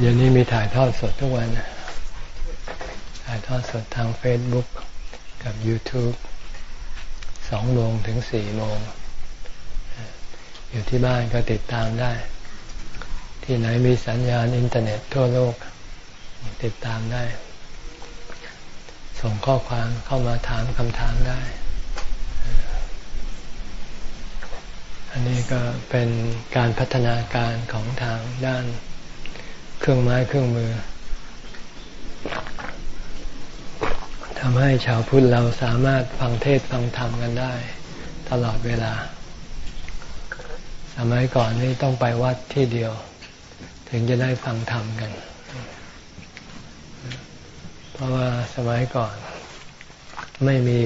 เดี๋ยวนี้มีถ่ายทอดสดทุกวัน ถ่ายทอดสดทาง Facebook กับ YouTube สองโมงถึงสี่โมง อยู่ที่บ้านก็ติดตามได้ ที่ไหนมีสัญญาณอินเทอร์เน็ตทั่วโลก ติดตามได้ ส่งข้อความเข้ามาถามคำถามได้ อันนี้ก็เป็นการพัฒนาการของทางด้าน เครื่องไม้เครื่องมือทำให้ชาวพุทธเราสามารถฟังเทศฟังธรรมกันได้ ตลอดเวลา สมัยก่อนนี่ต้องไปวัดที่เดียว ถึงจะได้ฟังธรรมกัน เพราะว่าสมัยก่อนไม่มี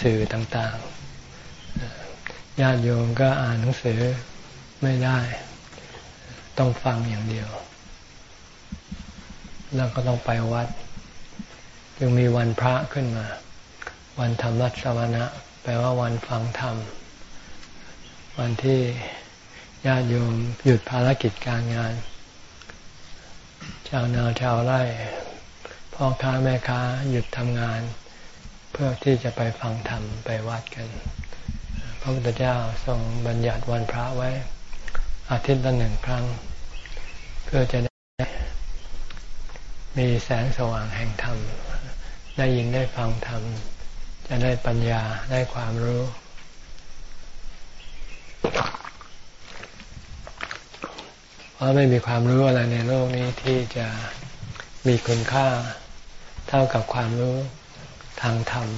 สื่อต่างๆ ญาติโยมก็อ่านหนังสือไม่ได้ ต้องฟังอย่างเดียว แล้วก็ต้องไปวัด จึงมีวันพระขึ้นมา วันธรรมรัสวนะ แปลว่าวันฟังธรรม วันที่ญาติโยมหยุดภารกิจการงาน ชาวนาชาวไร่พ่อค้าแม่ค้าหยุดทำงาน เพื่อที่จะไปฟังธรรมไปวัดกัน พระพุทธเจ้าทรงบัญญัติวันพระไว้ อาทิตย์ละหนึ่งครั้ง เพื่อจะได้ มีแสงสว่างแห่งธรรม ได้ยินได้ฟังธรรม จะได้ปัญญาได้ความรู้ เพราะไม่มีความรู้อะไรในโลกนี้ที่จะมีคุณค่าเท่ากับความรู้ทางธรรม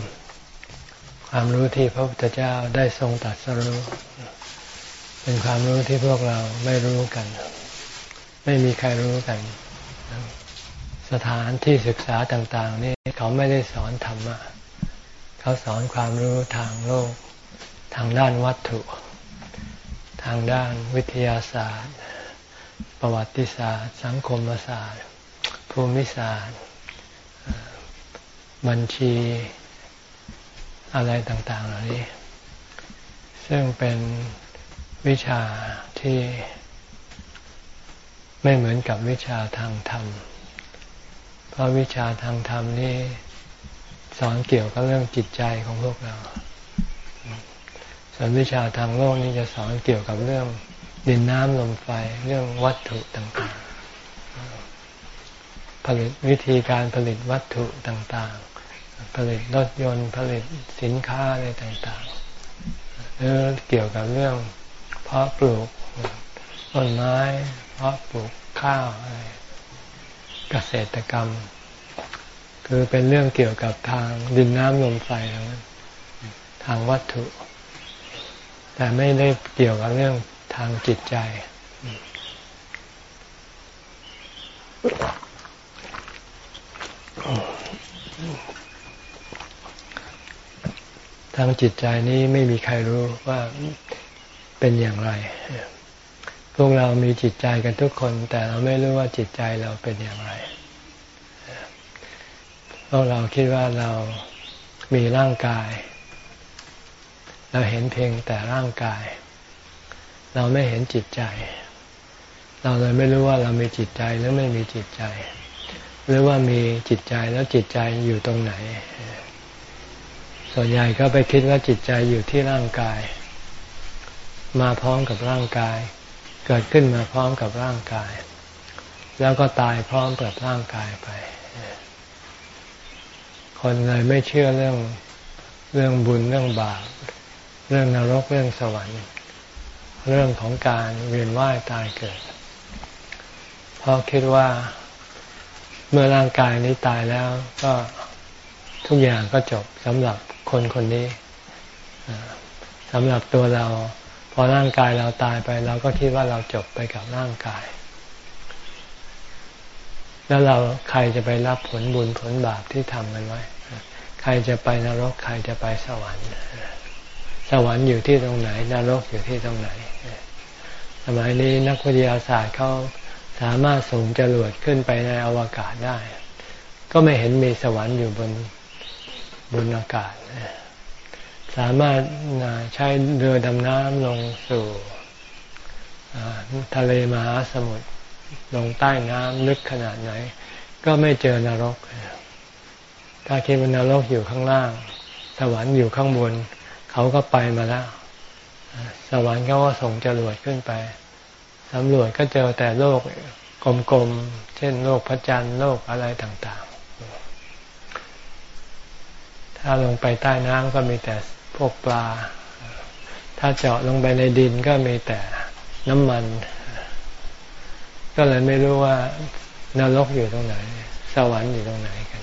ความรู้ที่พระพุทธเจ้าได้ทรงตัดสรู้ เป็นความรู้ที่พวกเราไม่รู้กัน ไม่มีใครรู้กัน สถานที่ศึกษาต่างๆ นี่เขาไม่ได้สอนธรรมะ เขาสอนความรู้ทางโลก ทางด้านวัตถุ ทางด้านวิทยาศาสตร์ ประวัติศาสตร์ สังคมศาสตร์ ภูมิศาสตร์ บัญชีอะไรต่าง ๆ เหล่านี้ ซึ่งเป็นวิชาที่ไม่เหมือนกับวิชาทางธรรม ราะวิชาทางธรรมนี่สอนเกี่ยวกับเรื่องจิตใจของพวกเรา ส่วนวิชาทางโลกนี่จะสอนเกี่ยวกับเรื่องดินน้ำลมไฟเรื่องวัตถุต่างๆ ผลิตวิธีการผลิตวัตถุต่างๆ ผลิตรถยนต์ผลิตสินค้าอะไรต่างๆหรือเกี่ยวกับเรื่องเพาะปลูกต้นไม้เพาะปลูกข้าวอะไร เกษตรกรรม คือเป็นเรื่องเกี่ยวกับทางดินน้ำลมไฟทางวัตถุ แต่ไม่ได้เกี่ยวกับเรื่องทางจิตใจ ทางจิตใจนี้ไม่มีใครรู้ว่าเป็นอย่างไร พวกเรามีจิตใจกันทุกคน แต่เราไม่รู้ว่าจิตใจเราเป็นอย่างไรพวกเราคิดว่าเรามีร่างกาย เราเห็นเพียงแต่ร่างกาย เราไม่เห็นจิตใจ เราเลยไม่รู้ว่าเรามีจิตใจหรือไม่มีจิตใจ หรือว่ามีจิตใจแล้วจิตใจอยู่ตรงไหน ส่วนใหญ่ก็ไปคิดว่าจิตใจอยู่ที่ร่างกาย มาพร้อมกับร่างกาย เกิดขึ้นมาพร้อมกับร่างกาย แล้วก็ตายพร้อมกับร่างกายไป คนเลยไม่เชื่อเรื่องเรื่องบุญเรื่องบาปเรื่องนรกเรื่องสวรรค์ เรื่องของการเวียนว่ายตายเกิด เพราะคิดว่าเมื่อร่างกายนี้ตายแล้วก็ทุกอย่างก็จบสำหรับคนคนนี้สำหรับตัวเรา อร่างกายเราตายไป เราก็คิดว่าเราจบไปกับร่างกาย แล้วเราใครจะไปรับผลบุญผลบาปที่ทำกันไว้ ใครจะไปนรก ใครจะไปสวรรค์ สวรรค์อยู่ที่ตรงไหน นรกอยู่ที่ตรงไหน สมัยนี้นักวิทยาศาสตร์เขาสามารถส่งจรวดขึ้นไปในอวกาศได้ ก็ไม่เห็นมีสวรรค์อยู่บนบนอากาศ สามารถใช้เรือดำน้ำลงสู่ทะเลมหาสมุทรลงใต้น้ำลึกขนาดไหน ก็ไม่เจอนรก ถ้าคิดว่านรกอยู่ข้างล่าง สวรรค์อยู่ข้างบน เขาก็ไปมาแล้ว สวรรค์เขาก็ส่งจรวดขึ้นไปสำรวจก็เจอแต่โลกกลมๆ เช่นโลกพระจันทร์โลกอะไรต่างๆ ถ้าลงไปใต้น้ำก็มีแต่ พวกปลา ถ้าเจาะลงไปในดินก็มีแต่น้ำมัน ก็เลยไม่รู้ว่านรกอยู่ตรงไหน สวรรค์อยู่ตรงไหนกัน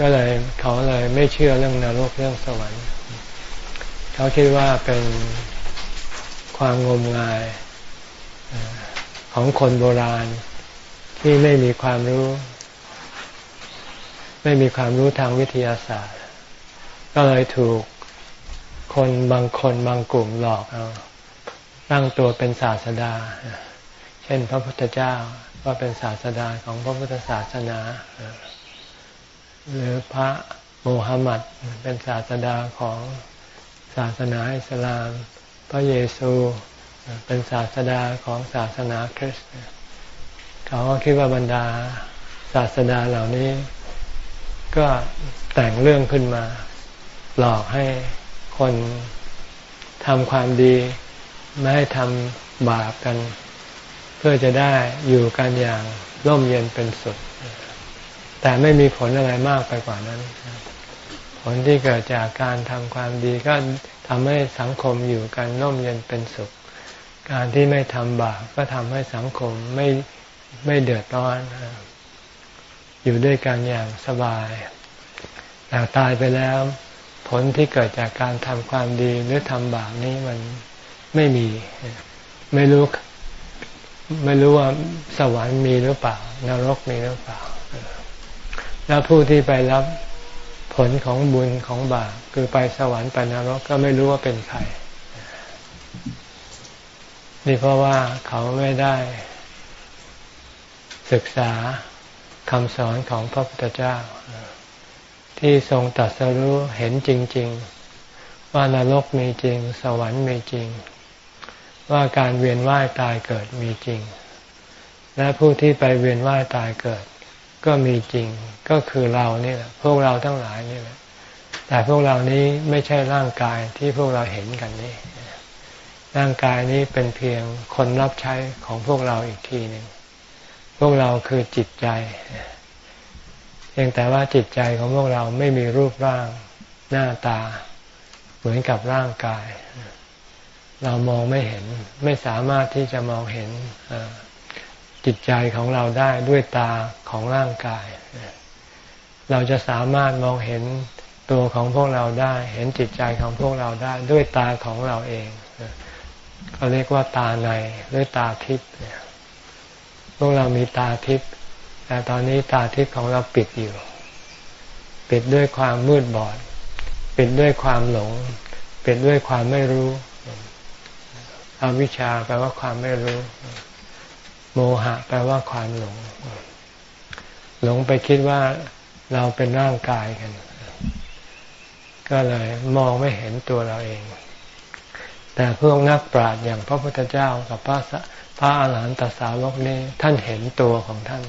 ก็เลยเขาเลยไม่เชื่อเรื่องนรกเรื่องสวรรค์ เขาคิดว่าเป็นความงมงายของคนโบราณที่ไม่มีความรู้ ไม่มีความรู้ทางวิทยาศาสตร์ ก็เลยถูกคนบางคนบางกลุ่มหลอกเอาตั้งตัวเป็นศาสดา เช่นพระพุทธเจ้าว่าเป็นศาสดาของพระพุทธศาสนา หรือพระโมฮัมหมัดเป็นศาสดาของศาสนาอิสลาม พระเยซูเป็นศาสดาของศาสนาคริสต์เขาก็คิดว่าบรรดาศาสดาเหล่านี้ ก็แต่งเรื่องขึ้นมา หลอกให้คนทำความดี ไม่ให้ทำบาปกัน เพื่อจะได้อยู่กันอย่างร่มเย็นเป็นสุด แต่ไม่มีผลอะไรมากไปกว่านั้น ผลที่เกิดจากการทำความดีก็ทำให้สังคมอยู่กันร่มเย็นเป็นสุข การที่ไม่ทำบาปก็ทำให้สังคมไม่ไม่เดือดร้อน อยู่ด้วยกันอย่างสบายแต่ตายไปแล้ว ผลที่เกิดจากการทำความดีหรือทำบาปนี้มันไม่มี ไม่รู้ไม่รู้ว่าสวรรค์มีหรือเปล่า นรกมีหรือเปล่า แล้วผู้ที่ไปรับผลของบุญของบาปคือไปสวรรค์ไปนรกก็ไม่รู้ว่าเป็นใครนี่เพราะว่าเขาไม่ได้ศึกษาคำสอนของพระพุทธเจ้า ที่ทรงตัดสรู้เห็นจริง ๆ ว่านรกมีจริง สวรรค์มีจริง ว่าการเวียนว่ายตายเกิดมีจริง และผู้ที่ไปเวียนว่ายตายเกิด ก็มีจริงก็คือเรานี่แหละพวกเราทั้งหลายนี่แหละแต่พวกเรานี้ไม่ใช่ร่างกายที่พวกเราเห็นกันนี่ร่างกายนี้เป็นเพียงคนรับใช้ของพวกเราอีกทีหนึ่งพวกเราคือจิตใจ เพียงแต่ว่าจิตใจของพวกเราไม่มีรูปร่างหน้าตา เหมือนกับร่างกาย เรามองไม่เห็น ไม่สามารถที่จะมองเห็นจิตใจของเราได้ด้วยตาของร่างกาย เราจะสามารถมองเห็นตัวของพวกเราได้ เห็นจิตใจของพวกเราได้ด้วยตาของเราเองเขาเรียกว่าตาในหรือตาทิพย์พวกเรามีตาทิพย์ แต่ตอนนี้ตาทิพย์ของเราปิดอยู่ ปิดด้วยความมืดบอด ปิดด้วยความหลง ปิดด้วยความไม่รู้อวิชชาแปลว่าความไม่รู้ โมหะ แปลว่าความหลง หลงไปคิดว่าเราเป็นร่างกายกัน ก็เลยมองไม่เห็นตัวเราเอง แต่พวกนักปราชญ์อย่างพระพุทธเจ้ากับพระพระอาหารหันตสาวกนี้ท่านเห็นตัวของท่าน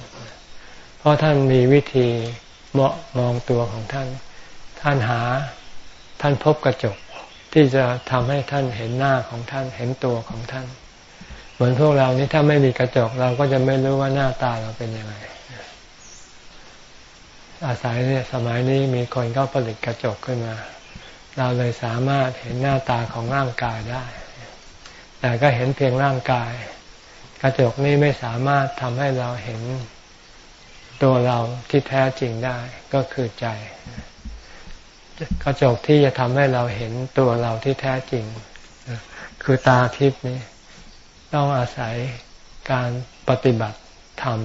ราะท่านมีวิธีเหมาะมองตัวของท่าน ท่านหาท่านพบกระจกที่จะทำให้ท่านเห็นหน้าของท่านเห็นตัวของท่าน เหมือนพวกเรานี่ถ้าไม่มีกระจกเราก็จะไม่รู้ว่าหน้าตาเราเป็นยังไง อาศัยเนี่ยสมัยนี้มีคนก็ผลิตกระจกขึ้นมา เราเลยสามารถเห็นหน้าตาของร่างกายได้ แต่ก็เห็นเพียงร่างกาย กระจกนี้ไม่สามารถทำให้เราเห็น ตัวเราที่แท้จริงได้ก็คือใจ กระจกที่จะทำให้เราเห็นตัวเราที่แท้จริง คือตาทิพย์นี้ ต้องอาศัยการปฏิบัติธรรม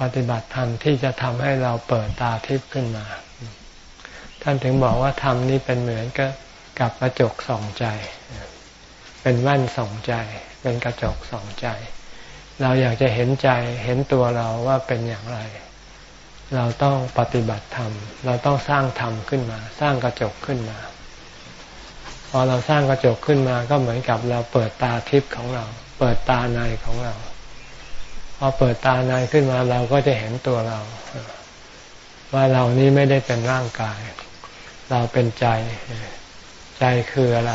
ปฏิบัติธรรมที่จะทำให้เราเปิดตาทิพย์ขึ้นมา ท่านถึงบอกว่าธรรมนี้เป็นเหมือนกับกับกระจกส่องใจ เป็นแว่นส่องใจ เป็นกระจกส่องใจ เราอยากจะเห็นใจเห็นตัวเราว่าเป็นอย่างไร เราต้องปฏิบัติธรรม เราต้องสร้างธรรมขึ้นมา สร้างกระจกขึ้นมา พอเราสร้างกระจกขึ้นมาก็เหมือนกับเราเปิดตาทิพย์ของเรา เปิดตาในของเรา พอเปิดตาในขึ้นมาเราก็จะเห็นตัวเรา ว่าเรานี้ไม่ได้เป็นร่างกาย เราเป็นใจ ใจคืออะไร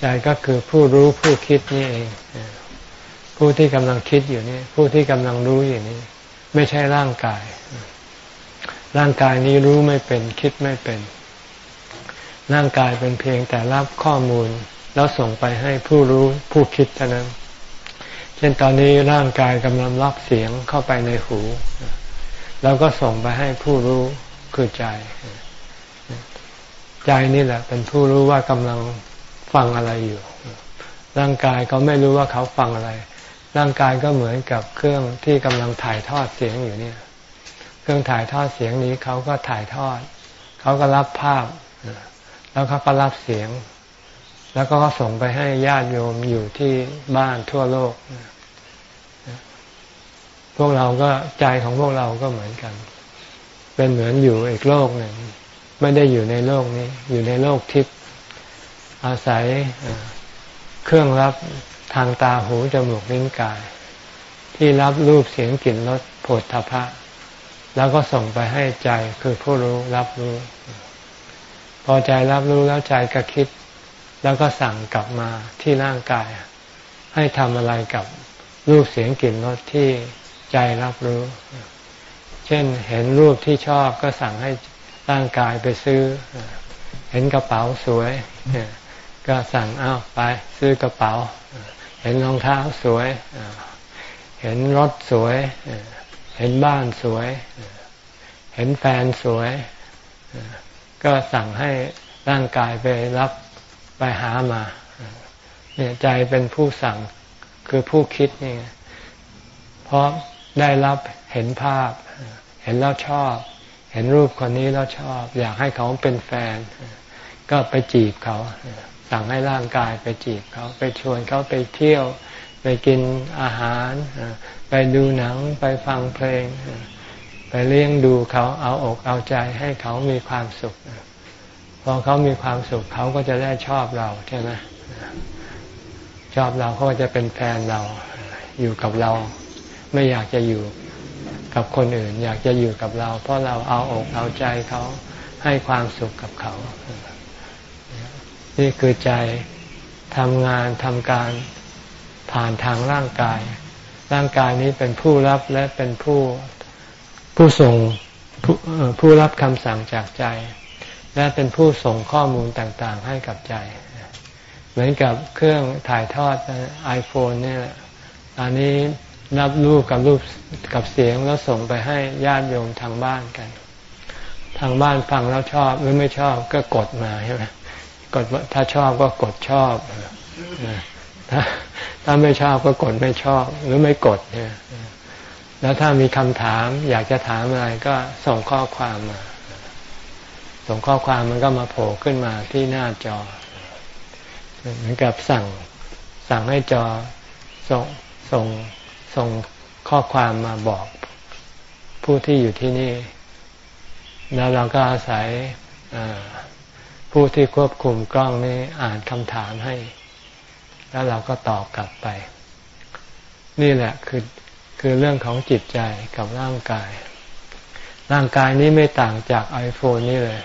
ใจก็คือผู้รู้ผู้คิดนี่เอง ผู้ที่กำลังคิดอยู่นี่ผู้ที่กำลังรู้อยู่นี่ไม่ใช่ร่างกาย ร่างกายนี้รู้ไม่เป็น คิดไม่เป็น ร่างกายเป็นเพียงแต่รับข้อมูล แล้วส่งไปให้ผู้รู้ผู้คิดเท่านั้น เช่นตอนนี้ร่างกายกำลังรับเสียงเข้าไปในหู แล้วก็ส่งไปให้ผู้รู้คือใจ ใจนี่แหละ เป็นผู้รู้ว่ากำลังฟังอะไรอยู่ร่างกายเขาไม่รู้ว่าเขาฟังอะไร ร่างกายก็เหมือนกับเครื่องที่กำลังถ่ายทอดเสียงอยู่เนี่ย เครื่องถ่ายทอดเสียงนี้เขาก็ถ่ายทอด เขาก็รับภาพ แล้วเขาก็รับเสียง แล้วก็ส่งไปให้ญาติโยมอยู่ที่บ้านทั่วโลก พวกเราก็ใจของพวกเราก็เหมือนกัน เป็นเหมือนอยู่อีกโลกหนึ่งไม่ได้อยู่ในโลกนี้ อยู่ในโลกทิพย์อาศัยเครื่องรับ ทางตาหูจมูกลิ้นกาย ที่รับรูปเสียงกลิ่นรสผดทพะ แล้วก็ส่งไปให้ใจคือผู้รู้รับรู้ พอใจรับรู้แล้วใจก็คิด แล้วก็สั่งกลับมาที่ร่างกาย ให้ทำอะไรกับรูปเสียงกลิ่นรสที่ใจรับรู้ เช่นเห็นรูปที่ชอบก็สั่งให้ร่างกายไปซื้อ เห็นกระเป๋าสวย ก็สั่งอ้าวไป ซื้อกระเป๋า ห็นรองเท้าสวย เห็นรถสวย เห็นบ้านสวย เห็นแฟนสวย ก็สั่งให้ร่างกายไปรับไปหามา เนี่ยใจเป็นผู้สั่งคือผู้คิดนี่เพราะได้รับเห็นภาพ เห็นแล้วชอบ เห็นรูปคนนี้แล้วชอบ อยากให้เขาเป็นแฟน ก็ไปจีบเขา สั่งให้ร่างกายไปจีบเขาไปชวนเขาไปเที่ยว ไปกินอาหาร ไปดูหนังไปฟังเพลง ไปเลี้ยงดูเขาเอาอกเอาใจให้เขามีความสุขพอเขามีความสุขเขาก็จะได้ชอบเราใช่ไหมชอบเราเขาก็จะเป็นแฟนเราอยู่กับเรา ไม่อยากจะอยู่กับคนอื่น อยากจะอยู่กับเรา เพราะเราเอาอกเอาใจเขาให้ความสุขกับเขา นี่คือใจทำงานทำการผ่านทางร่างกาย ร่างกายนี้เป็นผู้รับและเป็นผู้ผู้ส่งผู้ผู้รับคำสั่งจากใจ และเป็นผู้ส่งข้อมูลต่างๆ ให้กับใจ เหมือนกับเครื่องถ่ายทอดไอโฟนเนี่ยอันนี้รับรูปกับรูปกับเสียงแล้วส่งไปให้ญาติโยมทางบ้านกัน ทางบ้านฟังแล้วชอบหรือไม่ชอบก็กดมาใช่ไหม กดถ้าชอบก็กดชอบถ้าถ้าไม่ชอบก็กดไม่ชอบ หรือไม่กดเนี่ยแล้วถ้ามีคำถามอยากจะถามอะไรก็ส่งข้อความมา ส่งข้อความมันก็มาโผล่ขึ้นมาที่หน้าจอ เหมือนกับสั่งสั่งให้จอส่งส่งส่งข้อความมาบอกผู้ที่อยู่ที่นี่ แล้วเราก็อาศัย ผู้ที่ควบคุมกล้องนี้อ่านคำถามให้ แล้วเราก็ตอบกลับไป นี่แหละคือคือเรื่องของจิตใจกับร่างกาย ร่างกายนี้ไม่ต่างจากไอโฟนนี่เลย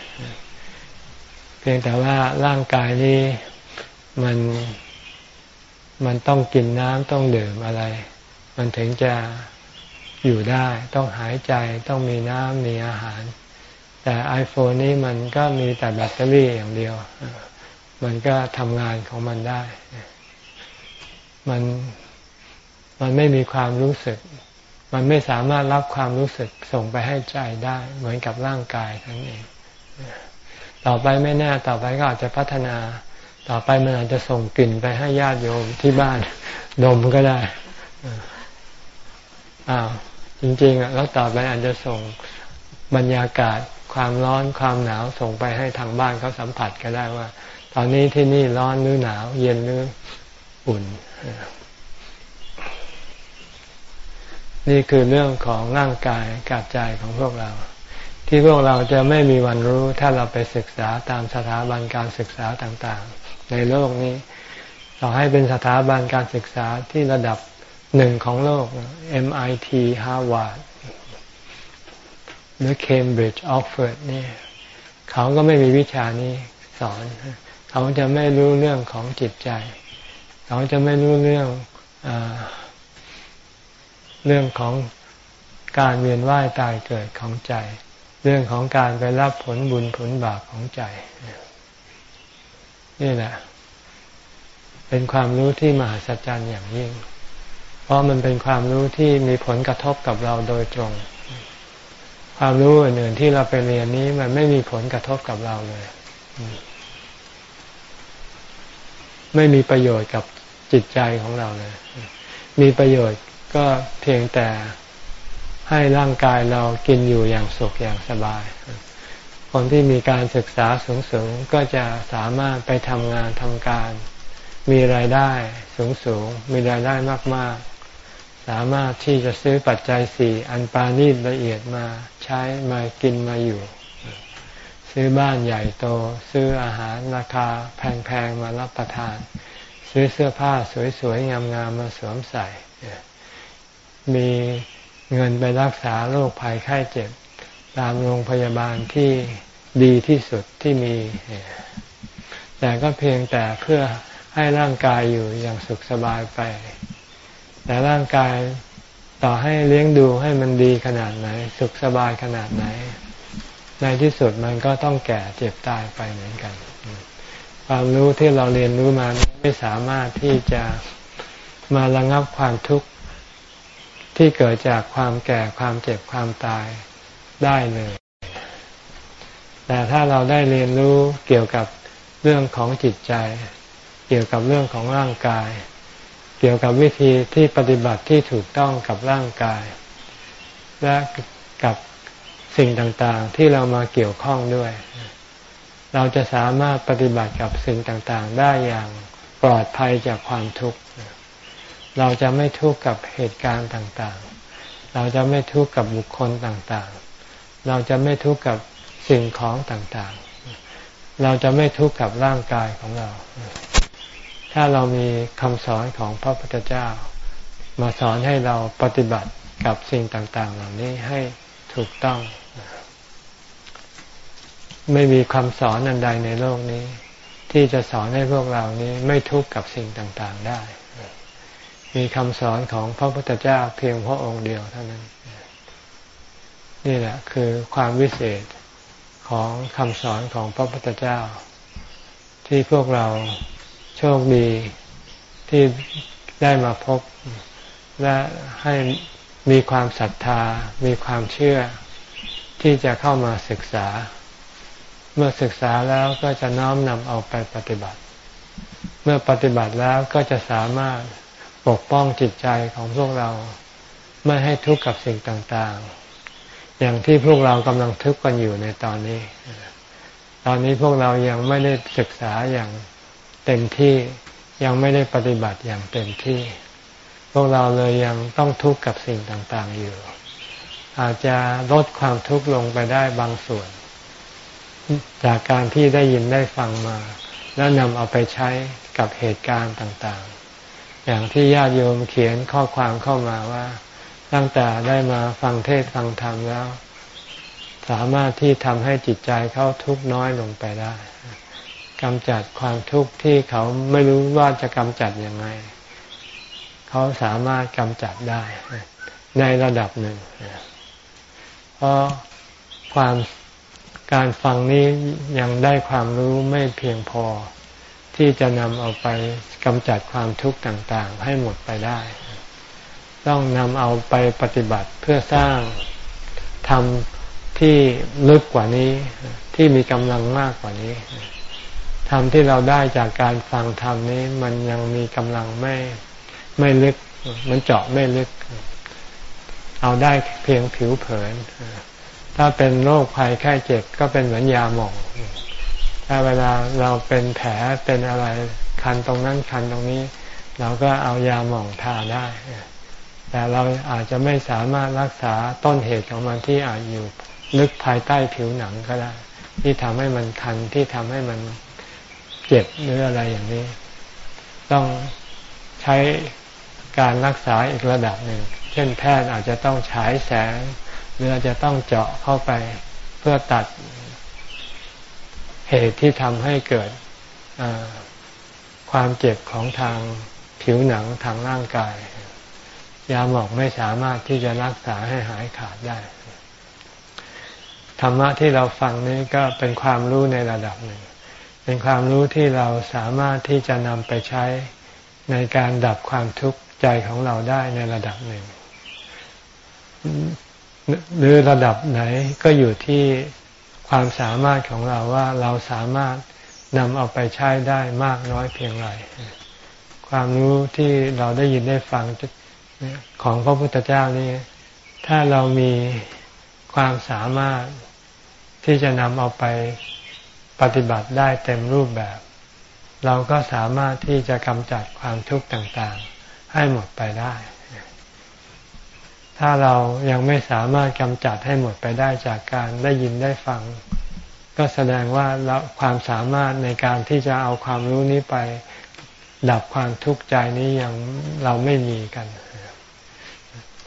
เพียงแต่ว่าร่างกายนี้มันมันต้องกินน้ำต้องดื่มอะไร มันถึงจะอยู่ได้ ต้องหายใจต้องมีน้ำมีอาหาร แต่ไอโฟนนี้มันก็มีแต่แบตเตอรี่อย่างเดียว มันก็ทำงานของมันได้ มันมันไม่มีความรู้สึก มันไม่สามารถรับความรู้สึกส่งไปให้ใจได้ เหมือนกับร่างกายทั้งเอง ต่อไปไม่แน่ต่อไปก็อาจจะพัฒนา ต่อไปมันอาจจะส่งกลิ่นไปให้ญาติโยมที่บ้านดมก็ได้อ้าวจริง ๆอะแล้วต่อไปอาจจะส่งบรรยากาศ ความร้อนความหนาวส่งไปให้ทางบ้านเขาสัมผัสก็ได้ว่า ตอนนี้ที่นี่ร้อนหรือหนาว เย็นหรืออุ่น นี่คือเรื่องของร่างกายกับใจของพวกเรา ที่พวกเราจะไม่มีวันรู้ถ้าเราไปศึกษาตามสถาบันการศึกษาต่างๆ ในโลกนี้ต่อให้เป็นสถาบันการศึกษาที่ระดับหนึ่งของโลก MIT Harvard หรือ Cambridge Oxford นี่เขาก็ไม่มีวิชานี้สอน เขาจะไม่รู้เรื่องของจิตใจ เขาจะไม่รู้เรื่องอเรื่องของการเวียนว่ายตายเกิดของใจ เรื่องของการไปรับผลบุญผลบาปของใจ นี่แหละ เป็นความรู้ที่มหัศจรรย์อย่างยิ่ง เพราะมันเป็นความรู้ที่มีผลกระทบกับเราโดยตรง ความรู้อื่นๆที่เราไปเรียนนี้มันไม่มีผลกระทบกับเราเลย ไม่มีประโยชน์กับจิตใจของเราเลย มีประโยชน์ก็เพียงแต่ให้ร่างกายเรากินอยู่อย่างสุขอย่างสบาย คนที่มีการศึกษาสูงๆ ก็จะสามารถไปทำงานทำการ มีรายได้สูงๆ มีรายได้มากๆ สามารถที่จะซื้อปัจจัยสี่อันปานีตละเอียดมา ใช้มากินมาอยู่ ซื้อบ้านใหญ่โต ซื้ออาหารราคาแพงๆมารับประทาน ซื้อเสื้อผ้าสวยๆงามๆมาสวมใส่ มีเงินไปรักษาโรคภัยไข้เจ็บ ตามโรงพยาบาลที่ดีที่สุดที่มี แต่ก็เพียงแต่เพื่อให้ร่างกายอยู่อย่างสุขสบายไป แต่ร่างกาย ต่อให้เลี้ยงดูให้มันดีขนาดไหน สุขสบายขนาดไหน ในที่สุดมันก็ต้องแก่เจ็บตายไปเหมือนกัน ความรู้ที่เราเรียนรู้มาไม่สามารถที่จะมาระงับความทุกข์ที่เกิดจากความแก่ความเจ็บความตายได้เลย แต่ถ้าเราได้เรียนรู้เกี่ยวกับเรื่องของจิตใจ เกี่ยวกับเรื่องของร่างกาย เกี่ยวกับวิธีที่ปฏิบัติที่ถูกต้องกับร่างกาย และกับสิ่งต่างๆที่เรามาเกี่ยวข้องด้วย เราจะสามารถปฏิบัติกับสิ่งต่างๆ ได้อย่างปลอดภัยจากความทุกข์ เราจะไม่ทุกข์กับเหตุการณ์ต่างๆ เราจะไม่ทุกข์กับบุคคลต่างๆ เราจะไม่ทุกข์กับสิ่งของต่างๆ เราจะไม่ทุกข์กับร่างกายของเรา ถ้าเรามีคำสอนของพระพุทธเจ้า มาสอนให้เราปฏิบัติกับสิ่งต่าง ๆ เหล่านี้ให้ถูกต้อง ไม่มีคำสอนอันใดในโลกนี้ ที่จะสอนให้พวกเรานี้ไม่ทุกข์กับสิ่งต่างๆได้ มีคำสอนของพระพุทธเจ้าเพียงพระองค์เดียวเท่านั้น นี่แหละคือความวิเศษของคำสอนของพระพุทธเจ้า ที่พวกเรา ชคดีที่ได้มาพบ และให้มีความศรัทธา มีความเชื่อที่จะเข้ามาศึกษา เมื่อศึกษาแล้วก็จะน้อมนำเอาไปปฏิบัติ เมื่อปฏิบัติแล้วก็จะสามารถปกป้องจิตใจของพวกเราไม่ให้ทุกข์กับสิ่งต่างๆ อย่างที่พวกเรากำลังทุกข์กันอยู่ในตอนนี้ ตอนนี้พวกเรายังไม่ได้ศึกษาอย่าง เต็มที่ยังไม่ได้ปฏิบัติอย่างเต็มที่ พวกเราเลยยังต้องทุกข์กับสิ่งต่างๆอยู่ อาจจะลดความทุกข์ลงไปได้บางส่วน จากการที่ได้ยินได้ฟังมา แล้วนำเอาไปใช้กับเหตุการณ์ต่างๆ อย่างที่ญาติโยมเขียนข้อความเข้ามาว่าตั้งแต่ได้มาฟังเทศฟังธรรมแล้ว สามารถที่ทำให้จิตใจเขาทุกข์น้อยลงไปได้ กำจัดความทุกข์ที่เขาไม่รู้ว่าจะกำจัดยังไง เขาสามารถกำจัดได้ในระดับหนึ่ง เพราะความการฟังนี้ยังได้ความรู้ไม่เพียงพอที่จะนำเอาไปกำจัดความทุกข์ต่างๆ ให้หมดไปได้ ต้องนำเอาไปปฏิบัติเพื่อสร้างธรรมที่ลึกกว่านี้ที่มีกำลังมากกว่านี้ รมที่เราได้จากการฟังธรรมนี้ มันยังมีกำลังไม่ไม่ลึก มันเจาะไม่ลึก เอาได้เพียงผิวเผิน ถ้าเป็นโรคภัยแค่เจ็บก็เป็นเหมือนยาหมอง ถ้าเวลาเราเป็นแผลเป็นอะไรคันตรงนั้นคันตรงนี้ เราก็เอายาหม่องทาได้ แต่เราอาจจะไม่สามารถรักษาต้นเหตุของมันที่อาจอยู่ลึกภายใต้ผิวหนังก็ได้ ที่ทำให้มันคันที่ทำให้มัน เจ็บหรืออะไรอย่างนี้ ต้องใช้การรักษาอีกระดับหนึ่ง เช่นแพทย์อาจจะต้องฉายแสง หรืออาจจะต้องเจาะเข้าไปเพื่อตัดเหตุที่ทำให้เกิดความเจ็บของทางผิวหนังทางร่างกาย ยาหมอกไม่สามารถที่จะรักษาให้หายขาดได้ ธรรมะที่เราฟังนี้ก็เป็นความรู้ในระดับหนึ่ง เป็นความรู้ที่เราสามารถที่จะนำไปใช้ในการดับความทุกข์ใจของเราได้ในระดับหนึ่ง หรือระดับไหนก็อยู่ที่ความสามารถของเราว่าเราสามารถนำเอาไปใช้ได้มากน้อยเพียงไร ความรู้ที่เราได้ยินได้ฟังของพระพุทธเจ้านี่ถ้าเรามีความสามารถที่จะนำเอาไป ปฏิบัติได้เต็มรูปแบบ เราก็สามารถที่จะกำจัดความทุกข์ต่างๆ ให้หมดไปได้ ถ้าเรายังไม่สามารถกำจัดให้หมดไปได้จากการได้ยินได้ฟัง ก็แสดงว่าเราความสามารถในการที่จะเอาความรู้นี้ไป ดับความทุกข์ใจนี้ยังเราไม่มีกัน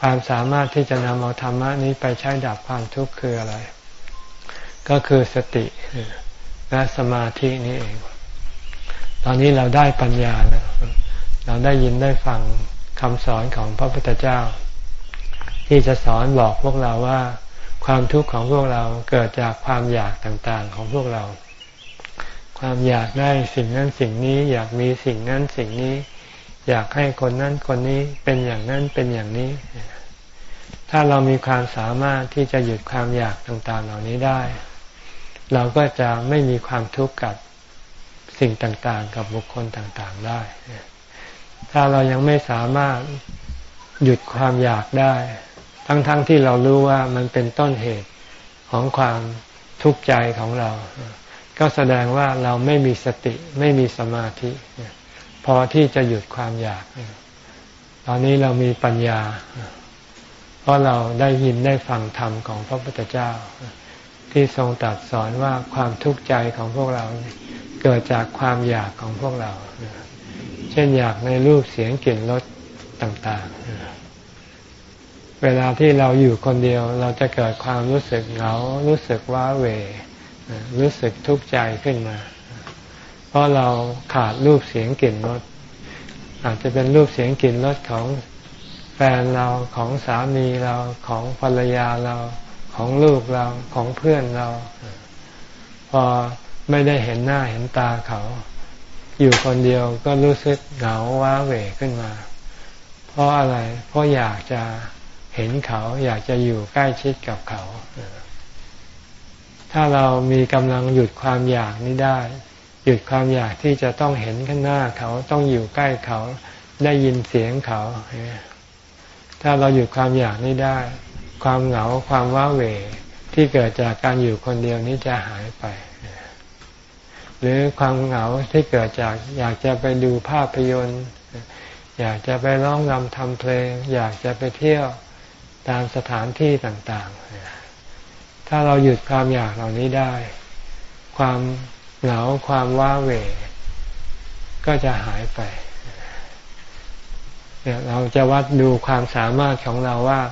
ความสามารถที่จะนำเอาธรรมะนี้ไปใช้ดับความทุกข์คืออะไร ก็คือสติ และสมาธินี่เอง ตอนนี้เราได้ปัญญาแล้ว เราได้ยินได้ฟังคำสอนของพระพุทธเจ้า ที่จะสอนบอกพวกเราว่า ความทุกข์ของพวกเราเกิดจากความอยากต่างๆของพวกเรา ความอยากได้สิ่งนั้นสิ่งนี้ อยากมีสิ่งนั้นสิ่งนี้ อยากให้คนนั้นคนนี้เป็นอย่างนั้นเป็นอย่างนี้ ถ้าเรามีความสามารถที่จะหยุดความอยากต่างๆเหล่านี้ได้ เราก็จะไม่มีความทุกข์กับสิ่งต่างๆ กับบุคคลต่างๆได้ ถ้าเรายังไม่สามารถหยุดความอยากได้ ทั้งๆทที่เรารู้ว่ามันเป็นต้นเหตุของความทุกข์ใจของเรา ก็แสดงว่าเราไม่มีสติไม่มีสมาธิ พอที่จะหยุดความอยาก ตอนนี้เรามีปัญญา เพราะเราได้ยินได้ฟังธรรมของพระพุทธเจ้า ที่ทรงตรัสสอนว่าความทุกข์ใจของพวกเราเกิดจากความอยากของพวกเรา เช่นอยากในรูปเสียงกลิ่นรสต่างๆ เวลาที่เราอยู่คนเดียวเราจะเกิดความรู้สึกเหงา รู้สึกว้าเว รู้สึกทุกข์ใจขึ้นมา เพราะเราขาดรูปเสียงกลิ่นรสอาจจะเป็นรูปเสียงกลิ่นรสของแฟนเราของสามีเราของภรรยาเรา ของลูกเราของเพื่อนเรา พอไม่ได้เห็นหน้าเห็นตาเขา อยู่คนเดียวก็รู้สึกเหงาว้าเหวขึ้นมา เพราะอะไร เพราะอยากจะเห็นเขา อยากจะอยู่ใกล้ชิดกับเขา ถ้าเรามีกำลังหยุดความอยากนี้ได้ หยุดความอยากที่จะต้องเห็นข้างหน้าเขาต้องอยู่ใกล้เขาได้ยินเสียงเขา ถ้าเราหยุดความอยากนี้ได้ ความเหงาความว้าเหวที่เกิดจากการอยู่คนเดียวนี้จะหายไป หรือความเหงาที่เกิดจากอยากจะไปดูภาพยนตร์ อยากจะไปร้องรำทำเพลง อยากจะไปเที่ยวตามสถานที่ต่างๆ ถ้าเราหยุดความอยากเหล่านี้ได้ ความเหงาความว้าเหวก็จะหายไปเนี่ยเราจะวัดดูความสามารถของเราว่า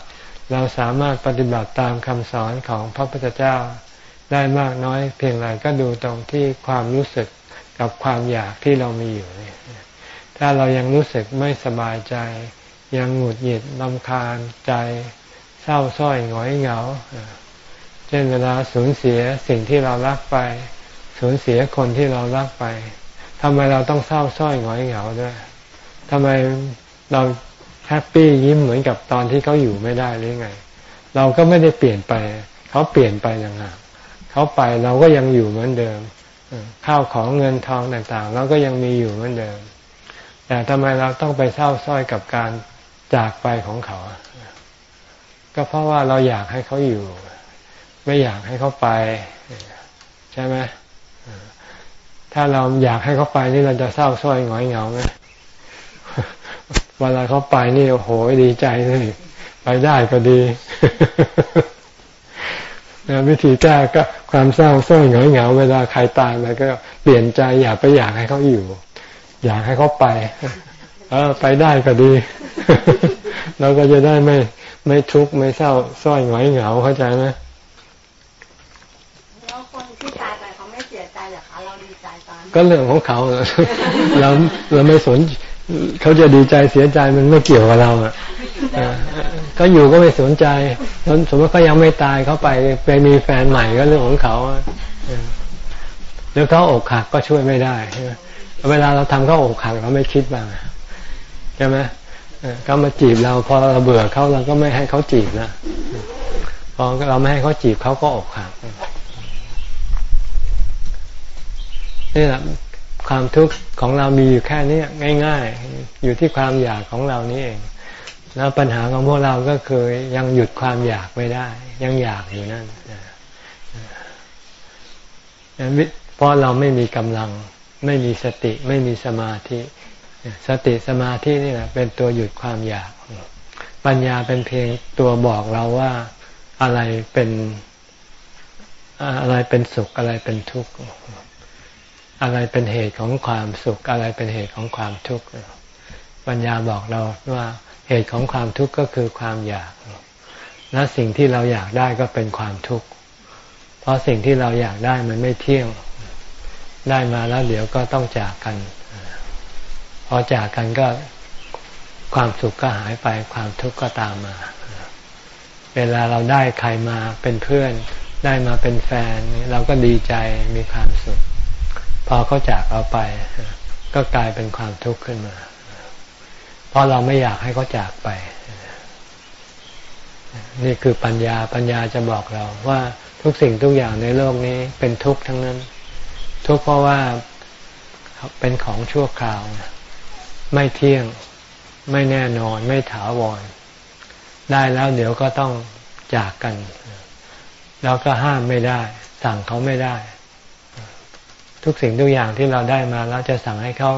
เราสามารถปฏิบัติตามคำสอนของพระพุทธเจ้า ได้มากน้อยเพียงไรก็ดูตรงที่ความรู้สึกกับความอยากที่เรามีอยู่ถ้าเรายังรู้สึกไม่สบายใจ ยังหงุดหงิดลำคาญใจเศร้าส้อยหงอยเหงา เช่นเวลาสูญเสียสิ่งที่เรารักไป สูญเสียคนที่เรารักไปทำไมเราต้องเศร้าส้อยหงอยเหงาด้วยทำไมเรา แฮปปี้ยิ้มเหมือนกับตอนที่เขาอยู่ไม่ได้หรือไง เราก็ไม่ได้เปลี่ยนไป เขาเปลี่ยนไปอย่างไรเขาไปเราก็ยังอยู่เหมือนเดิมข้าวของเงินทองต่างๆ เราก็ยังมีอยู่เหมือนเดิม แต่ทำไมเราต้องไปเศร้าส้อยกับการจากไปของเขา ก็เพราะว่าเราอยากให้เขาอยู่ ไม่อยากให้เขาไป ใช่ไหมถ้าเราอยากให้เขาไปนี่เราจะเศร้าส้อยหงอยเหงาไหม เวลาเขาไปนี่โอ้โหดีใจเลยไปได้ก็ดีวิธีแก้ก็ความเศร้าส้อยหงอยเหงาเวลาใครตายไปก็เปลี่ยนใจอยากไปอยากให้เขาอยู่ อยากให้เขาไป เออ ไปได้ก็ดี เราก็จะได้ไม่ไม่ทุกข์ไม่เศร้าส้อยหงอยเหงาเข้าใจไหมแล้วคนที่ตายไปเขาไม่เสียใจหรอคะเราดีใจตอนก็เรื่องของเขาเราเราไม่สน เขาจะดีใจเสียใจมันไม่เกี่ยวกับเราอะก็อยู่ก็ไม่สนใจสมมติเขายังไม่ตายเขาไปไปมีแฟนใหม่ก็เรื่องของเขาแล้วเขาอกหักก็ช่วยไม่ได้เวลาเราทำเขาอกหักเราไม่คิดบ้างใช่ไหมเขามาจีบเราพอเราเบื่อเขาเราก็ไม่ให้เขาจีบนะพอเราไม่ให้เขาจีบเขาก็อกหักนี่แหละ ความทุกข์ของเรามีอยู่แค่นี้ง่าย ๆ อยู่ที่ความอยากของเรานี่เอง แล้วปัญหาของพวกเราก็คือยังหยุดความอยากไม่ได้ ยังอยากอยู่นั่นเพราะเราไม่มีกำลัง ไม่มีสติ ไม่มีสมาธิ สติสมาธินี่แหละเป็นตัวหยุดความอยาก ปัญญาเป็นเพียงตัวบอกเราว่าอะไรเป็นอะไรเป็นสุขอะไรเป็นทุกข์ อะไรเป็นเหตุของความสุข อะไรเป็นเหตุของความทุกข์ปัญญาบอกเราว่าเหตุของความทุกข์ก็คือความอยาก และสิ่งที่เราอยากได้ก็เป็นความทุกข์ เพราะสิ่งที่เราอยากได้มันไม่เที่ยง ได้มาแล้วเดี๋ยวก็ต้องจากกัน พอจากกันก็ความสุขก็หายไปความทุกข์ก็ตามมา เวลาเราได้ใครมาเป็นเพื่อน ได้มาเป็นแฟน เราก็ดีใจมีความสุข พอเขาจากเราไป ก็กลายเป็นความทุกข์ขึ้นมา เพราะเราไม่อยากให้เขาจากไป นี่คือปัญญาปัญญาจะบอกเราว่าทุกสิ่งทุกอย่างในโลกนี้เป็นทุกข์ทั้งนั้น ทุกข์เพราะว่าเป็นของชั่วคราว ไม่เที่ยงไม่แน่นอนไม่ถาวร ได้แล้วเดี๋ยวก็ต้องจากกัน แล้วก็ห้ามไม่ได้ สั่งเขาไม่ได้ ทุกสิ่งทุกอย่างที่เราได้มาแล้วจะสั่งให้เขา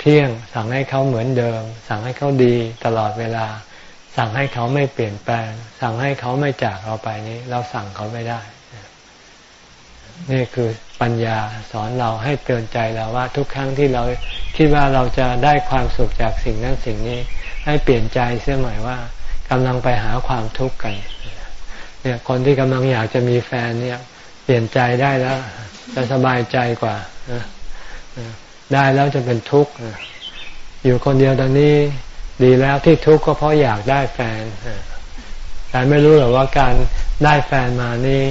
เที่ยง สั่งให้เขาเหมือนเดิม สั่งให้เขาดีตลอดเวลา สั่งให้เขาไม่เปลี่ยนแปลง สั่งให้เขาไม่จากเราไปนี้ เราสั่งเขาไม่ได้ นี่คือปัญญาสอนเราให้เตือนใจเราว่า ทุกครั้งที่เราคิดว่าเราจะได้ความสุขจากสิ่งนั้นสิ่งนี้ ให้เปลี่ยนใจเสียใหม่ว่ากำลังไปหาความทุกข์กัน เนี่ยคนที่กำลังอยากจะมีแฟนเนี่ย ลี่ยนใจได้แล้ว จะสบายใจกว่าได้แล้วจะเป็นทุกข์อยู่คนเดียวตอนนี้ดีแล้วที่ทุกข์ก็เพราะอยากได้แฟนแต่ไม่รู้หรอกว่าการได้แฟนมานี่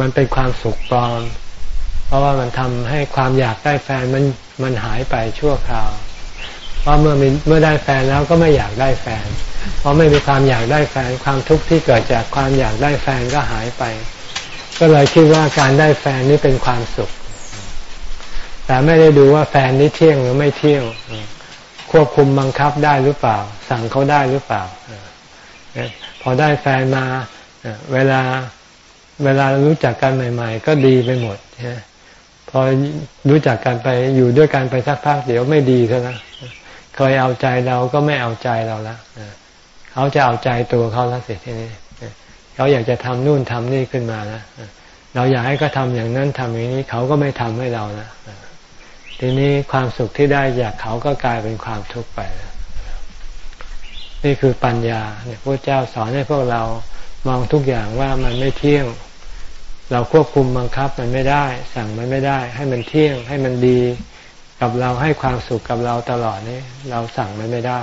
มันเป็นความสุขปลอม เพราะว่ามันทำให้ความอยากได้แฟนมันมันหายไปชั่วคราว เพราะเมื่อมีเมื่อได้แฟนแล้วก็ไม่อยากได้แฟน เพราะไม่มีความอยากได้แฟน ความทุกข์ที่เกิดจากความอยากได้แฟนก็หายไป ก็เลยคิดว่าการได้แฟนนี้เป็นความสุข แต่ไม่ได้ดูว่าแฟนนี้เที่ยงหรือไม่เที่ยงควบคุมบังคับได้หรือเปล่า สั่งเขาได้หรือเปล่า พอได้แฟนมาเวลาเวลารู้จักกันใหม่ ๆ ก็ดีไปหมดพอรู้จักกันไปอยู่ด้วยกันไปสักพักเดี๋ยวไม่ดีเท่านะเคยเอาใจเราก็ไม่เอาใจเราแล้วเขาจะเอาใจตัวเขาแล้วสร็จทีนี้ เขาอยากจะทำนู่นทำนี่ขึ้นมาแล้วเราอยากให้เขาทาอย่างนั้นทำอย่างนี้เขาก็ไม่ทำให้เรานะทีนี้ความสุขที่ได้จากเขาก็กลายเป็นความทุกข์ไปนี่คือปัญญาเนี่ยพระเจ้าสอนให้พวกเรามองทุกอย่างว่ามันไม่เที่ยง เราควบคุมบังคับมันไม่ได้ สั่งมันไม่ได้ ให้มันเที่ยง ให้มันดีกับเราให้ความสุขกับเราตลอดนี่เราสั่งมันไม่ได้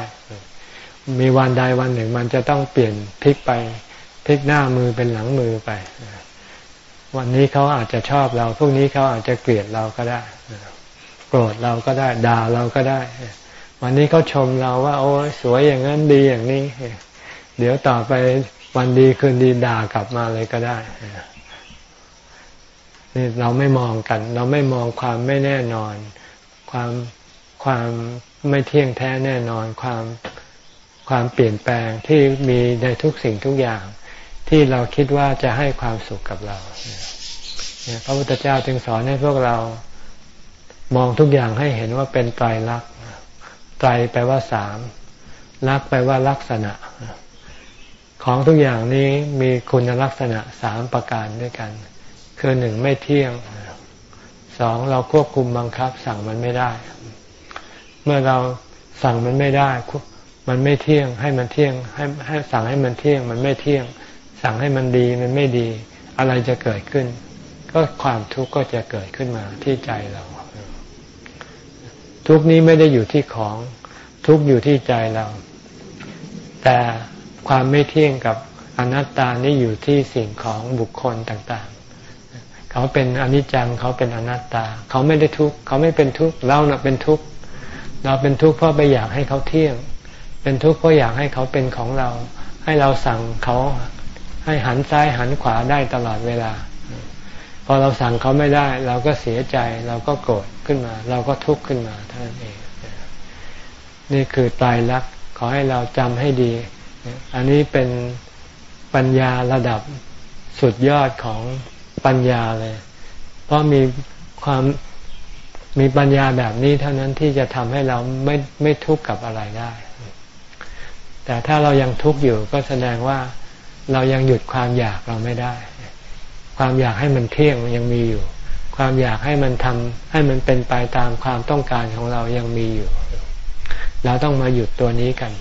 มีวันใดวันหนึ่งมันจะต้องเปลี่ยนพลิกไป พลิกหน้ามือเป็นหลังมือไป วันนี้เขาอาจจะชอบเราพรุ่งนี้เขาอาจจะเกลียดเราก็ได้โกรธเราก็ได้ด่าเราก็ได้ วันนี้เขาชมเราว่า โอ้สวยอย่างนั้นดีอย่างนี้ เดี๋ยวต่อไปวันดีคืนดีด่ากลับมาเลยก็ได้นี่เราไม่มองกัน เราไม่มองความไม่แน่นอน ความความไม่เที่ยงแท้แน่นอนความความเปลี่ยนแปลงที่มีในทุกสิ่งทุกอย่าง ที่เราคิดว่าจะให้ความสุขกับเราพระพุทธเจ้าจึงสอนให้พวกเรามองทุกอย่างให้เห็นว่าเป็นไตรลักษณ์ไตรแปลว่าสามลักแปลว่าลักษณะ ของทุกอย่างนี้มีคุณลักษณะสามประการด้วยกัน คือหนึ่งไม่เที่ยงสองเราควบคุมบังคับ สั่งมันไม่ได้ เมื่อเราสั่งมันไม่ได้ มันไม่เที่ยง ให้มันเที่ยง ให้ให้สั่งให้มันเที่ยง มันไม่เที่ยง สั่งให้มันดีมันไม่ดี อะไรจะเกิดขึ้น ก็ความทุกข์ก็จะเกิดขึ้นมาที่ใจเรา ทุกนี้ไม่ได้อยู่ที่ของทุกอยู่ที่ใจเรา แต่ความไม่เที่ยงกับอนัตตานี่อยู่ที่สิ่งของบุคคลต่างๆ เขาเป็นอนิจจังเขาเป็นอนัตตา เขาไม่ได้ทุกข์เขาไม่เป็นทุกข์เราเน่ะเป็นทุกข์เราเป็นทุกข์เพราะไปอยากให้เขาเที่ยง เป็นทุกข์เพราะอยากให้เขาเป็นของเรา ให้เราสั่งเขา ให้หันซ้ายหันขวาได้ตลอดเวลา พอเราสั่งเขาไม่ได้ เราก็เสียใจเราก็โกรธขึ้นมา เราก็ทุกข์ขึ้นมาเท่านั้นเอง นี่คือตายรักขอให้เราจำให้ดี อันนี้เป็นปัญญาระดับสุดยอดของปัญญาเลย เพราะมีความมีปัญญาแบบนี้เท่านั้นที่จะทำให้เราไม่ไม่ทุกข์กับอะไรได้ แต่ถ้าเรายังทุกข์อยู่ก็แสดงว่า เรายังหยุดความอยากเราไม่ได้ ความอยากให้มันเที่ยงยังมีอยู่ ความอยากให้มันทำให้มันเป็นไปตามความต้องการของเรายังมีอยู่ เราต้องมาหยุดตัวนี้กัน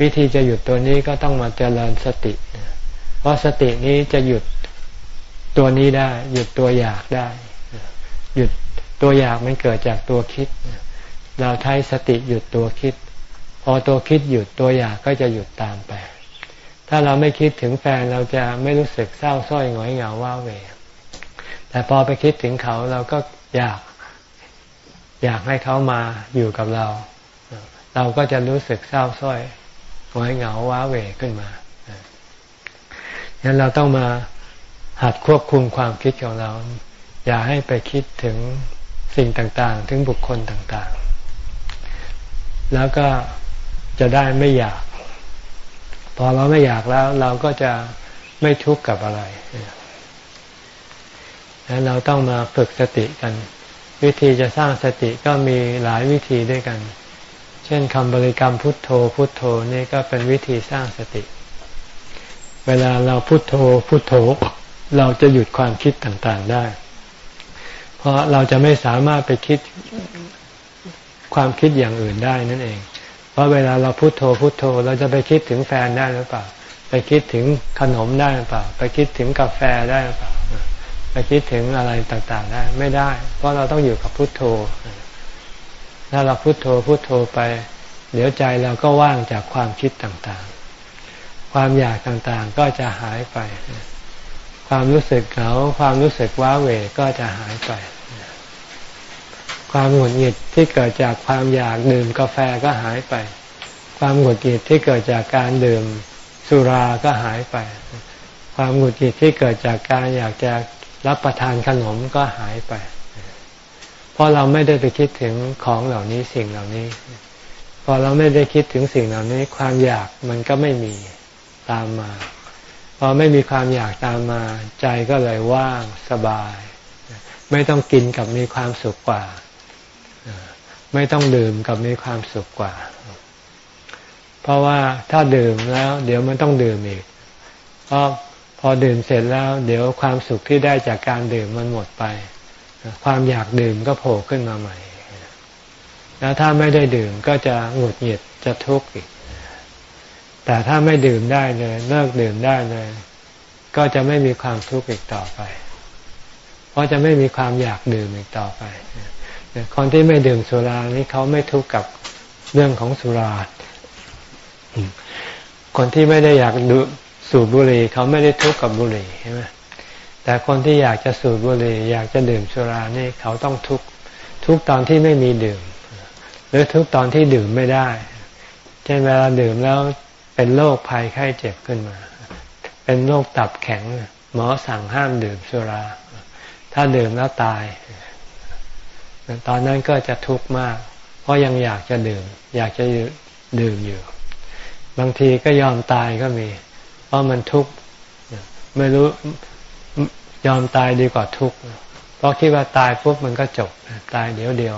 วิธีจะหยุดตัวนี้ก็ต้องมาเจริญสติ เพราะสตินี้จะหยุดตัวนี้ได้ หยุดตัวอยากได้ หยุดตัวอยากมันเกิดจากตัวคิด เราใช้สติหยุดตัวคิด พอตัวคิดหยุดตัวอยากก็จะหยุดตามไป ถ้าเราไม่คิดถึงแฟนเราจะไม่รู้สึกเศร้าส้อยหงอยเหงาว้าเหวแต่พอไปคิดถึงเขาเราก็อยาก อยากให้เขามาอยู่กับเรา เราก็จะรู้สึกเศร้าส้อยหงอยเหงาว้าเหวขึ้นมาดังนั้นเราต้องมาหัดควบคุมความคิดของเรา อย่าให้ไปคิดถึงสิ่งต่างๆ ถึงบุคคลต่างๆ แล้วก็จะได้ไม่อยาก พอเราไม่อยากแล้วเราก็จะไม่ทุกข์กับอะไรแล้วเราต้องมาฝึกสติกัน วิธีจะสร้างสติก็มีหลายวิธีด้วยกัน เช่นคำบริกรรมพุทโธ พุทโธนี่ก็เป็นวิธีสร้างสติ เวลาเราพุทโธ พุทโธ เราจะหยุดความคิดต่างๆได้ เพราะเราจะไม่สามารถไปคิดความคิดอย่างอื่นได้นั่นเอง เพราะเวลาเราพุโทโธพุโทโธ เราจะไปคิดถึงแฟนได้หรือเปล่า ไปคิดถึงขนมได้หรือเปล่า ไปคิดถึงกาแฟได้หรือเปล่า ไปคิดถึงอะไรต่างๆได้ไม่ได้ เพราะเราต้องอยู่กับพุโทโธ ถ้าเราพุโทโธพุโทโธไป เดี๋ยวใจเราก็ว่างจากความคิดต่างๆ ความอยากต่างๆก็จะหายไป ความรู้สึกเหงาความรู้สึกว้าเหวก็จะหายไป ความหงุดหงิดที่เกิดจากความอยากดื่มกาแฟก็หายไป ความหงุดหงิดที่เกิดจากการดื่มสุราก็หายไป ความหงุดหงิดที่เกิดจากการอยากจะรับประทานขนมก็หายไป เพราะเราไม่ได้ไปคิดถึงของเหล่านี้สิ่งเหล่านี้ พอเราไม่ได้คิดถึงสิ่งเหล่านี้ ความอยากมันก็ไม่มีตามมา พอไม่มีความอยากตามมา ใจก็เลยว่างสบาย ไม่ต้องกินกับมีความสุขกว่า ไม่ต้องดื่มกับมีความสุขกว่า เพราะว่าถ้าดื่มแล้ว เดี๋ยวมันต้องดื่มอีกเพราะพอดื่มเสร็จแล้ว เดี๋ยวความสุขที่ได้จากการดื่มมันหมดไป ความอยากดื่มก็โผล่ขึ้นมาใหม่ แล้วถ้าไม่ได้ดื่มก็จะหงุดหงิดจะทุกข์อีก แต่ถ้าไม่ดื่มได้เลยเลิกดื่มได้เลย ก็จะไม่มีความทุกข์อีกต่อไป เพราะจะไม่มีความอยากดื่มอีกต่อไป คนที่ไม่ดื่มสุรานี่เขาไม่ทุกข์กับเรื่องของสุรา คนที่ไม่ได้อยากดูสูบบุหรี่เขาไม่ได้ทุกข์กับบุหรี่ใช่ไหมแต่คนที่อยากจะสูบบุหรี่ อยากจะดื่มสุรานี่เขาต้องทุกข์ทุกตอนที่ไม่มีดื่ม หรือทุกตอนที่ดื่มไม่ได้ เช่นเวลาดื่มแล้วเป็นโรคภัยไข้เจ็บขึ้นมา เป็นโรคตับแข็ง หมอสั่งห้ามดื่มสุรา ถ้าดื่มแล้วตาย ตอนนั้นก็จะทุกข์มาก เพราะยังอยากจะดื่ม อยากจะดื่มอยู่ บางทีก็ยอมตายก็มี เพราะมันทุกข์ไม่รู้ยอมตายดีกว่าทุกข์เพราะคิดว่าตายปุ๊บมันก็จบตายเดี๋ยวเดียว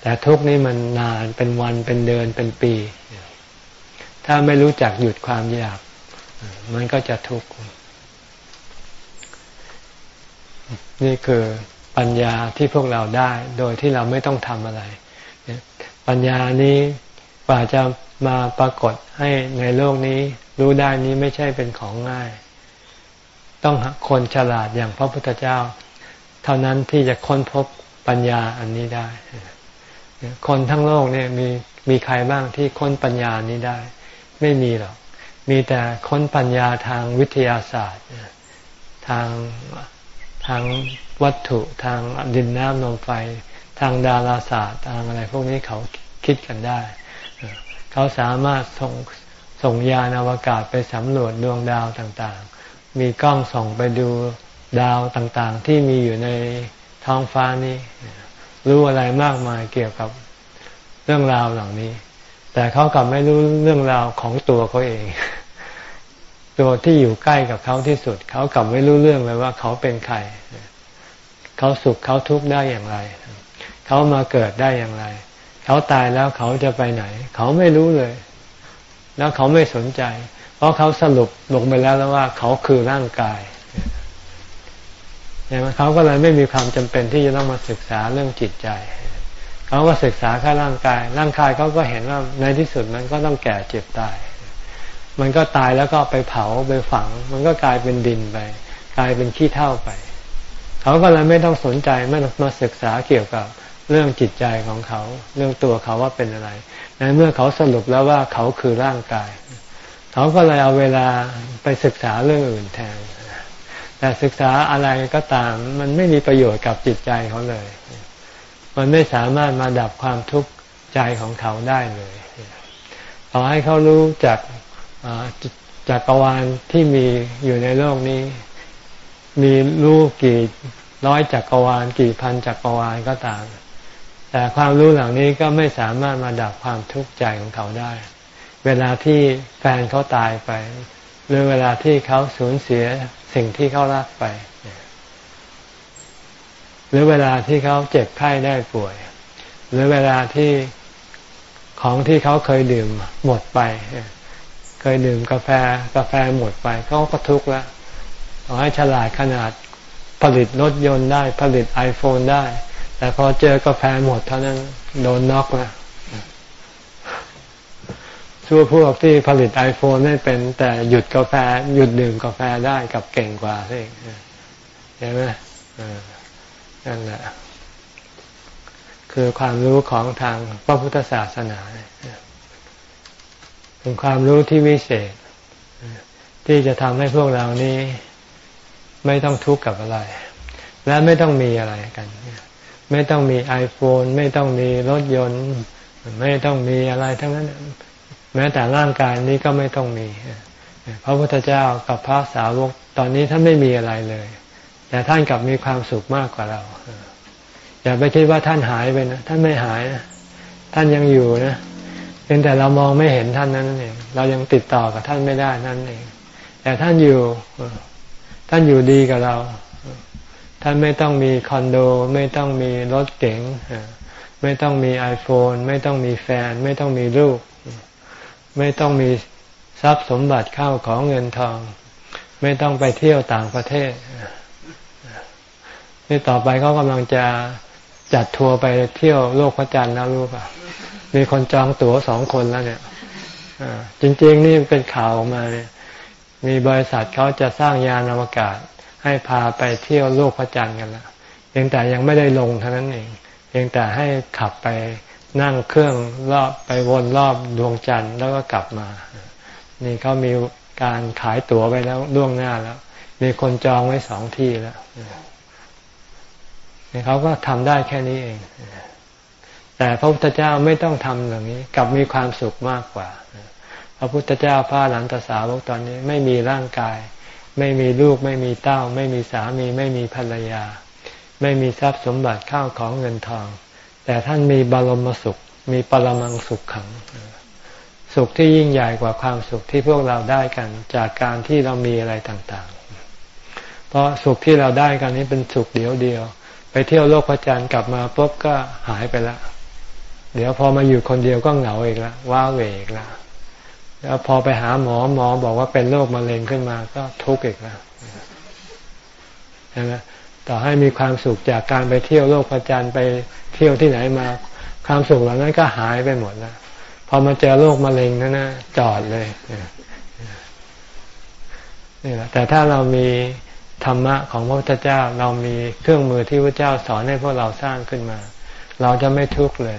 แต่ทุกข์นี่มันนานเป็นวันเป็นเดือนเป็นปี ถ้าไม่รู้จักหยุดความอยาก มันก็จะทุกข์นี่คือ ปัญญาที่พวกเราได้โดยที่เราไม่ต้องทำอะไร ปัญญานี้กว่าจะมาปรากฏให้ในโลกนี้ รู้ได้นี้ไม่ใช่เป็นของง่าย ต้องคนฉลาดอย่างพระพุทธเจ้า เท่านั้นที่จะค้นพบปัญญาอันนี้ได้ คนทั้งโลกเนี่ยมีมีใครบ้างที่ค้นปัญญานี้ได้ ไม่มีหรอก มีแต่ค้นปัญญาทางวิทยาศาสตร์ ทาง ทางวัตถุทางดินน้ำลมไฟ ทางดาราศาสตร์ทางอะไรพวกนี้เขาคิดกันได้ เขาสามารถส่งส่งยานอวกาศไปสำรวจดวงดาวต่างๆ มีกล้องส่องไปดูดาวต่างๆ ที่มีอยู่ในท้องฟ้านี้ รู้อะไรมากมายเกี่ยวกับเรื่องราวเหล่านี้ แต่เขากลับไม่รู้เรื่องราวของตัวเขาเอง ตัวที่อยู่ใกล้กับเขาที่สุด เขากลับไม่รู้เรื่องเลยว่าเขาเป็นใคร เขาสุขเขาทุกข์ได้อย่างไร เขามาเกิดได้อย่างไร เขาตายแล้วเขาจะไปไหน เขาไม่รู้เลย แล้วเขาไม่สนใจ เพราะเขาสรุปลงไปแล้วแล้วว่า เขาคือร่างกายใช่ไหมเขาก็เลยไม่มีความจำเป็นที่จะต้องมาศึกษาเรื่องจิตใจ เขาก็ศึกษาแค่ร่างกาย ร่างกายเขาก็เห็นว่าในที่สุดมันก็ต้องแก่เจ็บตาย มันก็ตายแล้วก็ไปเผาไปฝัง มันก็กลายเป็นดินไป กลายเป็นขี้เท่าไป เขาก็เลยไม่ต้องสนใจไม่มาศึกษาเกี่ยวกับเรื่องจิตใจของเขา เรื่องตัวเขาว่าเป็นอะไรในเมื่อเขาสรุปแล้วว่าเขาคือร่างกาย เขาก็เลยเอาเวลาไปศึกษาเรื่องอื่นแทนแต่ศึกษาอะไรก็ตาม มันไม่มีประโยชน์กับจิตใจเขาเลย มันไม่สามารถมาดับความทุกข์ใจของเขาได้เลย ต่อให้เขารู้จาก จักรวาลที่มีอยู่ในโลกนี้ มีรู้กี่ร้อยจักรวาล กี่พันจักรวาลก็ตาม แต่ความรู้เหล่านี้ก็ไม่สามารถมาดับความทุกข์ใจของเขาได้ เวลาที่แฟนเขาตายไป หรือเวลาที่เขาสูญเสียสิ่งที่เขารักไป หรือเวลาที่เขาเจ็บไข้ได้ป่วย หรือเวลาที่ของที่เขาเคยดื่มหมดไป เคยดื่มกาแฟกาแฟหมดไปเขาก็ทุกข์แล้วเอาให้ฉลาดขนาดผลิตรถยนต์ได้ ผลิตไอโฟนได้ แต่พอเจอกาแฟหมดเท่านั้นโดนน็อกแล้วชั่วพวกที่ผลิตไอโฟนไม่เป็น แต่หยุดกาแฟ หยุดดื่มกาแฟได้กับเก่งกว่าเองใช่ไหมนั่นแหละคือความรู้ของทางพระพุทธศาสนาเเป็นความรู้ที่วิเศษ ที่จะทำให้พวกเรานี้ไม่ต้องทุกข์กับอะไร และไม่ต้องมีอะไรกัน ไม่ต้องมีไอโฟนไม่ต้องมีรถยนต์ ไม่ต้องมีอะไรทั้งนั้น แม้แต่ร่างกายนี้ก็ไม่ต้องมี พระพุทธเจ้ากับพระสาวกตอนนี้ท่านไม่มีอะไรเลย แต่ท่านกลับมีความสุขมากกว่าเราอย่าไปคิดว่าท่านหายไปนะ ท่านไม่หายนะ ท่านยังอยู่นะ พียงแต่เรามองไม่เห็นท่านนั้นเองเรายังติดต่อกับท่านไม่ได้นั่นเอง แต่ท่านอยู่ ท่านอยู่ดีกับเรา ท่านไม่ต้องมีคอนโด ไม่ต้องมีรถเก๋งไม่ต้องมีไอโฟนไม่ต้องมีแฟน ไม่ต้องมีลูก ไม่ต้องมีทรัพย์สมบัติเข้าของเงินทอง ไม่ต้องไปเที่ยวต่างประเทศนี่ต่อไปเขากำลังจะจัดทัวร์ไปเที่ยวโลกพระจันทร์แล้วรู้ป่ะ มีคนจองตั๋วสองคนแล้วเนี่ยจริง ๆ นี่เป็นข่าวออกมาเนี่ยมีบริษัทเขาจะสร้างยานอวกาศ ให้พาไปเที่ยวโลกพระจันทร์กันล้วเพียงแต่ยังไม่ได้ลงเท่านั้นเองเพียงแต่ให้ขับไปนั่งเครื่องรอบไปวนรอบดวงจันทร์แล้วก็กลับมา นี่เขามีการขายตั๋วไปแล้วล่วงหน้าแล้ว มีคนจองไว้สองที่แล้วนี่เขาก็ทำได้แค่นี้เอง แต่พระพุทธเจ้าไม่ต้องทำอย่างนี้กลับมีความสุขมากกว่า พระพุทธเจ้าพระหลันตสาวกตอนนี้ไม่มีร่างกาย ไม่มีลูกไม่มีเต้า ไม่มีสามีไม่มีภรรยา ไม่มีทรัพย์สมบัติข้าวของเงินทอง แต่ท่านมีบารมสุข มีปรมังสุขขัง สุขที่ยิ่งใหญ่กว่าความสุขที่พวกเราได้กันจากการที่เรามีอะไรต่างๆ เพราะสุขที่เราได้กันนี้เป็นสุขเดียวเดียว ไปเที่ยวโลกพระจันทร์กลับมาปุ๊บก็หายไปละ เดี๋ยวพอมาอยู่คนเดียวก็เหงาอีกละว้าเหวอีกละแล้วพอไปหาหมอหมอบอกว่าเป็นโรคมะเร็งขึ้นมาก็ทุกข์อีกล้วใช่ไหมต่อให้มีความสุขจากการไปเที่ยวโลกพระจันทร์ไปเที่ยวที่ไหนมา ความสุขเหล่านั้นก็หายไปหมดแล้วพอมาเจอโรคมะเร็งนั่นนะจอดเลยนี่แหละแต่ถ้าเรามีธรรมะของพระพุทธเจ้า เรามีเครื่องมือที่พระเจ้าสอนให้พวกเราสร้างขึ้นมา เราจะไม่ทุกข์เลย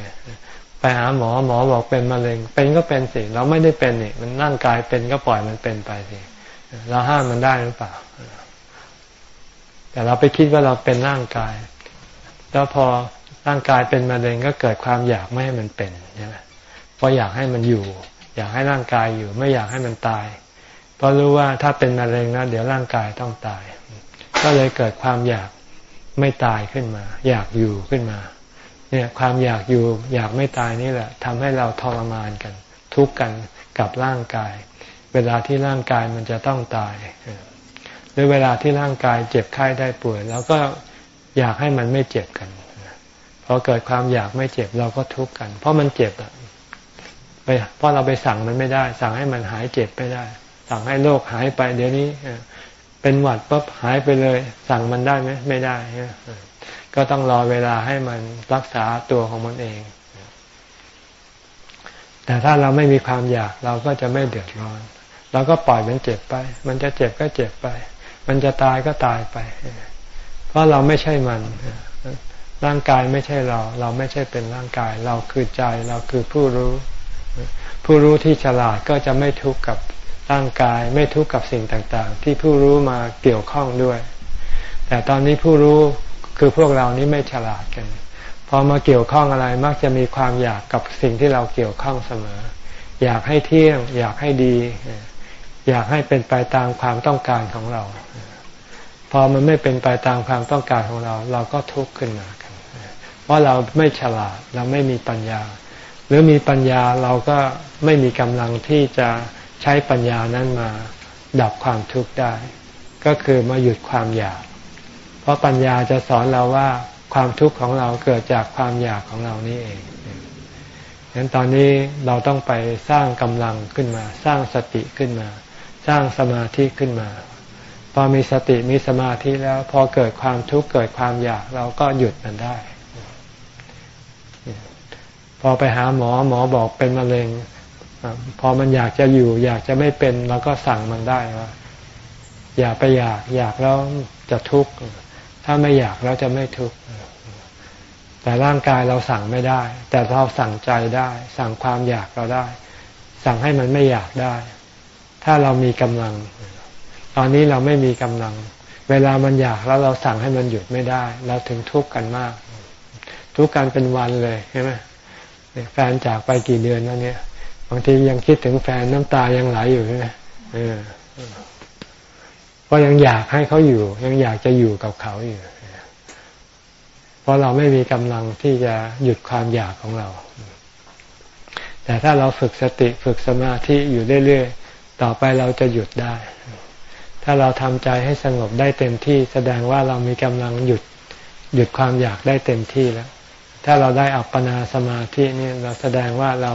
ไปหาหมอหมอบอกเป็นมะเร็ง เป็นก็เป็นสิเราไม่ได้เป็นนี่มันร่างกายเป็นก็ปล่อยมันเป็นไปสิเราห้ามมันได้หรือเปล่า แต่เราไปคิดว่าเราเป็นร่างกาย แล้วพอร่างกายเป็นมะเร็งก็เกิดความอยากไม่ให้มันเป็นใช่ไหมเพราะอยากให้มันอยู่ อยากให้ร่างกายอยู่ ไม่อยากให้มันตาย เพราะรู้ว่าถ้าเป็นมะเร็งนะเดี๋ยวร่างกายต้องตาย ก็เลยเกิดความอยากไม่ตายขึ้นมา อยากอยู่ขึ้นมา เนี่ยความอยากอยู่อยากไม่ตายนี่แหละทำให้เราทรมานกัน ทุกข์กันกับร่างกาย เวลาที่ร่างกายมันจะต้องตายหรือเวลาที่ร่างกายเจ็บไข้ได้ป่วยแล้วก็อยากให้มันไม่เจ็บกันพอเกิดความอยากไม่เจ็บเราก็ทุกข์กัน เพราะมันเจ็บอะไปเพราะเราไปสั่งมันไม่ได้ สั่งให้มันหายเจ็บไม่ได้ สั่งให้โรคหายไปเดี๋ยวนี้เป็นหวัดปุ๊บหายไปเลย สั่งมันได้ไหมไม่ได้ ก็ต้องรอเวลาให้มันรักษาตัวของมันเอง แต่ถ้าเราไม่มีความอยากเราก็จะไม่เดือดร้อน เราก็ปล่อยมันเจ็บไป มันจะเจ็บก็เจ็บไป มันจะตายก็ตายไป เพราะเราไม่ใช่มัน ร่างกายไม่ใช่เรา เราไม่ใช่เป็นร่างกาย เราคือใจ เราคือผู้รู้ ผู้รู้ที่ฉลาดก็จะไม่ทุกข์กับร่างกาย ไม่ทุกข์กับสิ่งต่าง ๆ ที่ผู้รู้มาเกี่ยวข้องด้วย แต่ตอนนี้ผู้รู้ คือพวกเรานี้ไม่ฉลาดกันพอมาเกี่ยวข้องอะไรมักจะมีความอยากกับสิ่งที่เราเกี่ยวข้องเสมอ อยากให้เที่ยง อยากให้ดี อยากให้เป็นไปตามความต้องการของเรา พอมันไม่เป็นไปตามความต้องการของเรา เราก็ทุกข์ขึ้นมาเพราะเราไม่ฉลาดเราไม่มีปัญญา หรือมีปัญญาเราก็ไม่มีกำลังที่จะใช้ปัญญานั้นมาดับความทุกข์ได้ ก็คือมาหยุดความอยาก ราะปัญญาจะสอนเราว่าความทุกข์ของเราเกิดจากความอยากของเรานี่เองฉะนั้นตอนนี้เราต้องไปสร้างกำลังขึ้นมา สร้างสติขึ้นมา สร้างสมาธิขึ้นมา พอมีสติมีสมาธิแล้ว พอเกิดความทุกข์เกิดความอยากเราก็หยุดมันได้ พอไปหาหมอหมอบอกเป็นมะเร็งพอมันอยากจะอยู่ อยากจะไม่เป็นเราก็สั่งมันได้ว่าอย่าไปอยากอยากแล้วจะทุกข์ ถ้าไม่อยากแล้วจะไม่ทุกข์แต่ร่างกายเราสั่งไม่ได้ แต่เราสั่งใจได้ สั่งความอยากเราได้ สั่งให้มันไม่อยากได้ ถ้าเรามีกำลัง ตอนนี้เราไม่มีกำลัง เวลามันอยากแล้วเราสั่งให้มันหยุดไม่ได้ เราถึงทุกข์กันมาก ทุกข์กันเป็นวันเลยใช่ไหมแฟนจากไปกี่เดือนแล้วเนี่ย บางทียังคิดถึงแฟนน้ำตายังไหลอยู่ใช่ไหมเพราะยังอยากให้เขาอยู่ ยังอยากจะอยู่กับเขาอยู่ เพราะเราไม่มีกำลังที่จะหยุดความอยากของเรา แต่ถ้าเราฝึกสติฝึกสมาธิอยู่เรื่อยๆ ต่อไปเราจะหยุดได้ ถ้าเราทำใจให้สงบได้เต็มที่ แสดงว่าเรามีกำลังหยุดหยุดความอยากได้เต็มที่แล้ว ถ้าเราได้อัปปนาสมาธินี่เราแสดงว่าเรา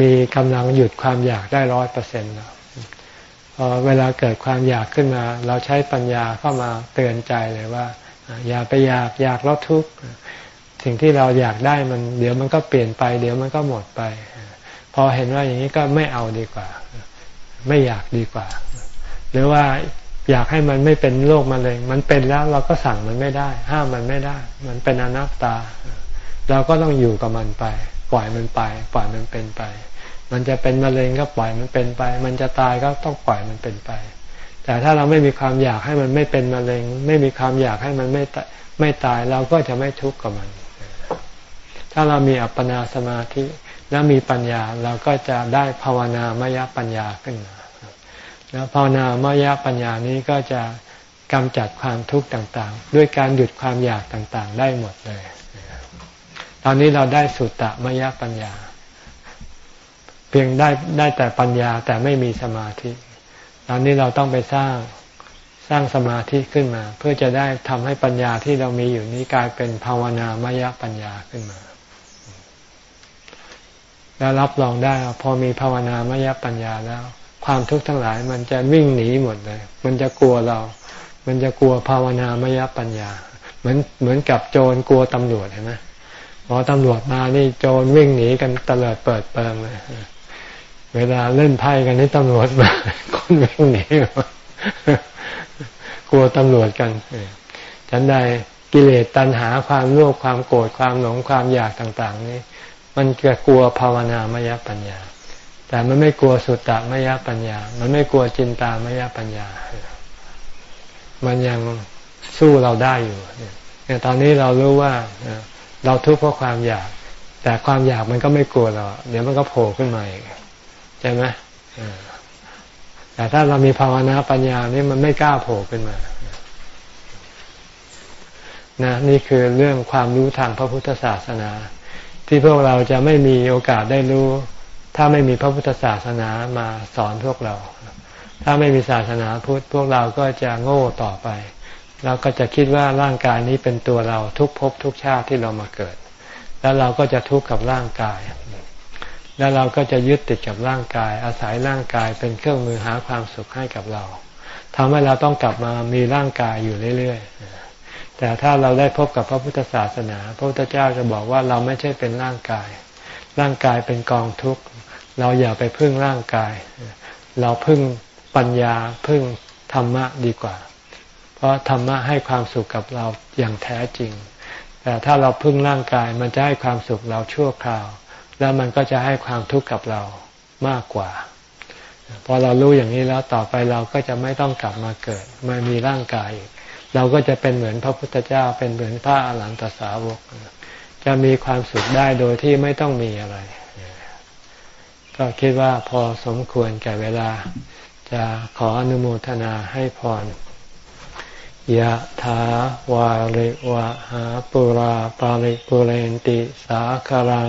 มีกำลังหยุดความอยากได้ร้อยเปอร์เซ็นต์แล้ว เวลาเกิดความอยากขึ้นมา เราใช้ปัญญาเข้ามาเตือนใจเลยว่า อย่าไปอยากอยากแล้วทุกข์สิ่งที่เราอยากได้มันเดี๋ยวมันก็เปลี่ยนไป เดี๋ยวมันก็หมดไป พอเห็นว่าอย่างนี้ก็ไม่เอาดีกว่า ไม่อยากดีกว่า หรือว่าอยากให้มันไม่เป็นโรคมะเร็งมันเป็นแล้วเราก็สั่งมันไม่ได้ ห้ามมันไม่ได้ มันเป็นอนัตตา เราก็ต้องอยู่กับมันไป ปล่อยมันไป ปล่อยมันเป็นไป มันจะเป็นมะเร็งก็ปล่อยมันเป็นไป มันจะตายก็ต้องปล่อยมันเป็นไป แต่ถ้าเราไม่มีความอยากให้มันไม่เป็นมะเร็ง ไม่มีความอยากให้มันไม่ไม่ตายเราก็จะไม่ทุกข์กับมัน ถ้าเรามีอัปปนาสมาธิแล้วมีปัญญาเราก็จะได้ภาวนามยปัญญาขึ้นมาแล้วภาวนามยปัญญานี้ก็จะกำจัดความทุกข์ต่างๆ ด้วยการหยุดความอยากต่างๆ ได้หมดเลย ตอนนี้เราได้สุตตะมยปัญญา เพียงได้ได้แต่ปัญญาแต่ไม่มีสมาธิตอนนี้เราต้องไปสร้างสร้างสมาธิขึ้นมา เพื่อจะได้ทำให้ปัญญาที่เรามีอยู่นี้กลายเป็นภาวนามยปัญญาขึ้นมา แล้วรับรองได้พอมีภาวนามยปัญญาแล้ว ความทุกข์ทั้งหลาย มันจะวิ่งหนีหมดเลย มันจะกลัวเรา มันจะกลัวภาวนามยปัญญา เหมือนเหมือนกับโจรกลัวตำรวจเห็นไหมพอตำรวจมานี่โจรวิ่งหนีกันตลอดเปิดเปิงเลย เวลาเล่นไพ่กันนี่ตำรวจมาคนวิ่งหนีกลัวตำรวจกันฉันได้กิเลสตัณหาความโลภความโกรธความหลงความอยากต่าง ๆ นี่มันจะกลัวภาวนามยปัญญา แต่มันไม่กลัวสุตตมยปัญญา มันไม่กลัวจินตามยปัญญา มันยังสู้เราได้อยู่เนี่ยตอนนี้เรารู้ว่าเราทุกข์เพราะความอยาก แต่ความอยากมันก็ไม่กลัวเราเดี๋ยวมันก็โผล่ขึ้นมาอีก ใช่ไหมแต่ถ้าเรามีภาวนาปัญญานี่มันไม่กล้าโผล่ขึ้นมานะนี่คือเรื่องความรู้ทางพระพุทธศาสนา ที่พวกเราจะไม่มีโอกาสได้รู้ ถ้าไม่มีพระพุทธศาสนามาสอนพวกเรา ถ้าไม่มีศาสนาพุทธพวกเราก็จะโง่ต่อไป เราก็จะคิดว่าร่างกายนี้เป็นตัวเราทุกภพทุกชาติที่เรามาเกิด แล้วเราก็จะทุกข์กับร่างกาย แล้วเราก็จะยึดติดกับร่างกาย อาศัยร่างกายเป็นเครื่องมือหาความสุขให้กับเราทำให้เราต้องกลับมามีร่างกายอยู่เรื่อยๆ แต่ถ้าเราได้พบกับพระพุทธศาสนา พระพุทธเจ้าจะบอกว่าเราไม่ใช่เป็นร่างกาย ร่างกายเป็นกองทุกข์ เราอย่าไปพึ่งร่างกาย เราพึ่งปัญญาพึ่งธรรมะดีกว่า เพราะธรรมะให้ความสุขกับเราอย่างแท้จริง แต่ถ้าเราพึ่งร่างกายมันจะให้ความสุขเราชั่วคราว แล้วมันก็จะให้ความทุกข์กับเรามากกว่า พอเรารู้อย่างนี้แล้วต่อไปเราก็จะไม่ต้องกลับมาเกิดไม่มีร่างกายเราก็จะเป็นเหมือนพระพุทธเจ้าเป็นเหมือนพระอรหันตสาวก จะมีความสุขได้โดยที่ไม่ต้องมีอะไร ก็คิดว่าพอสมควรแก่เวลา จะขออนุโมทนาให้พรยะถาวาริวะหาปุราปาริปุเรนติสาคารัง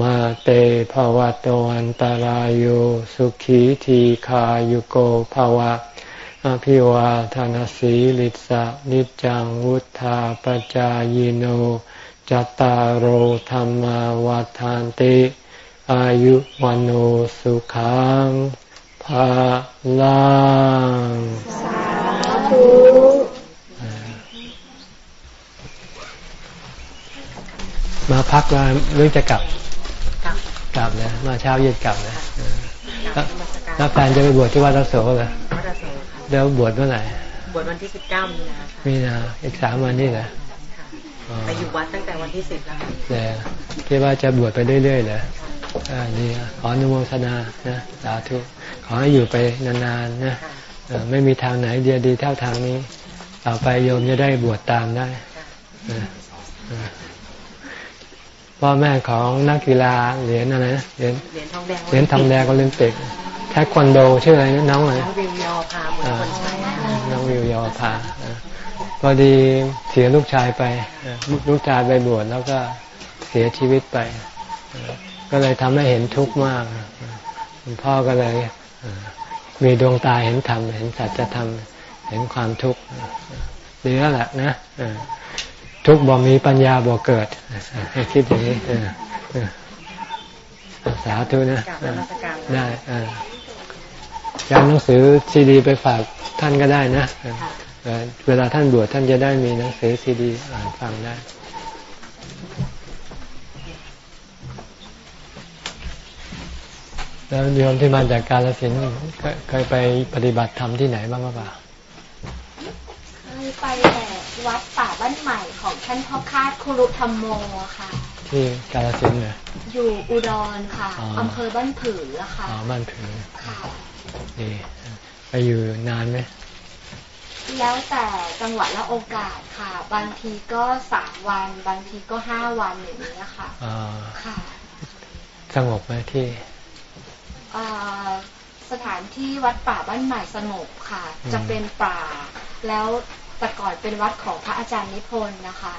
มาเตภวัตวันตารโยสุขีทีขายุโกภวะ อภิวาทานสีลิสะนิจังวุธาปจายโนจตารโหธรรมวาทานติ อายุวันโอสุขังภาลังสาธุมาพักมาหรือจะกลับ กลับนะมาเช้าเย็นกลับนะแล้วแฟนจะไปบวชที่วัดรโสเลยเดี๋ยวบวชเมื่อไหร่บวชวันที่สิบเก้ามีนามีนาอีกสามวันนี่แหละไปอยู่วัดตั้งแต่วันที่สิบแล้วแต่คิดว่าจะบวชไปเรื่อยๆเลยอ่านี่ขออนุโมทนานะสาธุขอให้อยู่ไปนานๆนะไม่มีทางไหนเดียดีเท่าทางนี้ ต่อไปโยมจะได้บวชตามได้ พ่อแม่ของนักกีฬาเหรียญอะไรนะเหรียญเหรียญทองแดงก็เล่นเตกแท็กควันโดชื่ออะไรนะน้องอะไรน้องวิวยอพาน้องวิวยอพาพอดีเสียลูกชายไปลูกชายไปบวชแล้วก็เสียชีวิตไป ก็เลยทำให้เห็นทุกข์มากพ่อก็เลยมีดวงตาเห็นธรรมเห็นสัจธรรมเห็นความทุกข์ดีแล้วแหละนะ ทุกบ่มีปัญญาบ่เกิดให้คิดอย่างนี้สาธุนะได้ยางหนังสือซีดี ไปฝากท่านก็ได้นะเวลาท่านบวชท่านจะได้มีหนังสือซีดี อ่านฟังได้แล้วโยมที่มาจากกาลสินเคยไปปฏิบัติธรรมที่ไหนบ้างหรือเปล่าเคยไปแต่ วัดป่าบ้านใหม่ของท่านพ่อคาดคุรุธรรมโมค่ะที่กาลสินเนี่ยอยู่อุดรค่ะอำเภอบ้านผือค่ะอ๋อบ้านผือค่ะนี่ไปอยู่นานไหมแล้วแต่จังหวะและโอกาสค่ะ บางทีก็สามวัน บางทีก็ห้าวันอย่างนี้ค่ะอ๋อค่ะสงบไหมที่สถานที่วัดป่าบ้านใหม่สงบค่ะ จะเป็นป่าแล้ว แต่ก่อนเป็นวัดของพระอาจารย์นิพนธ์นะคะ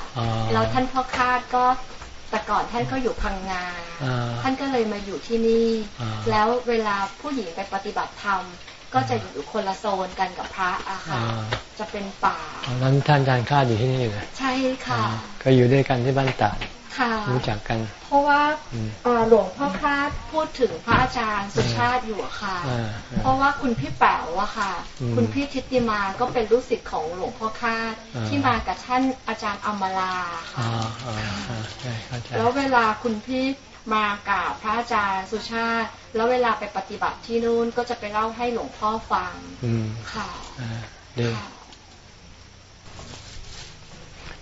แล้วท่านพ่อคาดก็แต่ก่อนท่านก็อยู่พังงา ท่านก็เลยมาอยู่ที่นี่ แล้วเวลาผู้หญิงไปปฏิบัติธรรม ก็จะอยู่คนละโซนกันกับพระอะค่ะ จะเป็นป่านั้นท่านอาจารย์ข้าอยู่ที่นี่เลยใช่ค่ะ ก็อยู่ด้วยกันที่บ้านตาด รู้จักกัน เพราะว่าหลวงพ่อคาดพูดถึงพระอาจารย์สุชาติอยู่ค่ะ เพราะว่าคุณพี่แป๋วอะค่ะ คุณพี่ทิติมาก็เป็นลูกศิษย์ของหลวงพ่อคาดที่มากับท่านอาจารย์อมราค่ะแล้วเวลาคุณพี่มากับพระอาจารย์สุชาติ แล้วเวลาไปปฏิบัติที่นู่นก็จะไปเล่าให้หลวงพ่อฟังค่ะ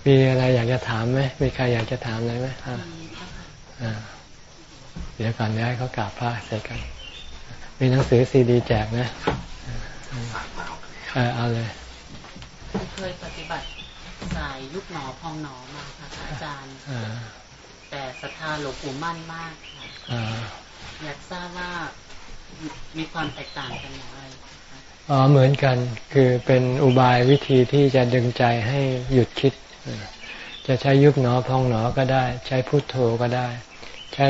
มีอะไรอยากจะถามไหมมีใครอยากจะถามอะไรไหมอ่าเดี๋ยวก่อนเดี๋ยวให้เขากราบพระใส่กัน มีหนังสือซีดีแจกนะเอาเลย เคยปฏิบัติสายยุคหนอพองหนอมาค่ะอาจารย์แต่ศรัทธาหลวงปู่มั่นมากค่ะอยากทราบว่ามีความแตกต่างกันอย่างไรอ๋อเหมือนกันคือเป็นอุบายวิธีที่จะดึงใจให้หยุดคิด จะใช้ยุบหนอพองหนอก็ได้ ใช้พุทโธก็ได้ ใช้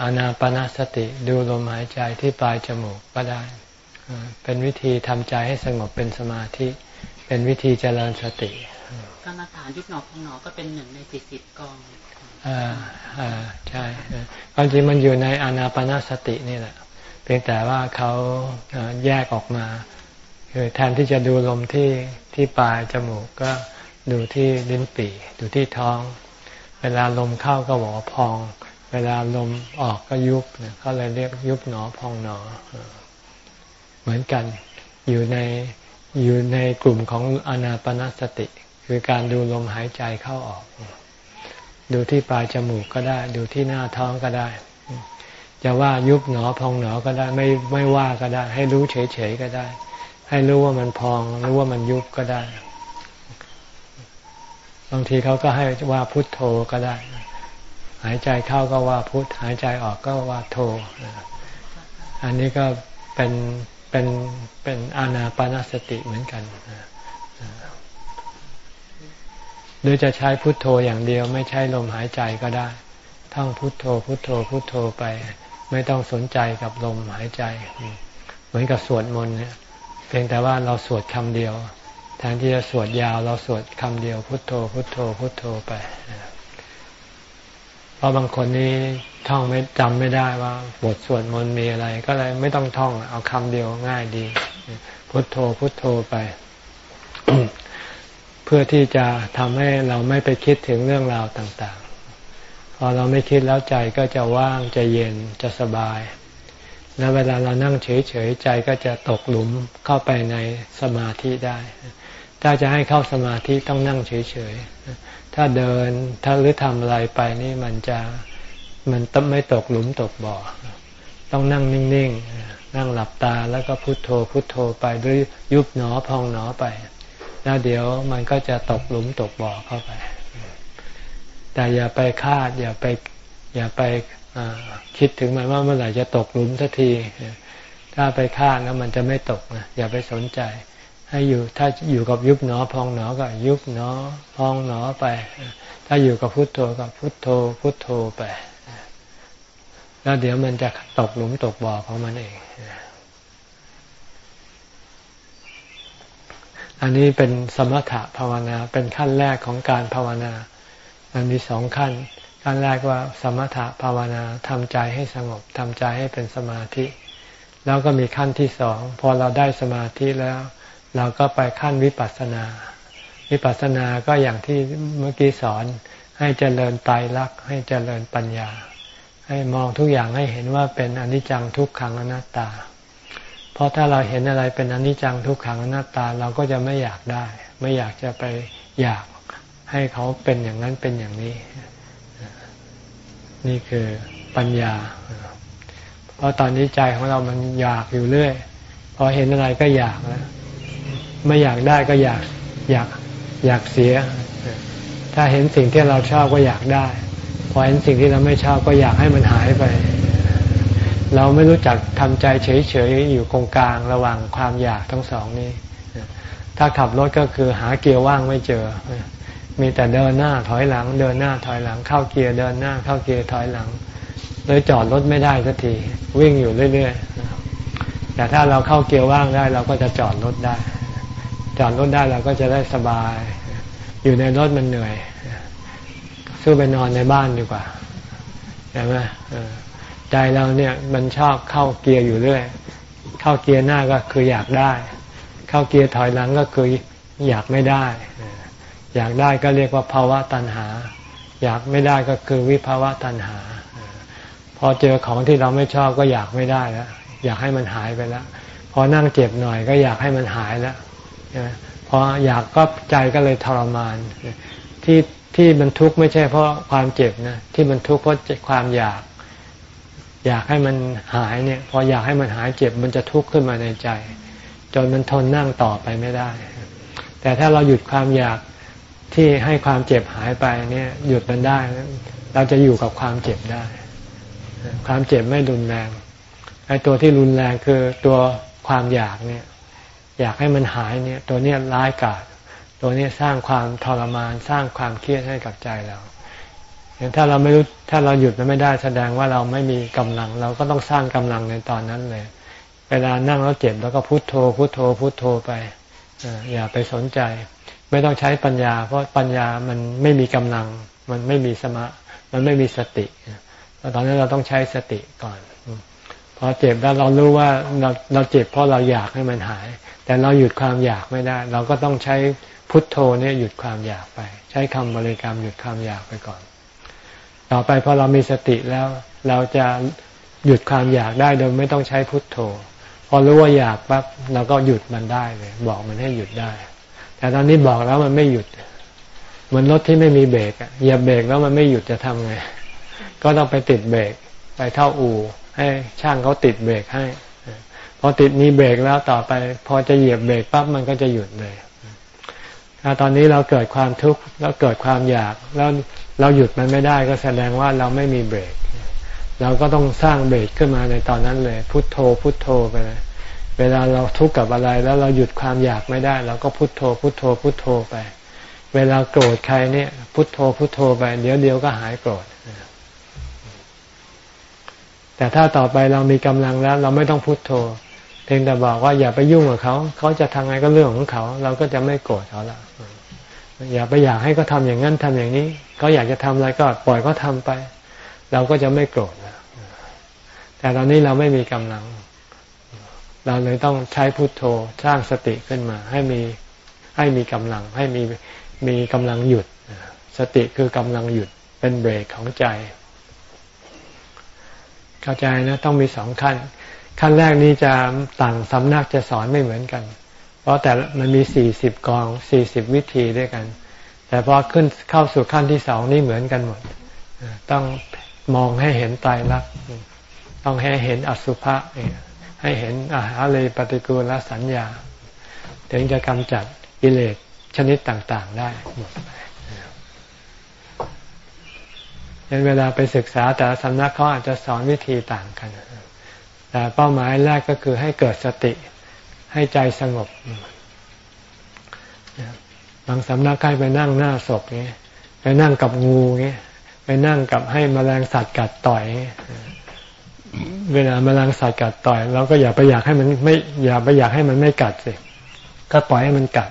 อานาปนาสติดูลมหายใจที่ปลายจมูกก็ได้ เป็นวิธีทำใจให้สงบเป็นสมาธิ เป็นวิธีเจริญสติกรรมฐานยุบหนอพองหนอก็เป็นหนึ่งในสิสิบกองอ่าอ่าใช่ความจริงมันอยู่ในอานาปนาสตินี่แหละ เพียงแต่ว่าเขาแยกออกมาคือแทนที่จะดูลมที่ที่ปลายจมูกก็ ดูที่ลิ้นปี่ดูที่ท้อง เวลาลมเข้าก็บอกว่าพอง เวลาลมออกก็ยุบเขาเลยเรียกยุบหนอพองหนอ เหมือนกันอยู่ในอยู่ในกลุ่มของอนาปนาสติ คือการดูลมหายใจเข้าออก ดูที่ปลายจมูกก็ได้ ดูที่หน้าท้องก็ได้ จะว่ายุบหนอพองหนอก็ได้ไม่ไม่ว่าก็ได้ ให้รู้เฉยๆก็ได้ ให้รู้ว่ามันพองรู้ว่ามันยุบก็ได้ บางทีเขาก็ให้ว่าพุทโธก็ได้ หายใจเข้าก็ว่าพุทหายใจออกก็ว่าโธอันนี้ก็เป็นเป็นเป็นอานาปานสติเหมือนกันหรือจะใช้พุทโธอย่างเดียว ไม่ใช้ลมหายใจก็ได้ ท่องพุทโธ พุทโธ พุทโธไป ไม่ต้องสนใจกับลมหายใจ เหมือนกับสวดมนต์เนี่ยเพียงแต่ว่าเราสวดคำเดียว แทนที่จะสวดยาวเราสวดคำเดียวพุทโธ พุทโธ พุทโธไปเพราะบางคนนี้ท่องไม่จำไม่ได้ว่า บทสวดมนต์มีอะไร ก็เลยไม่ต้องท่องเอาคำเดียวง่ายดี พุทโธ พุทโธไป เพื่อที่จะทำให้เราไม่ไปคิดถึงเรื่องราวต่าง ๆ พอเราไม่คิดแล้วใจก็จะว่างจะเย็นจะสบายแล้วเวลาเรานั่งเฉยๆใจก็จะตกหลุมเข้าไปในสมาธิได้ ถ้าจะให้เข้าสมาธิต้องนั่งเฉยๆ ถ้าเดินถ้าหรือทำอะไรไปนี่มันจะมันต้องไม่ตกหลุมตกบ่อ ต้องนั่งนิ่งๆ นั่งหลับตาแล้วก็พุโทโธพุโทโธไปด้วยยุบหนอพองหนอไป แล้วเดี๋ยวมันก็จะตกหลุมตกบ่อเข้าไป แต่อย่าไปคาด อย่าไปอย่าไปคิดถึงมันว่าเมื่อไหร่จะตกหลุมสักที ถ้าไปคาดแล้วมันจะไม่ตกนะอย่าไปสนใจ ให้อยู่ ถ้าอยู่กับยุบหนอพองหนอก็ยุบหนอพองหนอไป ถ้าอยู่กับพุทโธก็พุทโธ พุทโธไปแล้วเดี๋ยวมันจะตกหลุมตกบ่อของมันเอง อันนี้เป็นสมถะภาวนา เป็นขั้นแรกของการภาวนา มันมีสองขั้น ขั้นแรกว่าสมถะภาวนาทำใจให้สงบทำใจให้เป็นสมาธิ แล้วก็มีขั้นที่สอง พอเราได้สมาธิแล้ว เราก็ไปขั้นวิปัสสนา วิปัสสนาก็อย่างที่เมื่อกี้สอนให้เจริญไตรลักษณ์ให้เจริญปัญญา ให้มองทุกอย่างให้เห็นว่าเป็นอนิจจังทุกขังอนัตตา เพราะถ้าเราเห็นอะไรเป็นอนิจจังทุกขังอนัตตาเราก็จะไม่อยากได้ ไม่อยากจะไปอยากให้เขาเป็นอย่างนั้นเป็นอย่างนี้ นี่คือปัญญา เพราะตอนนี้ใจของเรามันอยากอยู่เรื่อยพอเห็นอะไรก็อยากแล้ว ไม่อยากได้ก็อยากอยากอยากเสีย ถ้าเห็นสิ่งที่เราชอบก็อยากได้ พอเห็นสิ่งที่เราไม่ชอบก็อยากให้มันหายไป เราไม่รู้จักทำใจเฉยๆอยู่ตรงกลางระหว่างความอยากทั้งสองนี้ ถ้าขับรถก็คือหาเกียร์ว่างไม่เจอ มีแต่เดินหน้าถอยหลัง เดินหน้าถอยหลัง เข้าเกียร์เดินหน้าเข้าเกียร์ถอยหลังเลยจอดรถไม่ได้สักทีวิ่งอยู่เรื่อยๆแต่ถ้าเราเข้าเกียร์ว่างได้ เราก็จะจอดรถได้ จอดรถได้เราก็จะได้สบาย อยู่ในรถมันเหนื่อยสู้ไปนอนในบ้านดีกว่าใช่ไหมใจเราเนี่ยมันชอบเข้าเกียร์อยู่เรื่อย เข้าเกียร์หน้าก็คืออยากได้ เข้าเกียร์ถอยหลังก็คืออยากไม่ได้ อยากได้ก็เรียกว่าภาวะตัณหา อยากไม่ได้ก็คือวิภาวะตัณหา พอเจอของที่เราไม่ชอบก็อยากไม่ได้แล้วอยากให้มันหายไปแล้ว พอนั่งเจ็บหน่อยก็อยากให้มันหายแล้ว พออยากก็ใจก็เลยทรมาน ที่ที่มันทุกข์ไม่ใช่เพราะความเจ็บนะที่มันทุกข์เพราะความอยาก อยากให้มันหายเนี่ย พออยากให้มันหายเจ็บมันจะทุกข์ขึ้นมาในใจ จนมันทนนั่งต่อไปไม่ได้ แต่ถ้าเราหยุดความอยากที่ให้ความเจ็บหายไปเนี่ย หยุดมันได้ เราจะอยู่กับความเจ็บได้ ความเจ็บไม่รุนแรงไอ้ตัวที่รุนแรงคือตัวความอยากเนี่ย อยากให้มันหายเนี่ย ตัวเนี้ยร้ายกาจตัวนี้สร้างความทรมานสร้างความเครียดให้กับใจเราอย่างถ้าเราไม่รู้ถ้าเราหยุดมันไม่ได้แสดงว่าเราไม่มีกำลัง เราก็ต้องสร้างกำลังในตอนนั้นเลย เวลานั่งแล้วเจ็บแล้วก็พุโทโธ พุโทโธ พุโทโธไปอย่าไปสนใจ ไม่ต้องใช้ปัญญา เพราะปัญญามันไม่มีกำลัง มันไม่มีสมามันไม่มีสติตอนนั้นเราต้องใช้สติก่อนพอเจ็บแล้วเรารู้ว่าเราเราเจ็บเพราะเราอยากให้มันหาย แต่เราหยุดความอยากไม่ได้ เราก็ต้องใช้พุทโธเนี่ยหยุดความอยากไป ใช้คำบริกรรมหยุดความอยากไปก่อน ต่อไปพอเรามีสติแล้ว เราจะหยุดความอยากได้โดยไม่ต้องใช้พุทโธ พอรู้ว่าอยากปั๊บเราก็หยุดมันได้เลย บอกมันให้หยุดได้ แต่ตอนนี้บอกแล้วมันไม่หยุดเหมือนรถที่ไม่มีเบรกเหยียบเบรกแล้วมันไม่หยุดจะทำไง ก็ต้องไปติดเบรกไปเท่าอู่ให้ช่างเขาติดเบรกให้ พอติดมีเบรกแล้วต่อไป พอจะเหยียบเบรกปั๊บมันก็จะหยุดเลยถ้าตอนนี้เราเกิดความทุกข์แล้วเกิดความอยากแล้วเราหยุดมันไม่ได้ก็แสดงว่าเราไม่มีเบรก เราก็ต้องสร้างเบรกขึ้นมาในตอนนั้นเลย พุทโธ พุทโธไปเลยเวลาเราทุกข์กับอะไรแล้วเราหยุดความอยากไม่ได้ เราก็พุโทโธ พุโทโธ พุโทโธไป เวลาโกรธใครเนี่ย พุโทโธ พุโทโธไป เดี๋ยวเดียวก็หายโกรธแต่ถ้าต่อไปเรามีกำลังแล้ว เราไม่ต้องพุโทโธ พียงแต่บอกว่าอย่าไปยุ่งกับเขาเขาจะทำไงก็เรื่องของเขา เราก็จะไม่โกรธเขาละอย่าไปอยากให้เขาทาอย่างนั้นทำอย่างนี้เขาอยากจะทำอะไรก็ปล่อยเขาทาไป เราก็จะไม่โกรธแต่ตอนนี้เราไม่มีกำลัง เราเลยต้องใช้พุทโธสร้างสติขึ้นมา ให้มีให้มีกำลัง ให้มีมีกำลังหยุด สติคือกำลังหยุดเป็นเบรกของใจ เข้าใจนะต้องมีสองขั้น ขั้นแรกนี้จะต่างสำนักจะสอนไม่เหมือนกัน เพราะแต่มันมีสี่สิบกองสี่สิบวิธีด้วยกัน แต่พอขึ้นเข้าสู่ขั้นที่สองนี่เหมือนกันหมด ต้องมองให้เห็นตายรัก ต้องให้เห็นอสุภะให้เห็นอาหารเลยปฏิกูลสัญญา ถึงจะกำจัดกิเลสชนิดต่างๆได้หมดเวลาไปศึกษาแต่สำนักเขาอาจจะสอนวิธีต่างกัน แต่เป้าหมายแรกก็คือให้เกิดสติให้ใจสงบบางสำนักให้ไปนั่งหน้าศพนี้ไปนั่งกับงูนี้ไปนั่งกับให้มแมลงสัตว์กัดต่อยเวลาแมลงสัตว์กัดต่อยเราก็อย่าไปอยากให้มันไม่อย่าไปอยากให้มันไม่กัดสิก็ปล่อยให้มันกัด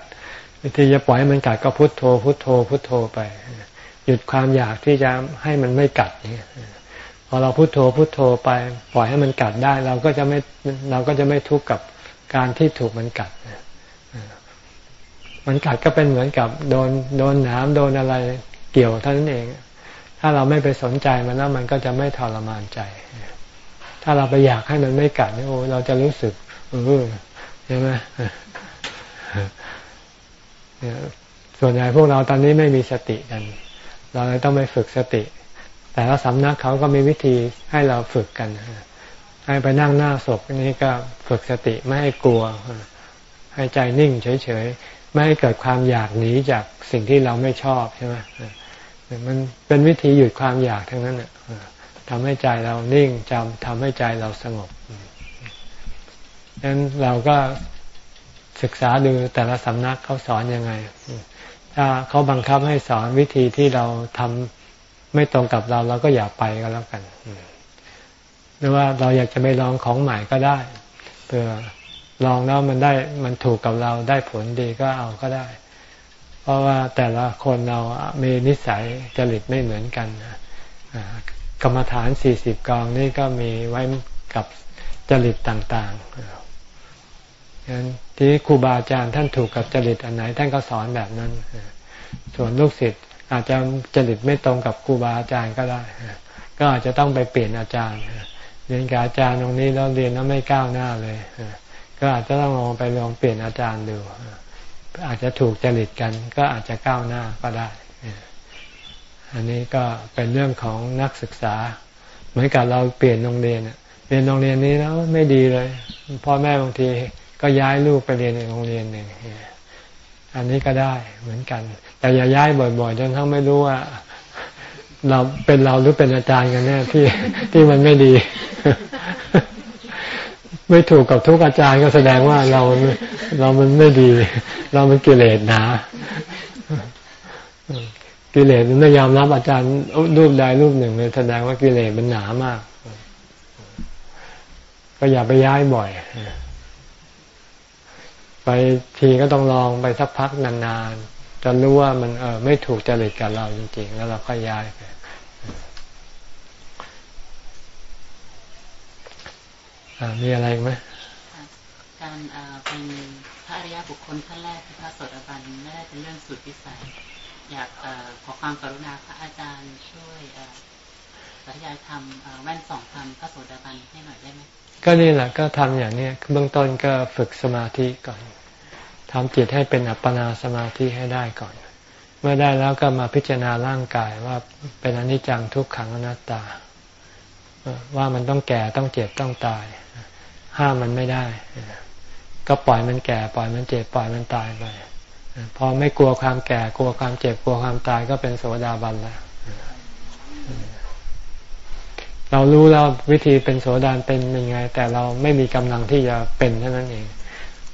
วิธีจะปล่อยให้มันกัดก็พุโทโธ พุโทโธ พุโทโธไป หยุดความอยากที่จะให้มันไม่กัดนี่ พอเราพุโทโธพุโทโธไป ปล่อยให้มันกัดได้ เราก็จะไม่เราก็จะไม่ทุกข์กับการที่ถูกมันกัดมันกัดก็เป็นเหมือนกับโดนโดนน้ำโดนอะไรเกี่ยวเท่านั้นเอง ถ้าเราไม่ไปสนใจมันแล้วมันก็จะไม่ทรมานใจ ถ้าเราไปอยากให้มันไม่กัดนี่โอ้เราจะรู้สึกเออใช่ไหมส่วนใหญ่พวกเราตอนนี้ไม่มีสติกัน เราเลยต้องไปฝึกสติ แต่ละสำนักเขาก็มีวิธีให้เราฝึกกัน ให้ไปนั่งหน้าศพนี่ก็ฝึกสติไม่ให้กลัว ให้ใจนิ่งเฉยๆ ไม่ให้เกิดความอยากหนีจากสิ่งที่เราไม่ชอบใช่ไหมมันเป็นวิธีหยุดความอยากทั้งนั้นทำให้ใจเรานิ่งจำทำให้ใจเราสงบดังนั้นเราก็ศึกษาดูแต่ละสำนักเขาสอนยังไง ถ้าเขาบังคับให้สอนวิธีที่เราทำ ไม่ตรงกับเราเราก็อย่าไปก็แล้วกันหรือว่าเราอยากจะไปลองของใหม่ก็ได้เพื่อลองแล้วมันได้มันถูกกับเราได้ผลดีก็เอาก็ได้ เพราะว่าแต่ละคนเรามีนิสัยจริตไม่เหมือนกันกรรมฐานสี่สิบกองนี่ก็มีไว้กับจริตต่างๆฉะนั้นที่ครูบาอาจารย์ท่านถูกกับจริตอันไหน ท่านก็สอนแบบนั้น ส่วนลูกศิษย์ อาจจะจริตไม่ตรงกับครูบาอาจารย์ก็ได้ ก็อาจจะต้องไปเปลี่ยนอาจารย์ เรียนกับอาจารย์ตรงนี้แล้วเรียนแล้วไม่ก้าวหน้าเลย ก็อาจจะต้องลองไปลองเปลี่ยนอาจารย์ดู อาจจะถูกจริตกัน ก็อาจจะก้าวหน้าก็ได้ อันนี้ก็เป็นเรื่องของนักศึกษา เหมือนกับเราเปลี่ยนโรงเรียนเรียนโรงเรียนนี้แล้วไม่ดีเลย พ่อแม่บางทีก็ย้ายลูกไปเรียนในโรงเรียนหนึ่งอันนี้ก็ได้เหมือนกัน แต่อย่าย้ายบ่อยๆจนทั้งไม่รู้ว่า เราเป็นเราหรือเป็นอาจารย์กันแน่ที่ที่มันไม่ดี ไม่ถูกกับทุกอาจารย์ก็แสดงว่าเราเรามันไม่ดี เรามันกิเลสหนากิเลสมันไม่ยอมรับอาจารย์รูปใดรูปหนึ่งเลยแสดงว่ากิเลสมันหนามาก ก็อย่าไปย้ายบ่อย ไปทีก็ต้องลองไปสักพักนานๆ จนรู้ว่ามันเออไม่ถูกจริตกับเราจริงๆ แล้วเราก็ย้ายไปมีอะไรไหมการเป็นพระอริยบุคคลขั้นแรกที่พระโสดาบันไม่ได้เป็นเรื่องสุดวิสัย อยากขอความกรุณาพระอาจารย์ช่วยสาธยายธรรมแว่นสองธรรมพระโสดาบันให้หน่อยได้ไหมก็นี่แหละก็ทำอย่างนี้เบื้องต้นก็ฝึกสมาธิก่อน ทำจิตให้เป็นอัปปนาสมาธิให้ได้ก่อน เมื่อได้แล้วก็มาพิจารณาร่างกายว่าเป็นอนิจจังทุกขังอนัตตา ว่ามันต้องแก่ต้องเจ็บต้องตาย ห้ามมันไม่ได้ ก็ปล่อยมันแก่ปล่อยมันเจ็บปล่อยมันตายไปพอไม่กลัวความแก่กลัวความเจ็บกลัวความตายก็เป็นโสดาบันแล้วเรารู้แล้ววิธีเป็นโสดาเป็นยังไง แต่เราไม่มีกำลังที่จะเป็นเท่านั้นเอง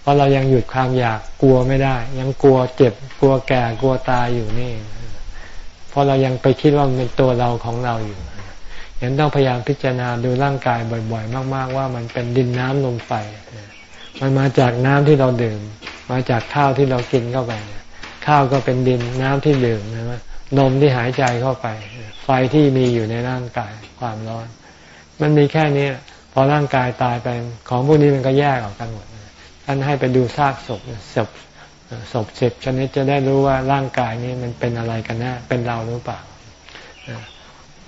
ราะเรายังหยุดความอยากกลัวไม่ได้ ยังกลัวเจ็บกลัวแก่กลัวตายอยู่นี่ เพราะเรายังไปคิดว่ามันเป็นตัวเราของเราอยู่ยังต้องพยายามพิจารณาดูร่างกายบ่อย ๆ มาก ๆ ว่ามันเป็นดินน้ำลมไฟมันมาจากน้ำที่เราดื่ม มาจากข้าวที่เรากินเข้าไปข้าวก็เป็นดินน้ำที่ดื่มนะนมที่หายใจเข้าไป ไฟที่มีอยู่ในร่างกายความร้อน มันมีแค่นี้พอร่างกายตายไปของพวกนี้มันก็แยกออกกันหมด ท่านให้ไปดูซากศพศพศพเสร็จชนิดจะได้รู้ว่าร่างกายนี้มันเป็นอะไรกันแน่เป็นเราหรือเปล่า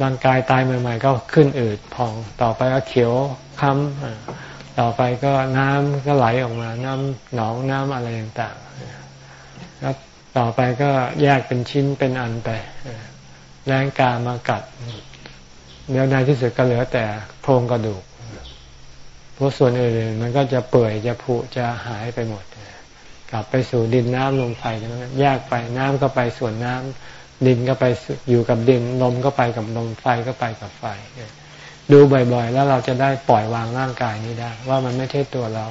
ร่างกายตายใหม่ ๆ ก็ขึ้นอืดพองต่อไปก็เขียวค้ำต่อไปก็น้ำก็ไหลออกมา น้ำหนองน้ำอะไรต่างๆแล้วต่อไปก็แยกเป็นชิ้นเป็นอันไปแรงกามากัดเนื้อในที่สุดก็เหลือแต่โครงกระดูก พราะส่วนอื่นๆมันก็จะเปื่อยจะผุจะหายไปหมด กลับไปสู่ดินน้ำลมไฟแยกไปน้ำก็ไปส่วนน้ำดินก็ไปอยู่กับดินลมก็ไปกับลมไฟก็ไปกับไฟ ดูบ่อยๆ แล้วเราจะได้ปล่อยวางร่างกายนี้ได้ ว่ามันไม่ใช่ตัวเรา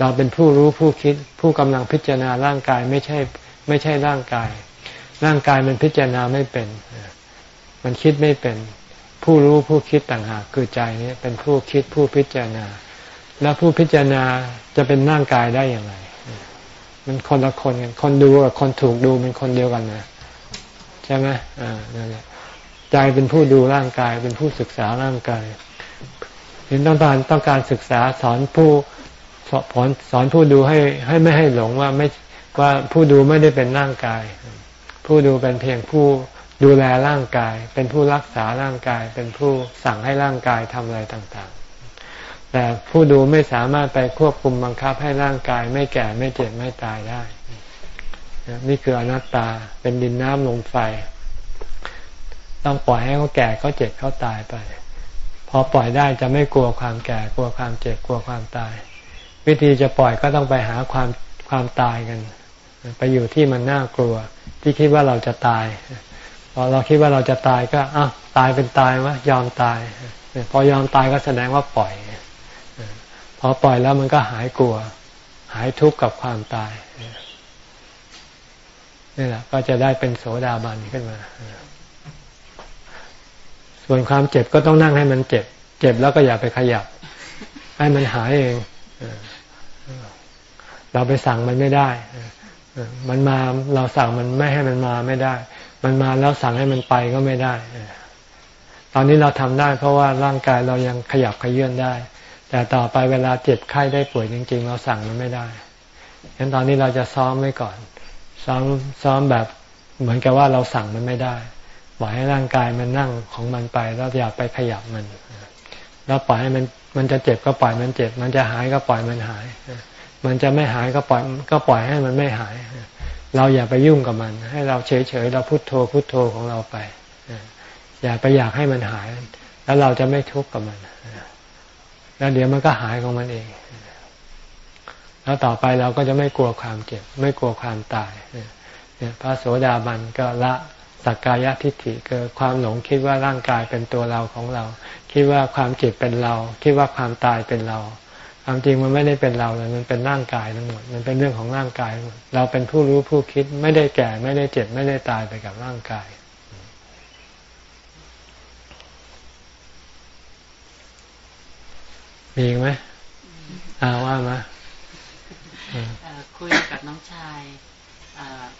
เราเป็นผู้รู้ผู้คิด ผู้กำลังพิจารณาร่างกายไม่ใช่ไม่ใช่ร่างกาย ร่างกายมันพิจารณาไม่เป็น มันคิดไม่เป็น ผู้รู้ผู้คิดต่างหากคือใจนี้เป็นผู้คิดผู้พิจารณา แล้วผู้พิจารณาจะเป็นร่างกายได้อย่างไร มันคนละคนกัน คนดูกับคนถูกดูเป็นคนเดียวกันนะใช่ไหมอ่านั่นแหละใจเป็นผู้ดูร่างกาย เป็นผู้ศึกษาร่างกายเห็นต้องการต้องการศึกษาสอนผู้สอนสอนผู้ดูให้ให้ไม่ให้หลงว่าไม่ว่าผู้ดูไม่ได้เป็นร่างกาย ผู้ดูเป็นเพียงผู้ดูแลร่างกาย เป็นผู้รักษาร่างกาย เป็นผู้สั่งให้ร่างกายทำอะไรต่างๆ แต่ผู้ดูไม่สามารถไปควบคุมบังคับให้ร่างกาย ไม่แก่ไม่เจ็บไม่ตายได้ นี่คืออนัตตาเป็นดินน้ำลมไฟ ต้องปล่อยให้เขาแก่เขาเจ็บเขาตายไป พอปล่อยได้จะไม่กลัวความแก่กลัวความเจ็บกลัวความตาย วิธีจะปล่อยก็ต้องไปหาความความตายกัน ไปอยู่ที่มันน่ากลัว ที่คิดว่าเราจะตายพอเราคิดว่าเราจะตายก็อ้าวตายเป็นตายวะยอมตายพอยอมตายก็แสดงว่าปล่อย อปล่อยแล้วมันก็หายกลัว หายทุกข์กับความตายนี่แหละก็จะได้เป็นโสดาบันขึ้นมา ส่วนความเจ็บก็ต้องนั่งให้มันเจ็บ เจ็บแล้วก็อย่าไปขยับ ให้มันหายเอง เราไปสั่งมันไม่ได้ มันมาเราสั่งมันไม่ให้มันมาไม่ได้ มันมาแล้วสั่งให้มันไปก็ไม่ได้ ตอนนี้เราทำได้ เพราะว่าร่างกายเรายังขยับขยื่นได้ แต่ต่อไปเวลาเจ็บไข้ได้ป่วยจริง ๆ เราสั่งมันไม่ได้ฉะนั้นตอนนี้เราจะซ้อมไว้ก่อน ซ้อมซ้อมแบบเหมือนกับว่าเราสั่งมันไม่ได้ปล่อยให้ร่างกายมันนั่งของมันไปแล้วอย่าไปขยับมัน แล้วปล่อยให้มันมันจะเจ็บก็ปล่อยมันเจ็บ มันจะหายก็ปล่อยมันหาย มันจะไม่หายก็ปล่อยก็ปล่อยให้มันไม่หาย เราอย่าไปยุ่งกับมัน ให้เราเฉยๆเราพุโทโธพุโทโธของเราไป อย่าไปอยากให้มันหาย แล้วเราจะไม่ทุกข์กับมัน แล้วเดี๋ยวมันก็หายของมันเอง แล้วต่อไปเราก็จะไม่กลัวความเจ็บ ไม่กลัวความตายเนี่ยพระโสดาบันก็ละสักกายทิฏฐิเกิดความหลงคิดว่าร่างกายเป็นตัวเราของเรา คิดว่าความเจ็บเป็นเรา คิดว่าความตายเป็นเรา ความจริงมันไม่ได้เป็นเราเลยมันเป็นร่างกายทั้งหมดมันเป็นเรื่องของร่างกาย เราเป็นผู้รู้ผู้คิดไม่ได้แก่ไม่ได้เจ็บไม่ได้ตายไปกับร่างกาย มีไหมอาว่ามาคุยกับน้องชาย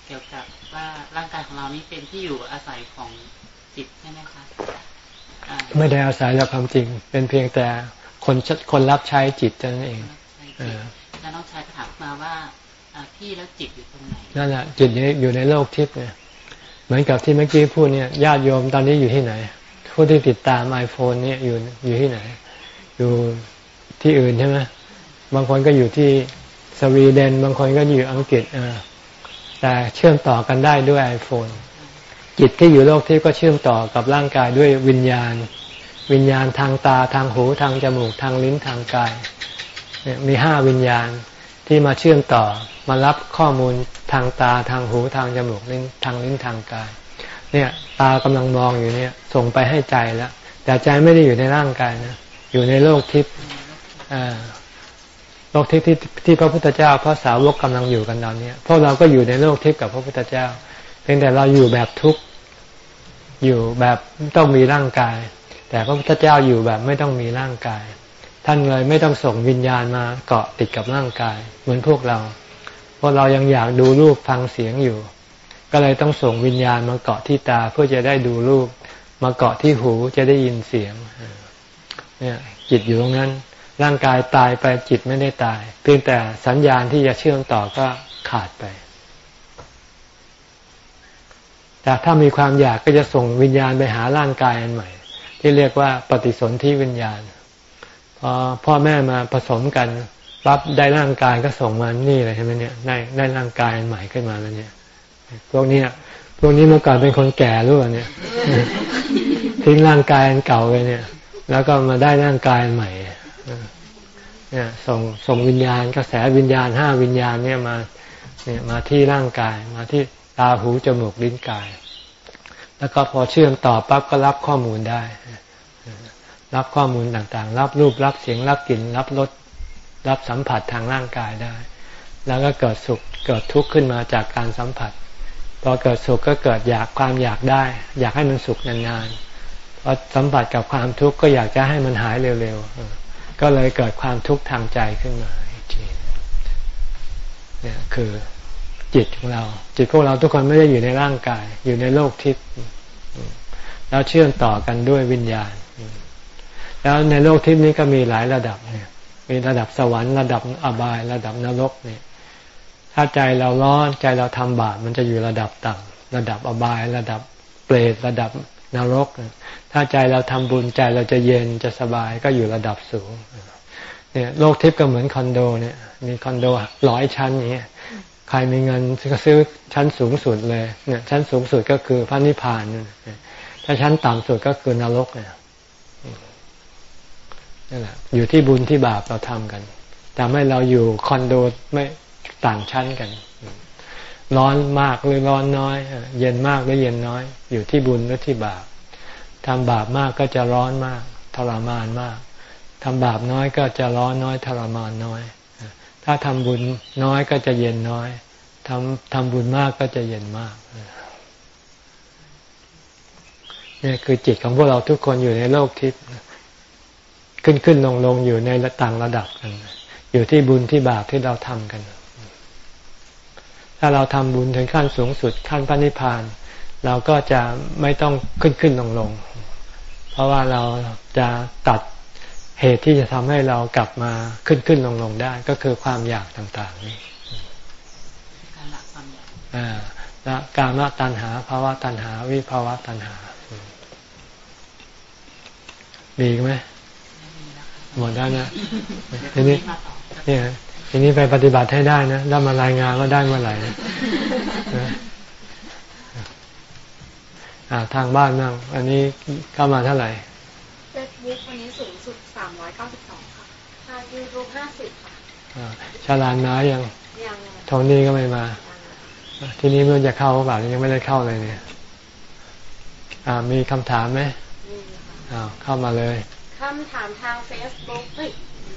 เกี่ยวกับว่าร่างกายของเรานี่เป็นที่อยู่อาศัยของจิตใช่ไหมคะไม่ได้อาศัยแล้วความจริง เป็นเพียงแต่คนคนรับใช้จิตนั่นเองแล้วน้องชายถามมาว่าพี่แล้วจิตอยู่ตรงไหนนั่นแหละจิตอยู่ในโลกทิพย์เนี่ยเหมือนกับที่เมื่อกี้พูดเนี่ยญาติโยมตอนนี้อยู่ที่ไหนผู้ที่ติดตามไอโฟนเนี่ยอยู่อยู่ที่ไหน อยู่ ที่อื่นใช่ไหมบางคนก็อยู่ที่สวีเดน บางคนก็อยู่อังกฤษแต่เชื่อมต่อกันได้ด้วยไอโฟนจิตที่อยู่โลกที่ก็เชื่อมต่อกับร่างกายด้วยวิญญาณ วิญญาณทางตาทางหูทางจมูกทางลิ้นทางกายเนี่ยมีห้าวิญญาณที่มาเชื่อมต่อมารับข้อมูลทางตาทางหูทางจมูกลิ้นทางลิ้นทางกาย เนี่ยตากำลังมองอยู่เนี่ย ส่งไปให้ใจแล้วแต่ใจไม่ได้อยู่ในร่างกายนะอยู่ในโลกทิพย์ โลกทิพย์ที่ที่พระพุทธเจ้าพระสาวกกำลังอยู่กันตอนนี้พวกเราก็อยู่ในโลกทิพย์กับพระพุทธเจ้า เพียงแต่เราอยู่แบบทุกข์อยู่แบบต้องมีร่างกาย แต่พระพุทธเจ้าอยู่แบบไม่ต้องมีร่างกาย ท่านเลยไม่ต้องส่งวิญญาณมาเกาะติดกับร่างกาย เหมือนพวกเราเพราะเรายังอยากดูรูปฟังเสียงอยู่ ก็เลยต้องส่งวิญญาณมาเกาะที่ตาเพื่อจะได้ดูรูป มาเกาะที่หูจะได้ยินเสียงเนี่ยจิตอยู่ตรงนั้น ร่างกายตายไปจิตไม่ได้ตาย เพียงแต่สัญญาณที่จะเชื่อมต่อก็ขาดไป แต่ถ้ามีความอยากก็จะส่งวิญญาณไปหาร่างกายอันใหม่ ที่เรียกว่าปฏิสนธิวิญญาณพอพ่อแม่มาผสมกันรับได้ร่างกายก็ส่งมานี่เลยใช่ไหมเนี่ยได้ได้ร่างกายอันใหม่ขึ้นมาแล้วเนี่ยพวกนี้พวกนี้เมื่อก่อนเป็นคนแก่รู้ป่ะเนี่ยทิ้งร่างกายอันเก่าไปเนี่ย แล้วก็มาได้ร่างกายอันใหม่ เนี่ยส่งส่งวิญญาณกระแสวิญญาณห้าวิญญาณเนี่ยมาเนี่ยมาที่ร่างกาย มาที่ตาหูจมูกลิ้นกาย แล้วก็พอเชื่อมต่อปั๊บก็รับข้อมูลได้ รับข้อมูลต่างๆ รับรูปรับเสียงรับกลิ่นรับรสรับสัมผัสทางร่างกายได้ แล้วก็เกิดสุขเกิดทุกข์ขึ้นมาจากการสัมผัสพอเกิดสุขก็เกิดอยากความอยากได้ อยากให้มันสุขนานๆพอสัมผัสกับความทุกข์ก็อยากจะให้มันหายเร็วๆ ก็เลยเกิดความทุกข์ทางใจขึ้นมาอีกทีเนี่ยคือจิตของเรา จิตพวกเราทุกคนไม่ได้อยู่ในร่างกาย อยู่ในโลกทิพย์แล้วเชื่อมต่อกันด้วยวิญญาณ แล้วในโลกทิพย์นี้ก็มีหลายระดับเนี่ย มีระดับสวรรค์ระดับอบาย ระดับนรกเนี่ย ถ้าใจเราร้อนใจเราทำบาปมันจะอยู่ระดับต่ำระดับอบาย ระดับเปรตระดับนรก ถ้าใจเราทำบุญใจเราจะเย็นจะสบายก็อยู่ระดับสูงเนี่ยโลกทิพย์ก็เหมือนคอนโดเนี่ยมีคอนโดร้อยชั้นอย่างเงี้ยใครมีเงินก็ซื้อชั้นสูงสุดเลยเนี่ยชั้นสูงสุดก็คือพระนิพพานถ้าชั้นต่ำสุดก็คือนรกเนี่ยนี่แหละอยู่ที่บุญที่บาปเราทำกันทำให้เราอยู่คอนโดไม่ต่างชั้นกัน ร้อนมากหรือร้อนน้อย เย็นมากหรือเย็นน้อย อยู่ที่บุญหรือที่บาป ทำบาปมากก็จะร้อนมาก ทรมานมากทำบาปน้อยก็จะร้อนน้อยทรมานน้อย ถ้าทำบุญน้อยก็จะเย็นน้อยทำทำบุญมากก็จะเย็นมากนี่คือจิตของพวกเราทุกคนอยู่ในโลกทิพย์ขึ้นขึ้นลงลงอยู่ในต่างระดับกัน อยู่ที่บุญที่บาปที่เราทำกัน ถ้าเราทำบุญถึงขั้นสูงสุดขั้นพระนิพพาน เราก็จะไม่ต้องขึ้นขึ้นลงลง เพราะว่าเราจะตัดเหตุที่จะทำให้เรากลับมาขึ้นขึ้นลงลงได้ ก็คือความอยากต่าง ๆ นี่การละความอยากละการละตัณหาภาวะตัณหา วิภาวะตัณหา มีไหมหมดแล้วนะทีนี้เนี่ยทีนี้ไปปฏิบัติให้ได้นะแล้วมารายงานว่าได้เมื่อไหร่ อ่าทางบ้านนั่งอันนี้เข้ามาเท่าไหร่เฟซบุ๊กวันนี้สูงสุดสามร้อยเก้าสิบสองค่ะทางยูทูบห้าสิบค่ะชาลานมายังยังโทนี่ก็ไม่มา ทีนี้มันจะเข้าหรือเปล่ายังไม่ได้เข้าเลยเนี่ย อ่ามีคำถามไหมมีค่ะอ้าวเข้ามาเลยคำถามทางเฟซบุ๊กเฮ้ย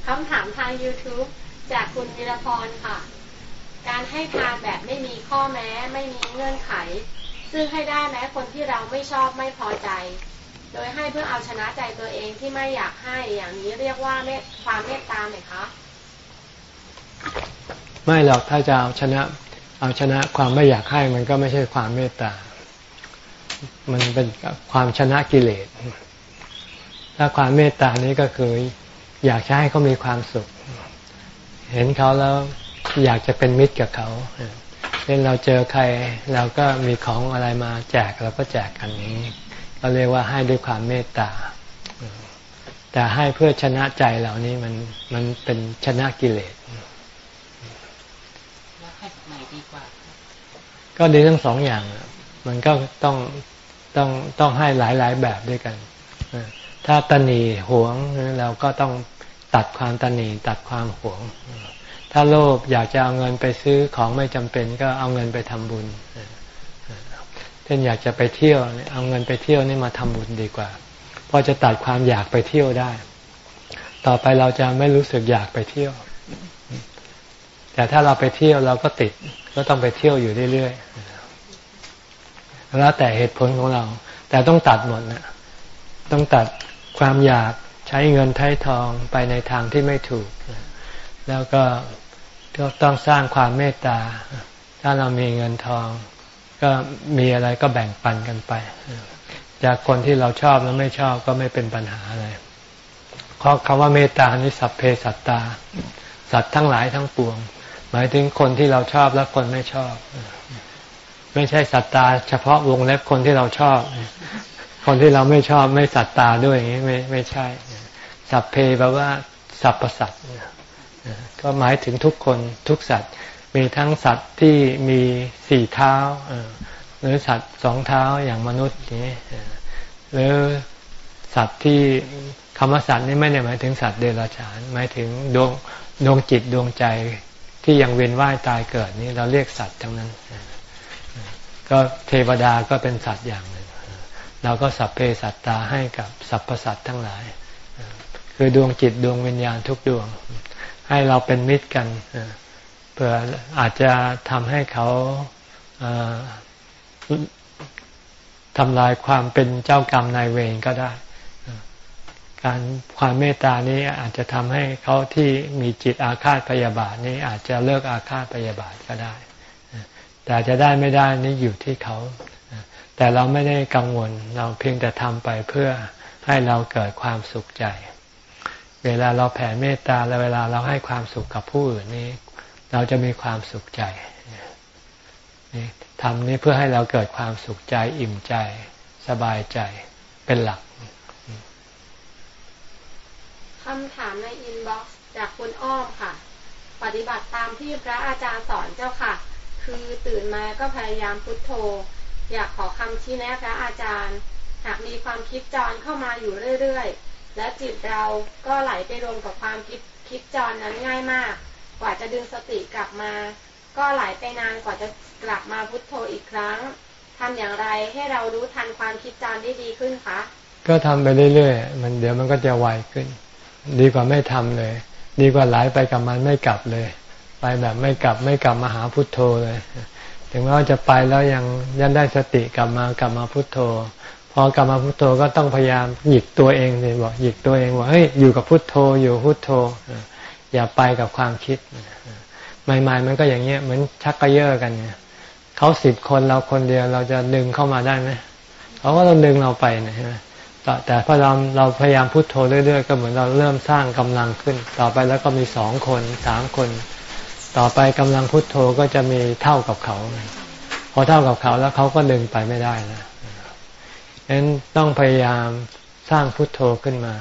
คำถามทาง YouTube จากคุณวิรพรค่ะ การให้ทานแบบไม่มีข้อแม้ ไม่มีเงื่อนไข ซึ่งให้ได้แม้คนที่เราไม่ชอบไม่พอใจ โดยให้เพื่อเอาชนะใจตัวเองที่ไม่อยากให้อย่างนี้เรียกว่าเมตความเมตตาไหมคะ ไม่หรอกถ้าจะเอาชนะ เอาชนะความไม่อยากให้มันก็ไม่ใช่ความเมตตา มันเป็นความชนะกิเลส ถ้าความเมตตานี้ก็คือ อยากให้เขามีความสุข เห็นเขาแล้วอยากจะเป็นมิตรกับเขา ช่นเราเจอใครเราก็มีของอะไรมาแจกเราก็แจกกันนี้ก็เรียกว่าให้ด้วยความเมตตา แต่ให้เพื่อชนะใจเหล่านี้มันมันเป็นชนะกิเลสก็ดีทั้งสองอย่าง มันก็ต้องต้องต้องให้หลายๆแบบด้วยกัน ถ้าตนีหวงเราก็ต้องตัดความตนีตัดความหวง ถ้าโลภอยากจะเอาเงินไปซื้อของไม่จำเป็นก็เอาเงินไปทำบุญเช่นอยากจะไปเที่ยวเอาเงินไปเที่ยวนี่มาทำบุญดีกว่าพอจะตัดความอยากไปเที่ยวได้ ต่อไปเราจะไม่รู้สึกอยากไปเที่ยว แต่ถ้าเราไปเที่ยวเราก็ติด ก็ต้องไปเที่ยวอยู่เรื่อยๆแล้วแต่เหตุผลของเรา แต่ต้องตัดหมดนะต้องตัดความอยากใช้เงินไถ่ทองไปในทางที่ไม่ถูก แล้วก็ ก็ต้องสร้างความเมตตา ถ้าเรามีเงินทอง ก็มีอะไรก็แบ่งปันกันไป จากคนที่เราชอบแล้วไม่ชอบก็ไม่เป็นปัญหาอะไรเพราะคำว่าเมตตานี่สัพเพสัตตา สัตว์ทั้งหลายทั้งปวง หมายถึงคนที่เราชอบและคนไม่ชอบ ไม่ใช่สัตตา เฉพาะวงเล็บคนที่เราชอบ คนที่เราไม่ชอบไม่สัตตาด้วยอย่างนี้ไม่ไม่ใช่ สัพเพแปลว่าสัพพสัตว์ ก็หมายถึงทุกคนทุกสัตว์ มีทั้งสัตว์ที่มีสี่เท้าหรือสัตว์สองเท้าอย่างมนุษย์นี้หรือสัตว์ที่คำว่าสัตว์นี่ไม่ได้หมายถึงสัตว์เดรัจฉาน หมายถึงดวงดวงจิตดวงใจที่ยังเวียนว่ายตายเกิดนี่เราเรียกสัตว์ทั้งนั้น ก็เทวดาก็เป็นสัตว์อย่างหนึ่งเราก็สัพเพสัตตาให้กับสรรพสัตว์ทั้งหลาย คือดวงจิตดวงวิญญาณทุกดวง ให้เราเป็นมิตรกันเพื่ออาจจะทำให้เขาทำลายความเป็นเจ้ากรรมนายเวรก็ได้ การความเมตตานี้อาจจะทำให้เขาที่มีจิตอาฆาตพยาบาทนี้อาจจะเลิกอาฆาตพยาบาทก็ได้ แต่จะได้ไม่ได้นี่อยู่ที่เขา แต่เราไม่ได้กังวลเราเพียงแต่ทำไปเพื่อให้เราเกิดความสุขใจ เวลาเราแผ่เมตตาและเวลาเราให้ความสุขกับผู้อื่นนี้ เราจะมีความสุขใจนี่ทำนี้เพื่อให้เราเกิดความสุขใจอิ่มใจ สบายใจเป็นหลักคำถามใน inbox จากคุณอ้อมค่ะ ปฏิบัติตามที่พระอาจารย์สอนเจ้าค่ะ คือตื่นมาก็พยายามพุทโธ อยากขอคำชี้แนะพระอาจารย์ หากมีความคิดจรเข้ามาอยู่เรื่อยๆ และจิตเราก็ไหลไปรวมกับความคิดคิดจรนั้นง่ายมาก กว่าจะดึงสติกลับมา ก็ไหลไปนานกว่าจะกลับมาพุทโธอีกครั้งทำอย่างไรให้เรารู้ทันความคิดจรได้ดีขึ้นคะ ก็ทำไปเรื่อยๆ มันเดี๋ยวมันก็จะไวขึ้น ดีกว่าไม่ทำเลย ดีกว่าไหลไปกับมันไม่กลับเลย ไปแบบไม่กลับไม่กลับมาหาพุทโธเลย ถึงแม้ว่าจะไปแล้วยังยังได้สติกลับมากลับมาพุทโธ อกลับมาพุทโธก็ต้องพยายามหยิกตัวเองเลยบอกหยิกตัวเองว่าเฮ้ยอยู่กับพุทโธอยู่พุทโธ อย่าไปกับความคิดใหม่ๆมันก็อย่างเงี้ยเหมือนชักกระเยาะกันเนี่ยเขาสิบคนเราคนเดียวเราจะดึงเข้ามาได้ไหมเขาก็ต้องดึงเราไปนะใช่ไหมแต่พอเราเราพยายามพุโทโธเรื่อยๆก็เหมือนเราเริ่มสร้างกำลังขึ้น ต่อไปแล้วก็มีสองคนสามคน ต่อไปกำลังพุโทโธก็จะมีเท่ากับเขาพอเท่ากับเขาแล้วเขาก็ดึงไปไม่ได้นะ ฉะนั้นต้องพยายามสร้างพุทโธขึ้นมา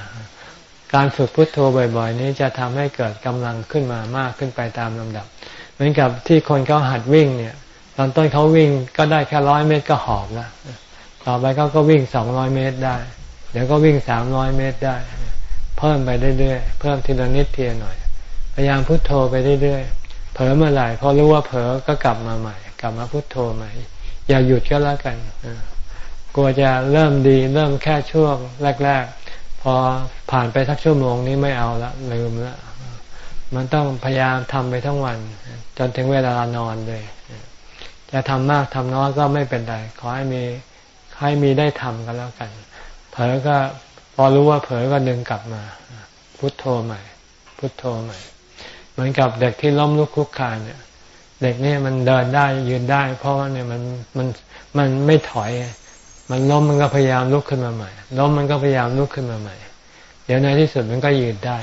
การฝึกพุทโธบ่อย ๆ นี้จะทำให้เกิดกำลังขึ้นมามากขึ้นไปตามลำดับ เหมือนกับที่คนเขาหัดวิ่งเนี่ย ตอนต้นเขาวิ่งก็ได้แค่ร้อยเมตรก็หอบล้วต่อไปเขาก็วิ่งสองร้อยเมตรได้ เดี๋ยวก็วิ่งสามร้อยเมตรได้ เพิ่มไปเรื่อยๆ เพิ่มทีละนิดทีละหน่อย พยายามพุทโธไปเรื่อยๆ เผลอเมื่อไหร่พอรู้ว่าเผลอก็กลับมาใหม่ กลับมาพุทโธใหม่ อย่าหยุดก็แล้วกัน กลัวจะเริ่มดีเริ่มแค่ช่วงแรก ๆ พอผ่านไปสักชั่วโมงนี้ไม่เอาละลืมละมันต้องพยายามทำไปทั้งวัน จนถึงเวลานอนเลย จะทำมากทำน้อยก็ไม่เป็นไร ขอให้มีให้มีได้ทำกันแล้วกัน เผลอก็พอรู้ว่าเผลอก็ดึงกลับมา พุทโธใหม่ พุทโธใหม่ เหมือนกับเด็กที่ล้มลุกคลุกคานเนี่ย เด็กนี่มันเดินได้ยืนได้ เพราะว่าเนี่ยมันมันมันไม่ถอย มันล้มมันก็พยายามลุกขึ้นมาใหม่ล้มมันก็พยายามลุกขึ้นมาใหม่ เดี๋ยวในที่สุดมันก็ยืนได้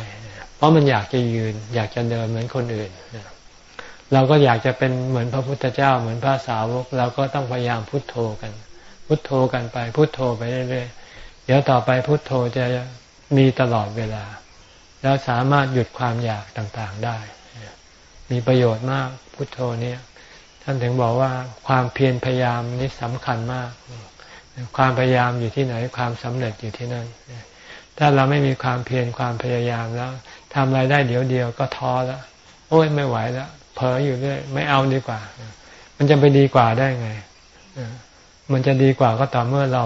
เพราะมันอยากจะยืน อยากจะเดินเหมือนคนอื่นเราก็อยากจะเป็นเหมือนพระพุทธเจ้า เหมือนพระสาวกเราก็ต้องพยายามพุทโธกัน พุทโธกันไป พุทโธไปเรื่อยๆเดี๋ยวต่อไปพุทโธจะมีตลอดเวลา แล้วสามารถหยุดความอยากต่างๆได้ มีประโยชน์มากพุทโธเนี่ยท่านถึงบอกว่าความเพียรพยายามนี่สำคัญมาก ความพยายามอยู่ที่ไหน ความสำเร็จอยู่ที่นั่นถ้าเราไม่มีความเพียรความพยายามแล้วทำอะไรได้เดี๋ยวเดียวก็ท้อแล้วโอ้ยไม่ไหวแล้วเผลออยู่เรื่อยไม่เอาดีกว่า มันจะไปดีกว่าได้ไงมันจะดีกว่าก็ต่อเมื่อเรา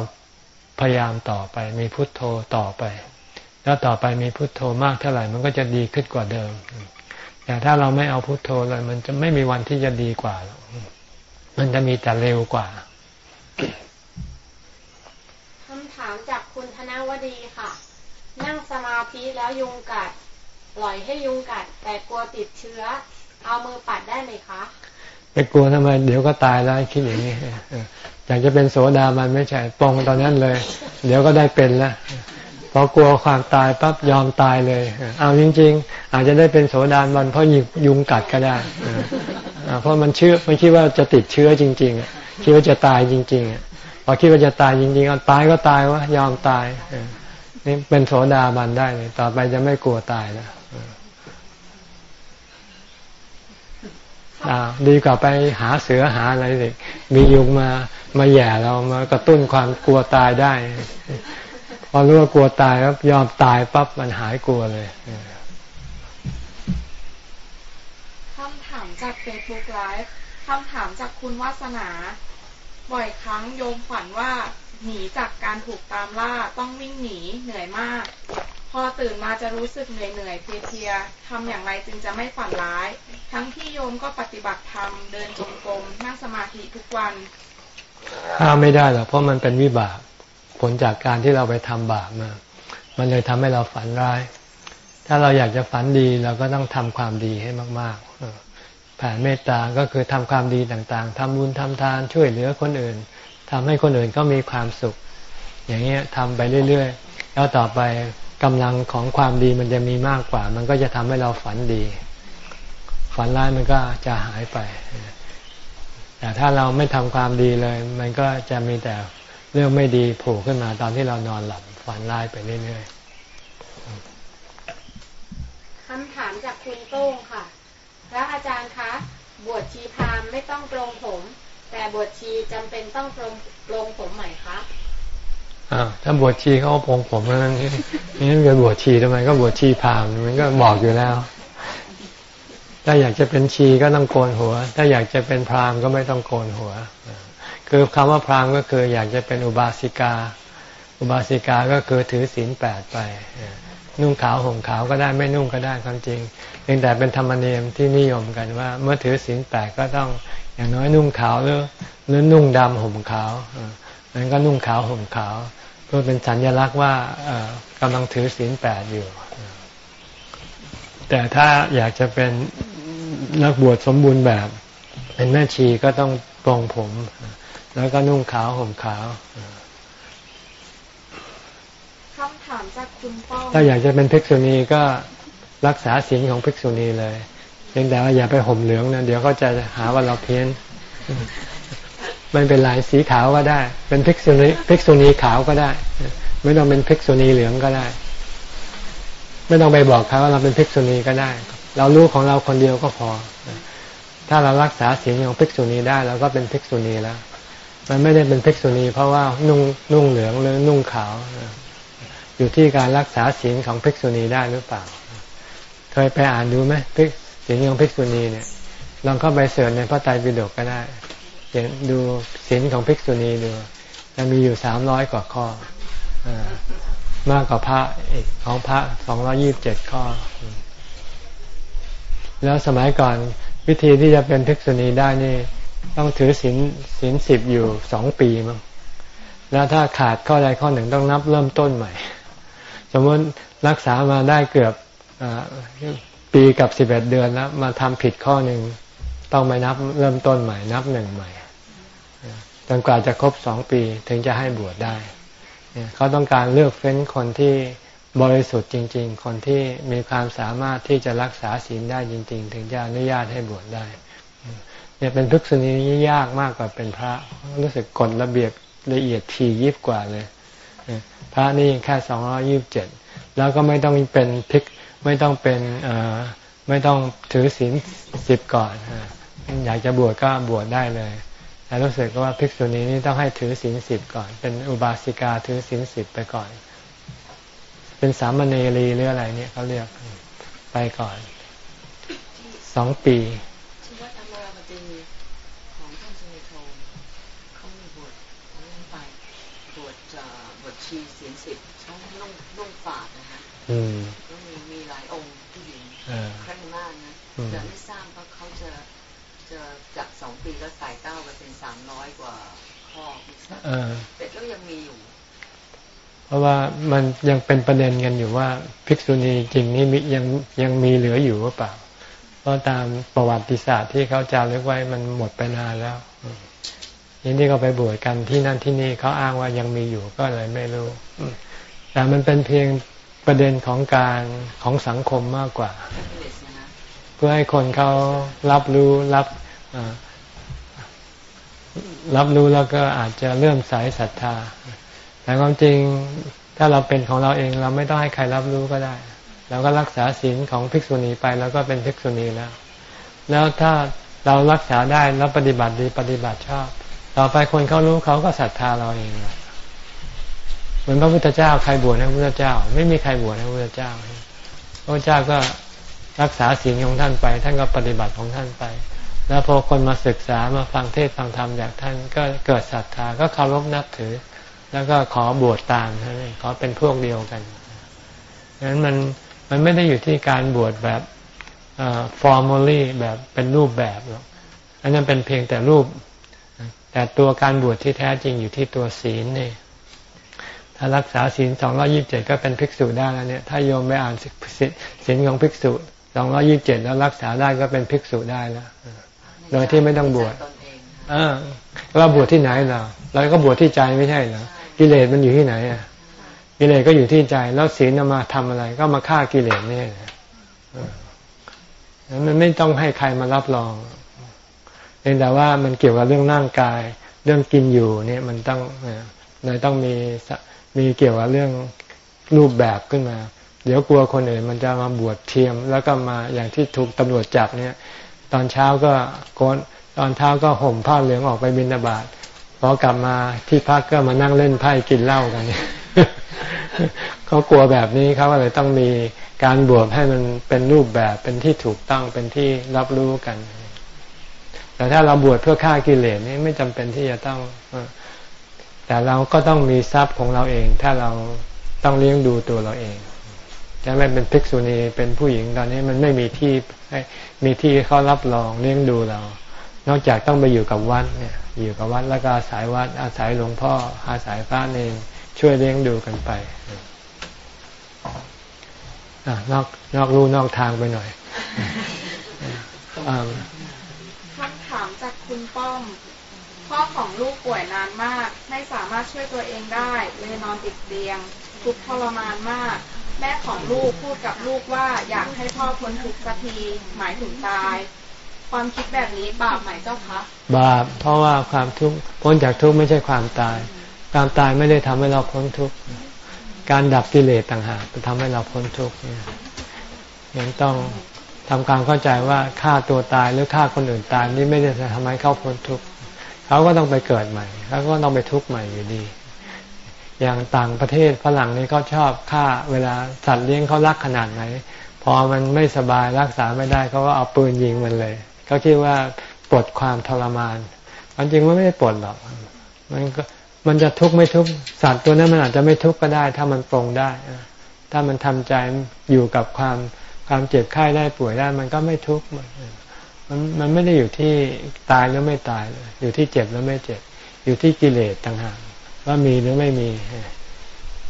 พยายามต่อไป มีพุทโธต่อไป แล้วต่อไปมีพุทโธมากเท่าไหร่ มันก็จะดีขึ้นกว่าเดิม แต่ถ้าเราไม่เอาพุทโธเลย มันจะไม่มีวันที่จะดีกว่า มันจะมีแต่เร็วกว่าคำถามจากคุณธนวดีค่ะ นั่งส มาธิแล้วยุงกัด ปล่อยให้ยุงกัด แต่กลัวติดเชื้อ เอามือปัดได้ไหมคะไปกลัวทำไมเดี๋ยวก็ตายแล้วคิดอย่างนี้อยากจะเป็นโสดามันไม่ใช่ปองตอนนั้นเลย เดี๋ยวก็ได้เป็นแล้วพอกลัวความตายปั๊บยอมตายเลย เอาจริง ๆ อาจจะได้เป็นโสดามันเพราะยุงกัดก็ได้เพราะมันเชื่อไมันคิดว่าจะติดเชื้อจริง ๆ คิดว่าจะตายจริง ๆพอคิดว่าจะตายจริงๆเอาตายก็ตายวะยอมตาย นี่เป็นโสดาบันได้เลยต่อไปจะไม่กลัวตายแล้วดีกว่าไปหาเสือหาอะไรสิมียุงมามาแย่เรามากระตุ้นความกลัวตายได้ พอรู้ว่ากลัวตายแล้วยอมตายปั๊บมันหายกลัวเลยคำถามจากเฟซบุ๊กไลฟ์คำถามจากคุณวาสนา บ่อยครั้งโยมฝันว่า หนีจากการถูกตามล่าต้องวิ่งหนีเหนื่อยมาก พอตื่นมาจะรู้สึกเหนื่อยเหนื่อยเพลียๆทำอย่างไรจึงจะไม่ฝันร้าย ทั้งที่โยมก็ปฏิบัติธรรมเดินจงกรมนั่งสมาธิทุกวันห้ามไม่ได้หรอกเพราะมันเป็นวิบากผลจากการที่เราไปทำบาปมา มันเลยทำให้เราฝันร้าย ถ้าเราอยากจะฝันดีเราก็ต้องทำความดีให้มากๆแผ่เมตตาก็คือทำความดีต่างๆทำบุญทำทานช่วยเหลือคนอื่น ทำให้คนอื่นก็มีความสุข อย่างเงี้ยทำไปเรื่อยๆ แล้วต่อไปกำลังของความดีมันจะมีมากกว่า มันก็จะทำให้เราฝันดี ฝันร้ายมันก็จะหายไป แต่ถ้าเราไม่ทำความดีเลย มันก็จะมีแต่เรื่องไม่ดีโผล่ขึ้นมาตอนที่เรานอนหลับฝันร้ายไปเรื่อยๆคำถามจากคุณโต้งค่ะ พระอาจารย์คะ บวชชีพามไม่ต้องปรงผม แต่บวชชีจำเป็นต้องปรงปรงผมใหม่คะอ้าถ้าบวชชีเขาพงผมนั้นนี่นี่จะบวชชีทำไมก็บวชชีพามมันก็บอกอยู่แล้ว ถ้าอยากจะเป็นชีก็ต้องโกนหัว ถ้าอยากจะเป็นพราหมณ์ก็ไม่ต้องโกนหัว คือคำว่าพราหมณ์ก็คือ อยากจะเป็นอุบาสิกา อุบาสิกาก็คือถือศีลแปดไปนุ่งขาวห่มขาวก็ได้ไม่นุ่งก็ได้ความจริงเพียงแต่เป็นธรรมเนียมที่นิยมกันว่า เมื่อถือศีลแปดก็ต้อง อย่างน้อยนุ่งขาวหรือหรือนุ่งดำห่มขาวนั้นก็นุ่งขาวห่มขาว เพื่อเป็นสัญลักษณ์ว่ากำลังถือศีลแปดอยู่ แต่ถ้าอยากจะเป็นนักบวชสมบูรณ์แบบ เป็นแม่ชีก็ต้องปรงผม แล้วก็นุ่งขาวห่มขาวคำถามจากคุณป้องถ้าอยากจะเป็นภิกษุณีก็รักษาศีลของภิกษุณีเลยเพียงแต่ว่าอย่าไปห่มเหลืองนะเดี๋ยวก็จะหาว่าเราเพี้ยนมันเป็นลายสีขาวก็ได้ เป็นภิกษุณีภิกษุณีขาวก็ได้ ไม่ต้องเป็นภิกษุณีเหลืองก็ได้ ไม่ต้องไปบอกเขาว่าเราเป็นภิกษุณีก็ได้ เรารู้ของเราคนเดียวก็พอ ถ้าเรารักษาศีลของภิกษุณีได้เราก็เป็นภิกษุณีแล้ว มันไม่ได้เป็นภิกษุณีเพราะว่านุ่งนุ่งเหลืองหรือนุ่งขาว อยู่ที่การรักษาศีลของภิกษุณีได้หรือเปล่า เคยไปอ่านดูไหมภิก ศีลของภิกษุณีเนี่ยลองเข้าไปเสิร์ชในพระไตรปิฎกก็ได้เห็นดูศีลของภิกษุณีดูจะมีอยู่สามร้อยกว่าข้ออมากกว่าพระอีกของพระสองร้อยี่บเจ็ดข้อ แล้วสมัยก่อนวิธีที่จะเป็นภิกษุณีได้นี่ ต้องถือศีลศีลสิบอยู่สองปีมั้งแล้วถ้าขาดข้อใดข้อหนึ่งต้องนับเริ่มต้นใหม่ สมมติรักษามาได้เกือบ ปีกับสิบเอ็ดเดือนแล้วมาทำผิดข้อหนึ่งต้องไปนับเริ่มต้นใหม่ นับหนึ่งใหม่จนกว่าจะครบสองปีถึงจะให้บวชได้ เขาต้องการเลือกเฟ้นคนที่บริสุทธิ์จริง ๆ คนที่มีความสามารถที่จะรักษาศีลได้จริง ๆ ถึงจะอนุญาตให้บวชได้ เนี่ยเป็นพึกษุณีนี่ยากมากกว่าเป็นพระ รู้สึกกฎระเบียบละเอียดทียิบกว่าเลย พระนี่แค่สองร้อยี่บเจ็ดแล้วก็ไม่ต้องเป็นพิก ไม่ต้องเป็นไม่ต้องถือศีลสิบก่อน อยากจะบวชก็บวชได้เลย แต่รู้สึกว่าภิกษุณีนี่ต้องให้ถือศีลสิบก่อน เป็นอุบาสิกาถือศีลสิบไปก่อน เป็นสามเณรีหรืออะไรเนี่ยเขาเรียกไปก่อนสองปีก็มีมีหลายองค์ผู้หญิงครั้ง มากนะแต่ไม่ทราบว่าเขาจะจะจากสองปีแล้วไต่เต้าไปเป็นสามร้อยกว่าข้อแต่ก็ยังมีอยู่ เพราะว่ามันยังเป็นประเด็นกันอยู่ว่าภิกษุณีจริงนี่ยังยังมีเหลืออยู่หรือเปล่า เพราะตามประวัติศาสตร์ที่เขาจารึกไว้มันหมดไปนานแล้วยินที่เขาไปบวชกันที่นั่นที่นี่เขาอ้างว่ายังมีอยู่ก็เลยไม่รู้แต่มันเป็นเพียงประเด็นของการของสังคมมากกว่า เพื่อให้คนเขารับรู้รับรับรู้แล้วก็อาจจะเริ่มสายศรัทธา แต่ความจริงถ้าเราเป็นของเราเองเราไม่ต้องให้ใครรับรู้ก็ได้ เราก็รักษาศีลของภิกษุณีไปแล้วก็เป็นภิกษุณีแล้ว แล้วถ้าเรารักษาได้แล้วปฏิบัติดีปฏิบัติชอบ ต่อไปคนเขารู้เขาก็ศรัทธาเราเองเหมือนพระพุทธเจ้าใครบวชให้พระพุทธเจ้า ไม่มีใครบวชให้พระพุทธเจ้าพระพุทธเจ้าก็ รักษาศีลของท่านไป ท่านก็ปฏิบัติของท่านไป แล้วพอคนมาศึกษามาฟังเทศฟังธรรมจากท่านก็เกิดศรัทธาก็เคารพนับถือ แล้วก็ขอบวชตามท่านขอเป็นพวกเดียวกันดังนั้นมันมันไม่ได้อยู่ที่การบวชแบบ formally แบบเป็นรูปแบบหรอกอันนั้นเป็นเพียงแต่รูป แต่ตัวการบวชที่แท้จริงอยู่ที่ตัวศีลนี่ถ้ารักษาศีลสองร้อยี่บเจ็ดก็เป็นภิกษุได้แล้วเนี่ย ถ้าโยมไปอ่านศีลของภิกษุ สองร้อยี่บเจ็ดแล้วรักษาได้ก็เป็นภิกษุได้แล้วโดยที่ไม่ต้องบวชอ่าเราบวชที่ไหนเราเราก็บวชที่ใจไม่ใช่เหรอกิเลสมันอยู่ที่ไหนอะกิเลสก็อยู่ที่ใจ แล้วศีลมาทำอะไร ก็มาฆ่ากิเลสนี่มันไม่ต้องให้ใครมารับรองเพียงแต่ว่ามันเกี่ยวกับเรื่องร่างกาย เรื่องกินอยู่เนี่ยมันต้องเลยต้องมีมีเกี่ยวกับเรื่องรูปแบบขึ้นมา เดี๋ยวกลัวคนอื่นมันจะมาบวชเทียม แล้วก็มาอย่างที่ถูกตำรวจจับเนี่ย ตอนเช้าก็โกนตอนเช้าก็ห่มผ้าเหลืองออกไปบินาบาตพอกลับมาที่พักก็มานั่งเล่นไพ่กินเหล้ากันเขากลัวแบบนี้เขาก็เลยต้องมีการบวชให้มันเป็นรูปแบบเป็นที่ถูกต้องเป็นที่รับรู้กัน แต่ถ้าเราบวชเพื่อฆ่ากิเลสนี่ไม่จำเป็นที่จะต้องแต่เราก็ต้องมีทรัพย์ของเราเอง ถ้าเราต้องเลี้ยงดูตัวเราเอง จะไม่เป็นภิกษุณีเป็นผู้หญิงตอนนี้มันไม่มีที่ให้มีที่เขารับรองเลี้ยงดูเรา นอกจากต้องไปอยู่กับวัดเนี่ยอยู่กับวัดแล้วก็อาศัยวัด อาศัยหลวงพ่อ อาศัยพระเนรช่วยเลี้ยงดูกันไปอนอกนอกรูนอกทางไปหน่อยคำถามจากคุณป้อมพ่อของลูกป่วยนานมาก ไม่สามารถช่วยตัวเองได้ เลยนอนติดเตียง ทุกทรมานมาก แม่ของลูกพูดกับลูกว่าอยากให้พ่อพ้นทุกข์สักทีหมายถึงตาย ความคิดแบบนี้บาปไหมเจ้าคะบาปเพราะว่าความทุกข์พ้นจากทุกข์ไม่ใช่ความตาย ความตายไม่ได้ทำให้เราพ้นทุกข์การดับกิเลสต่างหากจะทำให้เราพ้นทุกข์ยังต้องทำความเข้าใจว่าฆ่าตัวตายหรือฆ่าคนอื่นตายนี่ไม่ได้ทำให้เขาพ้นทุกข์เขาก็ต้องไปเกิดใหม่แล้วก็ต้องไปทุกข์ใหม่อยู่ดี อย่างต่างประเทศฝรั่งนี่เขาชอบฆ่าเวลาสัตว์เลี้ยงเขารักขนาดไหน พอมันไม่สบายรักษาไม่ได้เขาก็เอาปืนยิงมันเลยเขาคิดว่าปลดความทรมานมันจริงมันไม่ได้ปลดหรอกมันก็มันจะทุกข์ไม่ทุกข์สัตว์ตัวนั้นมันอาจจะไม่ทุกข์ก็ได้ ถ้ามันปรงได้ถ้ามันทำใจอยู่กับความความเจ็บไข้ได้ป่วยได้มันก็ไม่ทุกข์มันมันไม่ได้อยู่ที่ตายหรือไม่ตายอยู่ที่เจ็บหรือไม่เจ็บ อยู่ที่กิเลสต่างหาก ว่ามีหรือไม่มี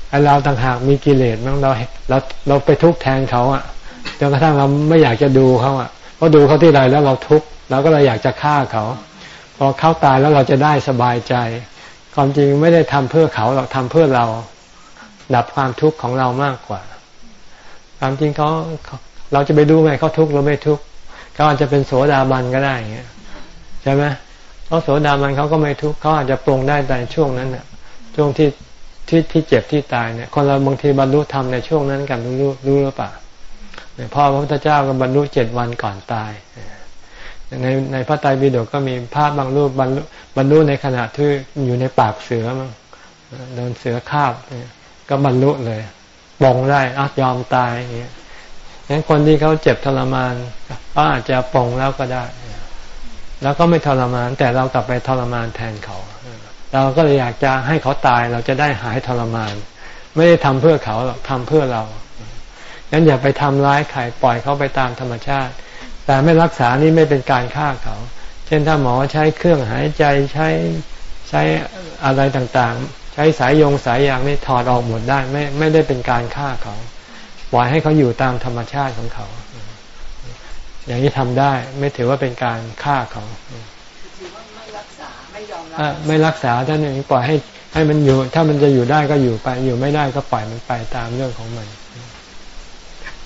ไอเราต่างหากมีกิเลสมั้งเราเราเราไปทุกข์แทนเขาอะจนกระทั่งเราไม่อยากจะดูเขาอะเพราะดูเขาที่ไรแล้วเราทุกข์เราก็เลยอยากจะฆ่าเขา พอเขาตายแล้วเราจะได้สบายใจ ความจริงไม่ได้ทำเพื่อเขาเราทำเพื่อเรา ดับความทุกข์ของเรามากกว่า ความจริงเขาเราจะไปดูไงเขาทุกข์หรือไม่ทุกข์เขาอาจจะเป็นโสดาบันก็ได้เงี้ยใช่ไหมเพราะโสดาบันเขาก็ไม่ทุกข์เขาอาจจะปรงได้แต่ช่วงนั้นเนี่ย ช่วงที่ที่ที่เจ็บที่ตายเนี่ยคนเราบางทีบรรลุธรรมในช่วงนั้นกันรู้รู้หรือเปล่าพ่อพระพุทธเจ้าก็บรรลุเจ็ดวันก่อนตายในในพระไตรปิฎกก็มีภาพบางรูปบรรลุบรรลุในขณะที่อยู่ในปากเสือมั้งโดนเสือคาบก็บรรลุเลยบองได้อัยอมตายอย่างเงี้ยงั้นคนที่เขาเจ็บทรมานก็อาจจะปองแล้วก็ได้ แล้วก็ไม่ทรมาน แต่เรากลับไปทรมานแทนเขา เราก็เลยอยากจะให้เขาตายเราจะได้หายทรมาน ไม่ได้ทำเพื่อเขาหรอกทำเพื่อเรางั้นอย่าไปทำร้ายใครปล่อยเขาไปตามธรรมชาติ แต่ไม่รักษานี่ไม่เป็นการฆ่าเขา เช่นถ้าหมอใช้เครื่องหายใจใช้ใช้อะไรต่างๆ ใช้สายยงสายยางนี่ถอดออกหมดได้ไม่ไม่ได้เป็นการฆ่าเขา ปล่อยให้เขาอยู่ตามธรรมชาติของเขา อย่างนี้ทำได้ไม่ถือว่าเป็นการฆ่าเขา ไม่ยอมรับไม่รักษาท่านเองปล่อยให้ให้มันอยู่ ถ้ามันจะอยู่ได้ก็อยู่ไปอยู่ไม่ได้ก็ปล่อยมันไปตามเรื่องของมัน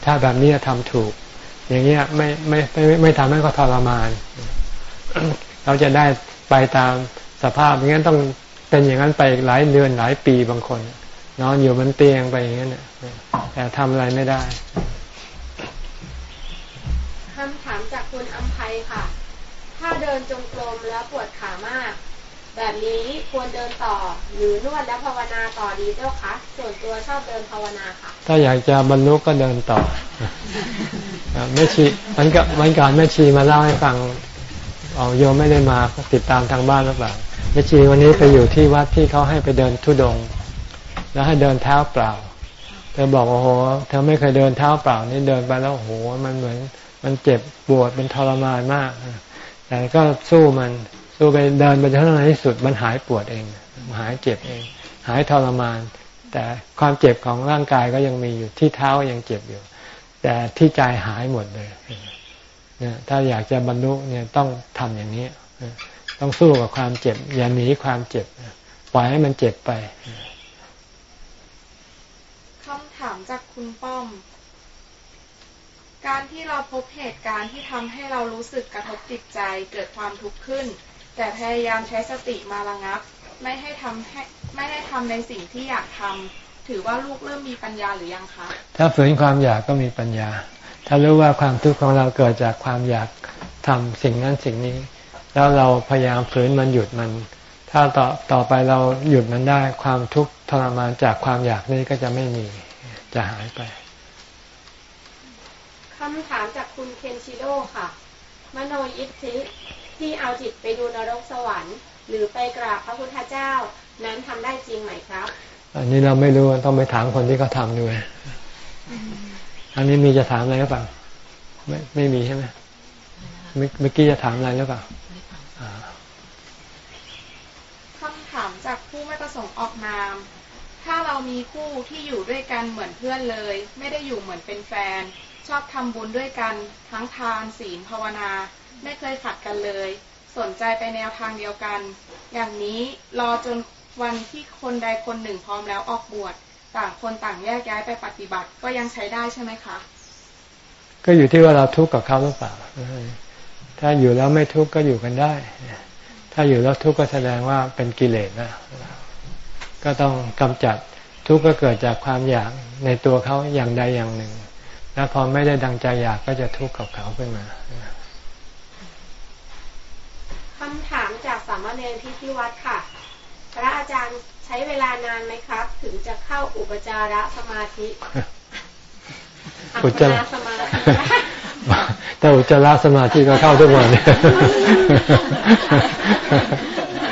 ถ้าแบบนี้ทำถูก อย่างเงี้ยไม่ไม่ไม่ไม่ทำให้เขาทรมาน เราจะได้ไปตามสภาพอย่างนั้นต้องเป็นอย่างนั้นไปหลายเดือนหลายปีบางคน นอนอยู่บนเตียงไปอย่างนั้นแต่ทำอะไรไม่ได้คำถามจากคุณอัมภัยค่ะ ถ้าเดินจงกรมแล้วปวดขามาก แบบนี้ควรเดินต่อหรือนวดและภาวนาต่อดีเจ้าคะส่วนตัวชอบเดินภาวนาค่ะ ถ้าอยากจะบรรลุก็เดินต่อแม่ชีมันก็วันก่อนแม่ชีมาเล่าให้ฟังเอาโยมไม่ได้มาติดตามทางบ้านหรือเปล่าแม่ชีวันนี้ไปอยู่ที่วัดที่เขาให้ไปเดินทุดง แล้วให้เดินเท้าเปล่าเธอบอกโอ้โหเธอไม่เคยเดินเท้าเปล่านี่เดินไปแล้วโอ้โหมันเหมือนมันเจ็บปวดเป็นทรมานมากแต่ก็สู้มัน สู้ไปเดินไปจนในที่สุดมันหายปวดเอง หายเจ็บเอง หายทรมาน แต่ความเจ็บของร่างกายก็ยังมีอยู่ที่เท้ายังเจ็บอยู่ แต่ที่ใจหายหมดเลยเนี่ยถ้าอยากจะบรรลุเนี่ยต้องทำอย่างนี้ ต้องสู้กับความเจ็บ อย่าหนีความเจ็บ ปล่อยให้มันเจ็บไปคำถามจากคุณป้อม การที่เราพบเหตุการณ์ที่ทำให้เรารู้สึกกระทบจิตใจเกิดความทุกข์ขึ้น แต่พยายามใช้สติมาระงับ ไม่ให้ทำให้ไม่ให้ทำในสิ่งที่อยากทำถือว่าลูกเริ่มมีปัญญาหรือยังคะถ้าฝืนความอยากก็มีปัญญา ถ้ารู้ว่าความทุกข์ของเราเกิดจากความอยากทำสิ่งนั้นสิ่งนี้ แล้วเราพยายามฝืนมันหยุดมัน ถ้าต่อต่อไปเราหยุดมันได้ความทุกข์ทรมานจากความอยากนี้ก็จะไม่มีจะหายไปคำถามจากคุณเคนชิโร่ค่ะ มโนยิทธิ ที่เอาจิตไปดูนรกสวรรค์ หรือไปกราบพระพุทธเจ้า นั้นทำได้จริงไหมครับ อันนี้เราไม่รู้ต้องไปถามคนที่เขาทำด้วยอันนี้มีจะถามอะไรหรือเปล่าไม่ไม่มีใช่ไหมเมื่อกี้จะถามอะไรหรือเปล่าคำถามจากผู้ไม่ประสงค์ออกนาม ถ้าเรามีคู่ที่อยู่ด้วยกันเหมือนเพื่อนเลย ไม่ได้อยู่เหมือนเป็นแฟน ชอบทำบุญด้วยกันทั้งทานศีลภาวนา ไม่เคยขัดกันเลย สนใจไปแนวทางเดียวกัน อย่างนี้รอจนวันที่คนใดคนหนึ่งพร้อมแล้วออกบวชต่างคนต่างแยกย้ายไปปฏิบัติก็ยังใช้ได้ใช่ไหมคะ ก็อยู่ที่ว่าเราทุกข์กับเขาหรือเปล่า ถ้าอยู่แล้วไม่ทุกข์ก็อยู่กันได้ ถ้าอยู่แล้วทุกข์ก็แสดงว่าเป็นกิเลสนะ ก็ต้องกำจัดทุกข์ก็เกิดจากความอยากในตัวเขาอย่างใดอย่างหนึ่ง แล้วพอไม่ได้ดังใจอยากก็จะทุกข์กับเขาขึ้นมา คำถามจากสามเณรที่ที่วัดค่ะ พระอาจารย์ใช้เวลานานไหมครับ ถึงจะเข้าอุปจาระสมาธิอุจจาระสมาธิแต่อุจจาระสมาธิก็เข้าทุกวัน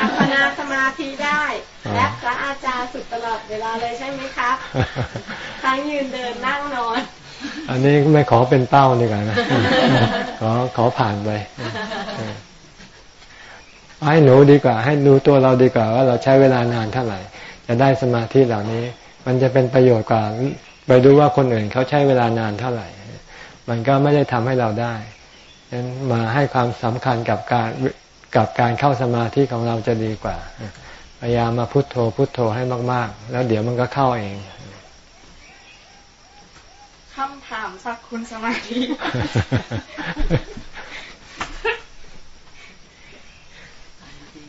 อัปปนาสมาธิได้ และพระอาจารย์สุดตลอดเวลาเลยใช่ไหมครับ ทั้งยืนเดินนั่งนอน อันนี้ไม่ขอเป็นเป้าดีกว่านะ ขอขอผ่านไป ให้หนูดีกว่า ให้ดูตัวเราดีกว่าว่าเราใช้เวลานานเท่าไหร่ จะได้สมาธิเหล่านี้ มันจะเป็นประโยชน์กว่าไปดูว่าคนอื่นเขาใช้เวลานานเท่าไหร่ มันก็ไม่ได้ทำให้เราได้ฉะนั้นมาให้ความสำคัญกับการกับการเข้าสมาธิของเราจะดีกว่า พยายามมาพุโทโธพุโทโธให้มาก ๆ แล้วเดี๋ยวมันก็เข้าเองคำถามสักคุณสมาธิ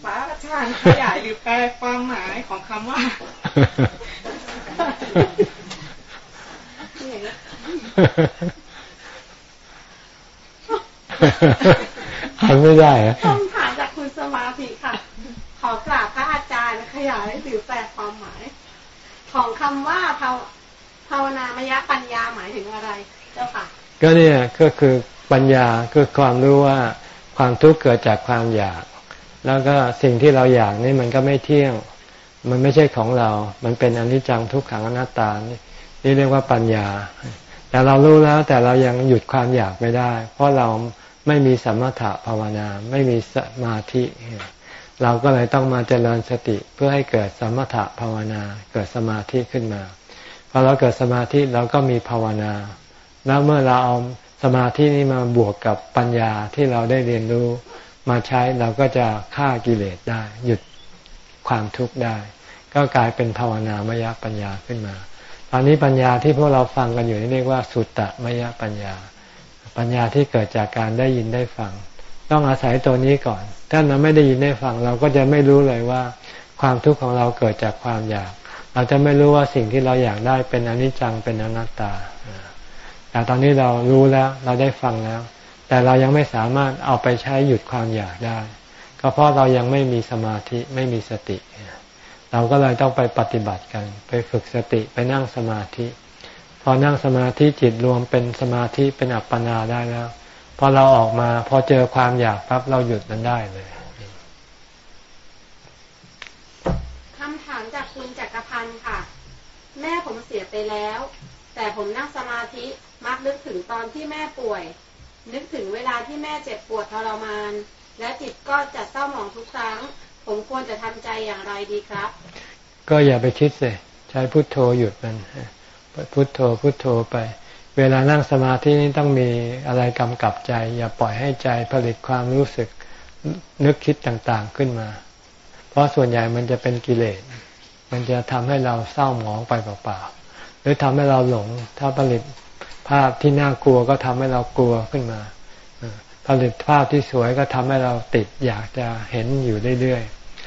พระอาจารย์ขยายหรือแปลความหมายของคำว่าทำไม่ได้อะต้องถามจากคุณสมาธิค่ะ ขอกราบพระอาจารย์ขยายหรือแปลความหมาย ของคำว่าภาวภาวนามยปัญญาหมายถึงอะไรเจ้าค่ะ ก็เนี่ยก็คือปัญญาคือความรู้ว่าความทุกข์เกิดจากความอยาก แล้วก็สิ่งที่เราอยากนี่มันก็ไม่เที่ยง มันไม่ใช่ของเรา มันเป็นอนิจจังทุกขังอนัตตานี่นี่เรียกว่าปัญญา แต่เรารู้แล้วแต่เรายังหยุดความอยากไม่ได้ เพราะเราไม่มีสมถะภาวนา ไม่มีสมาธิ เราก็เลยต้องมาเจริญสติเพื่อให้เกิดสมถะภาวนา เกิดสมาธิขึ้นมา พอเราเกิดสมาธิเราก็มีภาวนา แล้วเมื่อเราเอาสมาธินี้มาบวกกับปัญญาที่เราได้เรียนรู้ มาใช้เราก็จะฆ่ากิเลสได้ หยุดความทุกข์ได้ ก็กลายเป็นภาวนามยปัญญาขึ้นมา ตอนนี้ปัญญาที่พวกเราฟังกันอยู่นี่เรียกว่าสุตตะมยปัญญา ปัญญาที่เกิดจากการได้ยินได้ฟัง ต้องอาศัยตัวนี้ก่อน ถ้าเราไม่ได้ยินได้ฟังเราก็จะไม่รู้เลยว่า ความทุกข์ของเราเกิดจากความอยาก เราจะไม่รู้ว่าสิ่งที่เราอยากได้เป็นอนิจจังเป็นอนัตตาแต่ตอนนี้เรารู้แล้วเราได้ฟังแล้ว แต่เรายังไม่สามารถเอาไปใช้หยุดความอยากได้ ก็เพราะเรายังไม่มีสมาธิไม่มีสติ เราก็เลยต้องไปปฏิบัติกัน ไปฝึกสติไปนั่งสมาธิ พอนั่งสมาธิจิตรวมเป็นสมาธิเป็นอัปปนาได้แล้วพอเราออกมาพอเจอความอยากปั๊บเราหยุดมันได้เลยคำถามจากคุณจักรพันธ์ค่ะ แม่ผมเสียไปแล้ว แต่ผมนั่งสมาธิมักนึกถึงตอนที่แม่ป่วย นึกถึงเวลาที่แม่เจ็บปวดทรมาน และจิตก็จะเศร้าหมองทุกครั้ง ผมควรจะทำใจอย่างไรดีครับ ก็อย่าไปคิดเลยใช้พุทโธหยุดมันพุทโธพุทโธไป เวลานั่งสมาธินี้ต้องมีอะไรกำกับใจ อย่าปล่อยให้ใจผลิตความรู้สึกนึกคิดต่างๆขึ้นมา เพราะส่วนใหญ่มันจะเป็นกิเลส มันจะทำให้เราเศร้าหมองไปเปล่าๆหรือทำให้เราหลง ถ้าผลิต ภาพที่น่ากลัวก็ทำให้เรากลัวขึ้นมาผลิตภาพที่สวยก็ทำให้เราติดอยากจะเห็นอยู่เรื่อย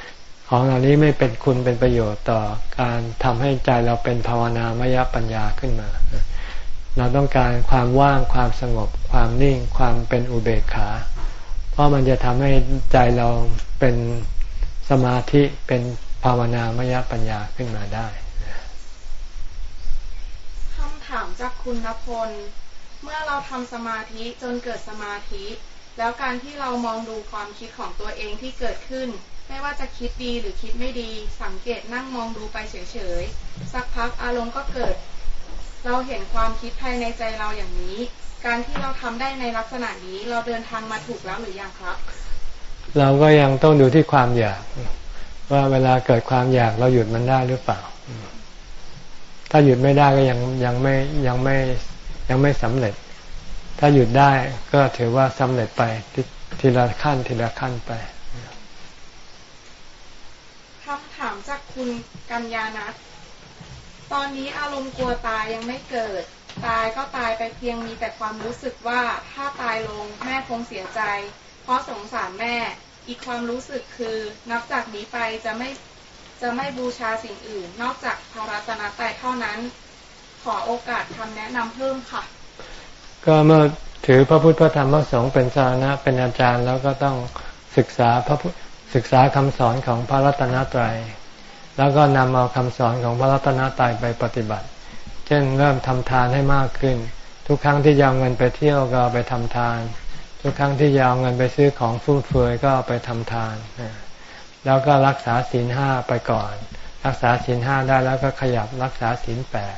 ๆ ของเหล่านี้ไม่เป็นคุณเป็นประโยชน์ต่อการทำให้ใจเราเป็นภาวนามยปัญญาขึ้นมา เราต้องการความว่างความสงบ ความนิ่งความเป็นอุเบกขา เพราะมันจะทำให้ใจเราเป็นสมาธิเป็นภาวนามยปัญญาขึ้นมาได้ ถามจากคุณณพล เมื่อเราทำสมาธิจนเกิดสมาธิ แล้วการที่เรามองดูความคิดของตัวเองที่เกิดขึ้น ไม่ว่าจะคิดดีหรือคิดไม่ดี สังเกตนั่งมองดูไปเฉยๆ สักพักอารมณ์ก็เกิด เราเห็นความคิดภายในใจเราอย่างนี้ การที่เราทำได้ในลักษณะนี้เราเดินทางมาถูกแล้วหรือยังครับ เราก็ยังต้องดูที่ความอยาก ว่าเวลาเกิดความอยากเราหยุดมันได้หรือเปล่า ถ้าหยุดไม่ได้ก็ยังยังไม่ยังไม่ยังไม่สำเร็จ ถ้าหยุดได้ก็ถือว่าสำเร็จไปททีละขั้นทีละขั้นไปคำถามจากคุณกัญญานัทตอนนี้อารมณ์กลัวตายยังไม่เกิด ตายก็ตายไปเพียงมีแต่ความรู้สึกว่าถ้าตายลงแม่คงเสียใจ เพราะสงสารแม่ อีกความรู้สึกคือนับจากนี้ไปจะไม่ จะไม่บูชาสิ่งอื่น นอกจากพระรัตนตรัยเท่านั้น ขอโอกาสคำแนะนำเพิ่มค่ะ ก็เมื่อถือพระพุทธพระธรรมพระสงฆ์เป็นสาระเป็นอาจารย์แล้วก็ต้องศึกษาพระศึกษาคำสอนของพระรัตนตรัย แล้วก็นำเอาคำสอนของพระรัตนตรัยไปปฏิบัติ เช่นเริ่มทำทานให้มากขึ้น ทุกครั้งที่ยาวเงินไปเที่ยวก็ไปทำทาน ทุกครั้งที่ยาวเงินไปซื้อของฟุ่มเฟือยก็ไปทำทาน แล้วก็รักษาศีลห้าไปก่อน รักษาศีลห้าได้แล้วก็ขยับรักษาศีลแปด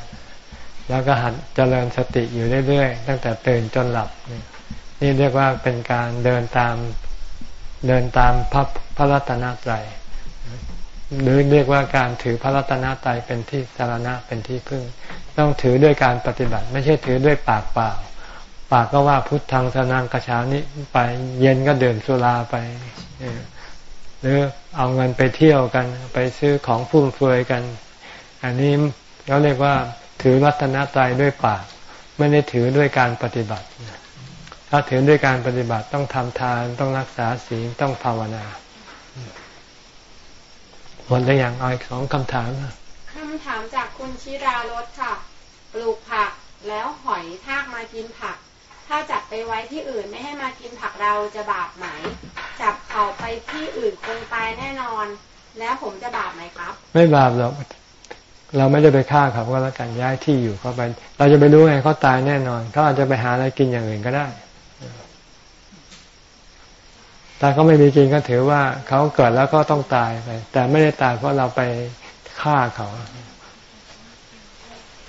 แล้วก็หัดเจริญสติอยู่เรื่อยๆ ตั้งแต่ตื่นจนหลับ นี่เรียกว่าเป็นการเดินตามเดินตามพระพระรัตนตรัยหรือเรียกว่าการถือพระรัตนตรัยเป็นที่สารณะเป็นที่พึ่ง ต้องถือด้วยการปฏิบัติ ไม่ใช่ถือด้วยปากเปล่า ปากก็ว่าพุทธังสนังกระชานิไป เย็นก็เดินสุราไป หรือเอาเงินไปเที่ยวกัน ไปซื้อของฟุ่มเฟือยกัน อันนี้เขาเรียกว่าถือรัตนตรัยด้วยปาก ไม่ได้ถือด้วยการปฏิบัติ ถ้าถือด้วยการปฏิบัติต้องทำทานต้องรักษาศีลต้องภาวนาหมดแล้วอย่างเอาอีกสองคำถามคำถามจากคุณชิรารสค่ะ ปลูกผักแล้วหอยทากมากินผัก ถ้าจับไปไว้ที่อื่นไม่ให้มากินผักเราจะบาปไหม จับเขาไปที่อื่นคงตายแน่นอน แล้วผมจะบาปไหมครับ ไม่บาปหรอกเราไม่ได้ไปฆ่าเขาก็แล้วกันย้ายที่อยู่เขาไป เราจะไปรู้ไงเขาตายแน่นอนเขาอาจจะไปหาอะไรกินอย่างอื่นก็ได้ถ้าเขาไม่มีกินก็ถือว่าเขาเกิดแล้วก็ต้องตายไป แต่ไม่ได้ตายเพราะเราไปฆ่าเขา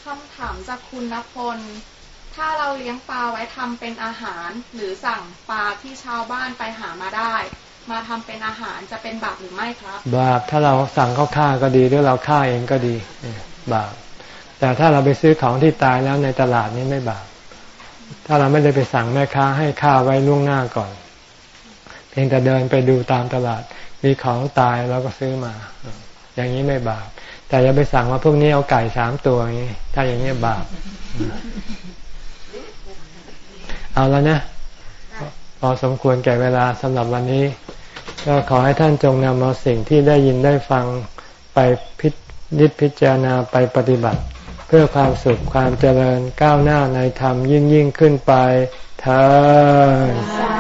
คำถามจากคุณนพล ถ้าเราเลี้ยงปลาไว้ทำเป็นอาหาร หรือสั่งปลาที่ชาวบ้านไปหามาได้ มาทำเป็นอาหารจะเป็นบาปหรือไม่ครับ บาปถ้าเราสั่งเขาฆ่าก็ดีหรือเราฆ่าเองก็ดี บาป แต่ถ้าเราไปซื้อของที่ตายแล้วในตลาดนี้ไม่บาป ถ้าเราไม่ได้ไปสั่งแม่ค้าให้ฆ่าไว้ล่วงหน้าก่อนพียงแต่เดินไปดูตามตลาด มีของตายเราก็ซื้อมา อย่างนี้ไม่บาป แต่อย่าไปสั่งว่าพวกนี้เอาไก่สามตัวอย่างนี้ ถ้าอย่างนี้บาป เอาแล้วนะ พอสมควรแก่เวลาสำหรับวันนี้ ก็ขอให้ท่านจงนำเอาสิ่งที่ได้ยินได้ฟังไปพิจิตพิจารณาไปปฏิบัติ เพื่อความสุขความเจริญก้าวหน้าในธรรมยิ่งยิ่งขึ้นไปเธอสา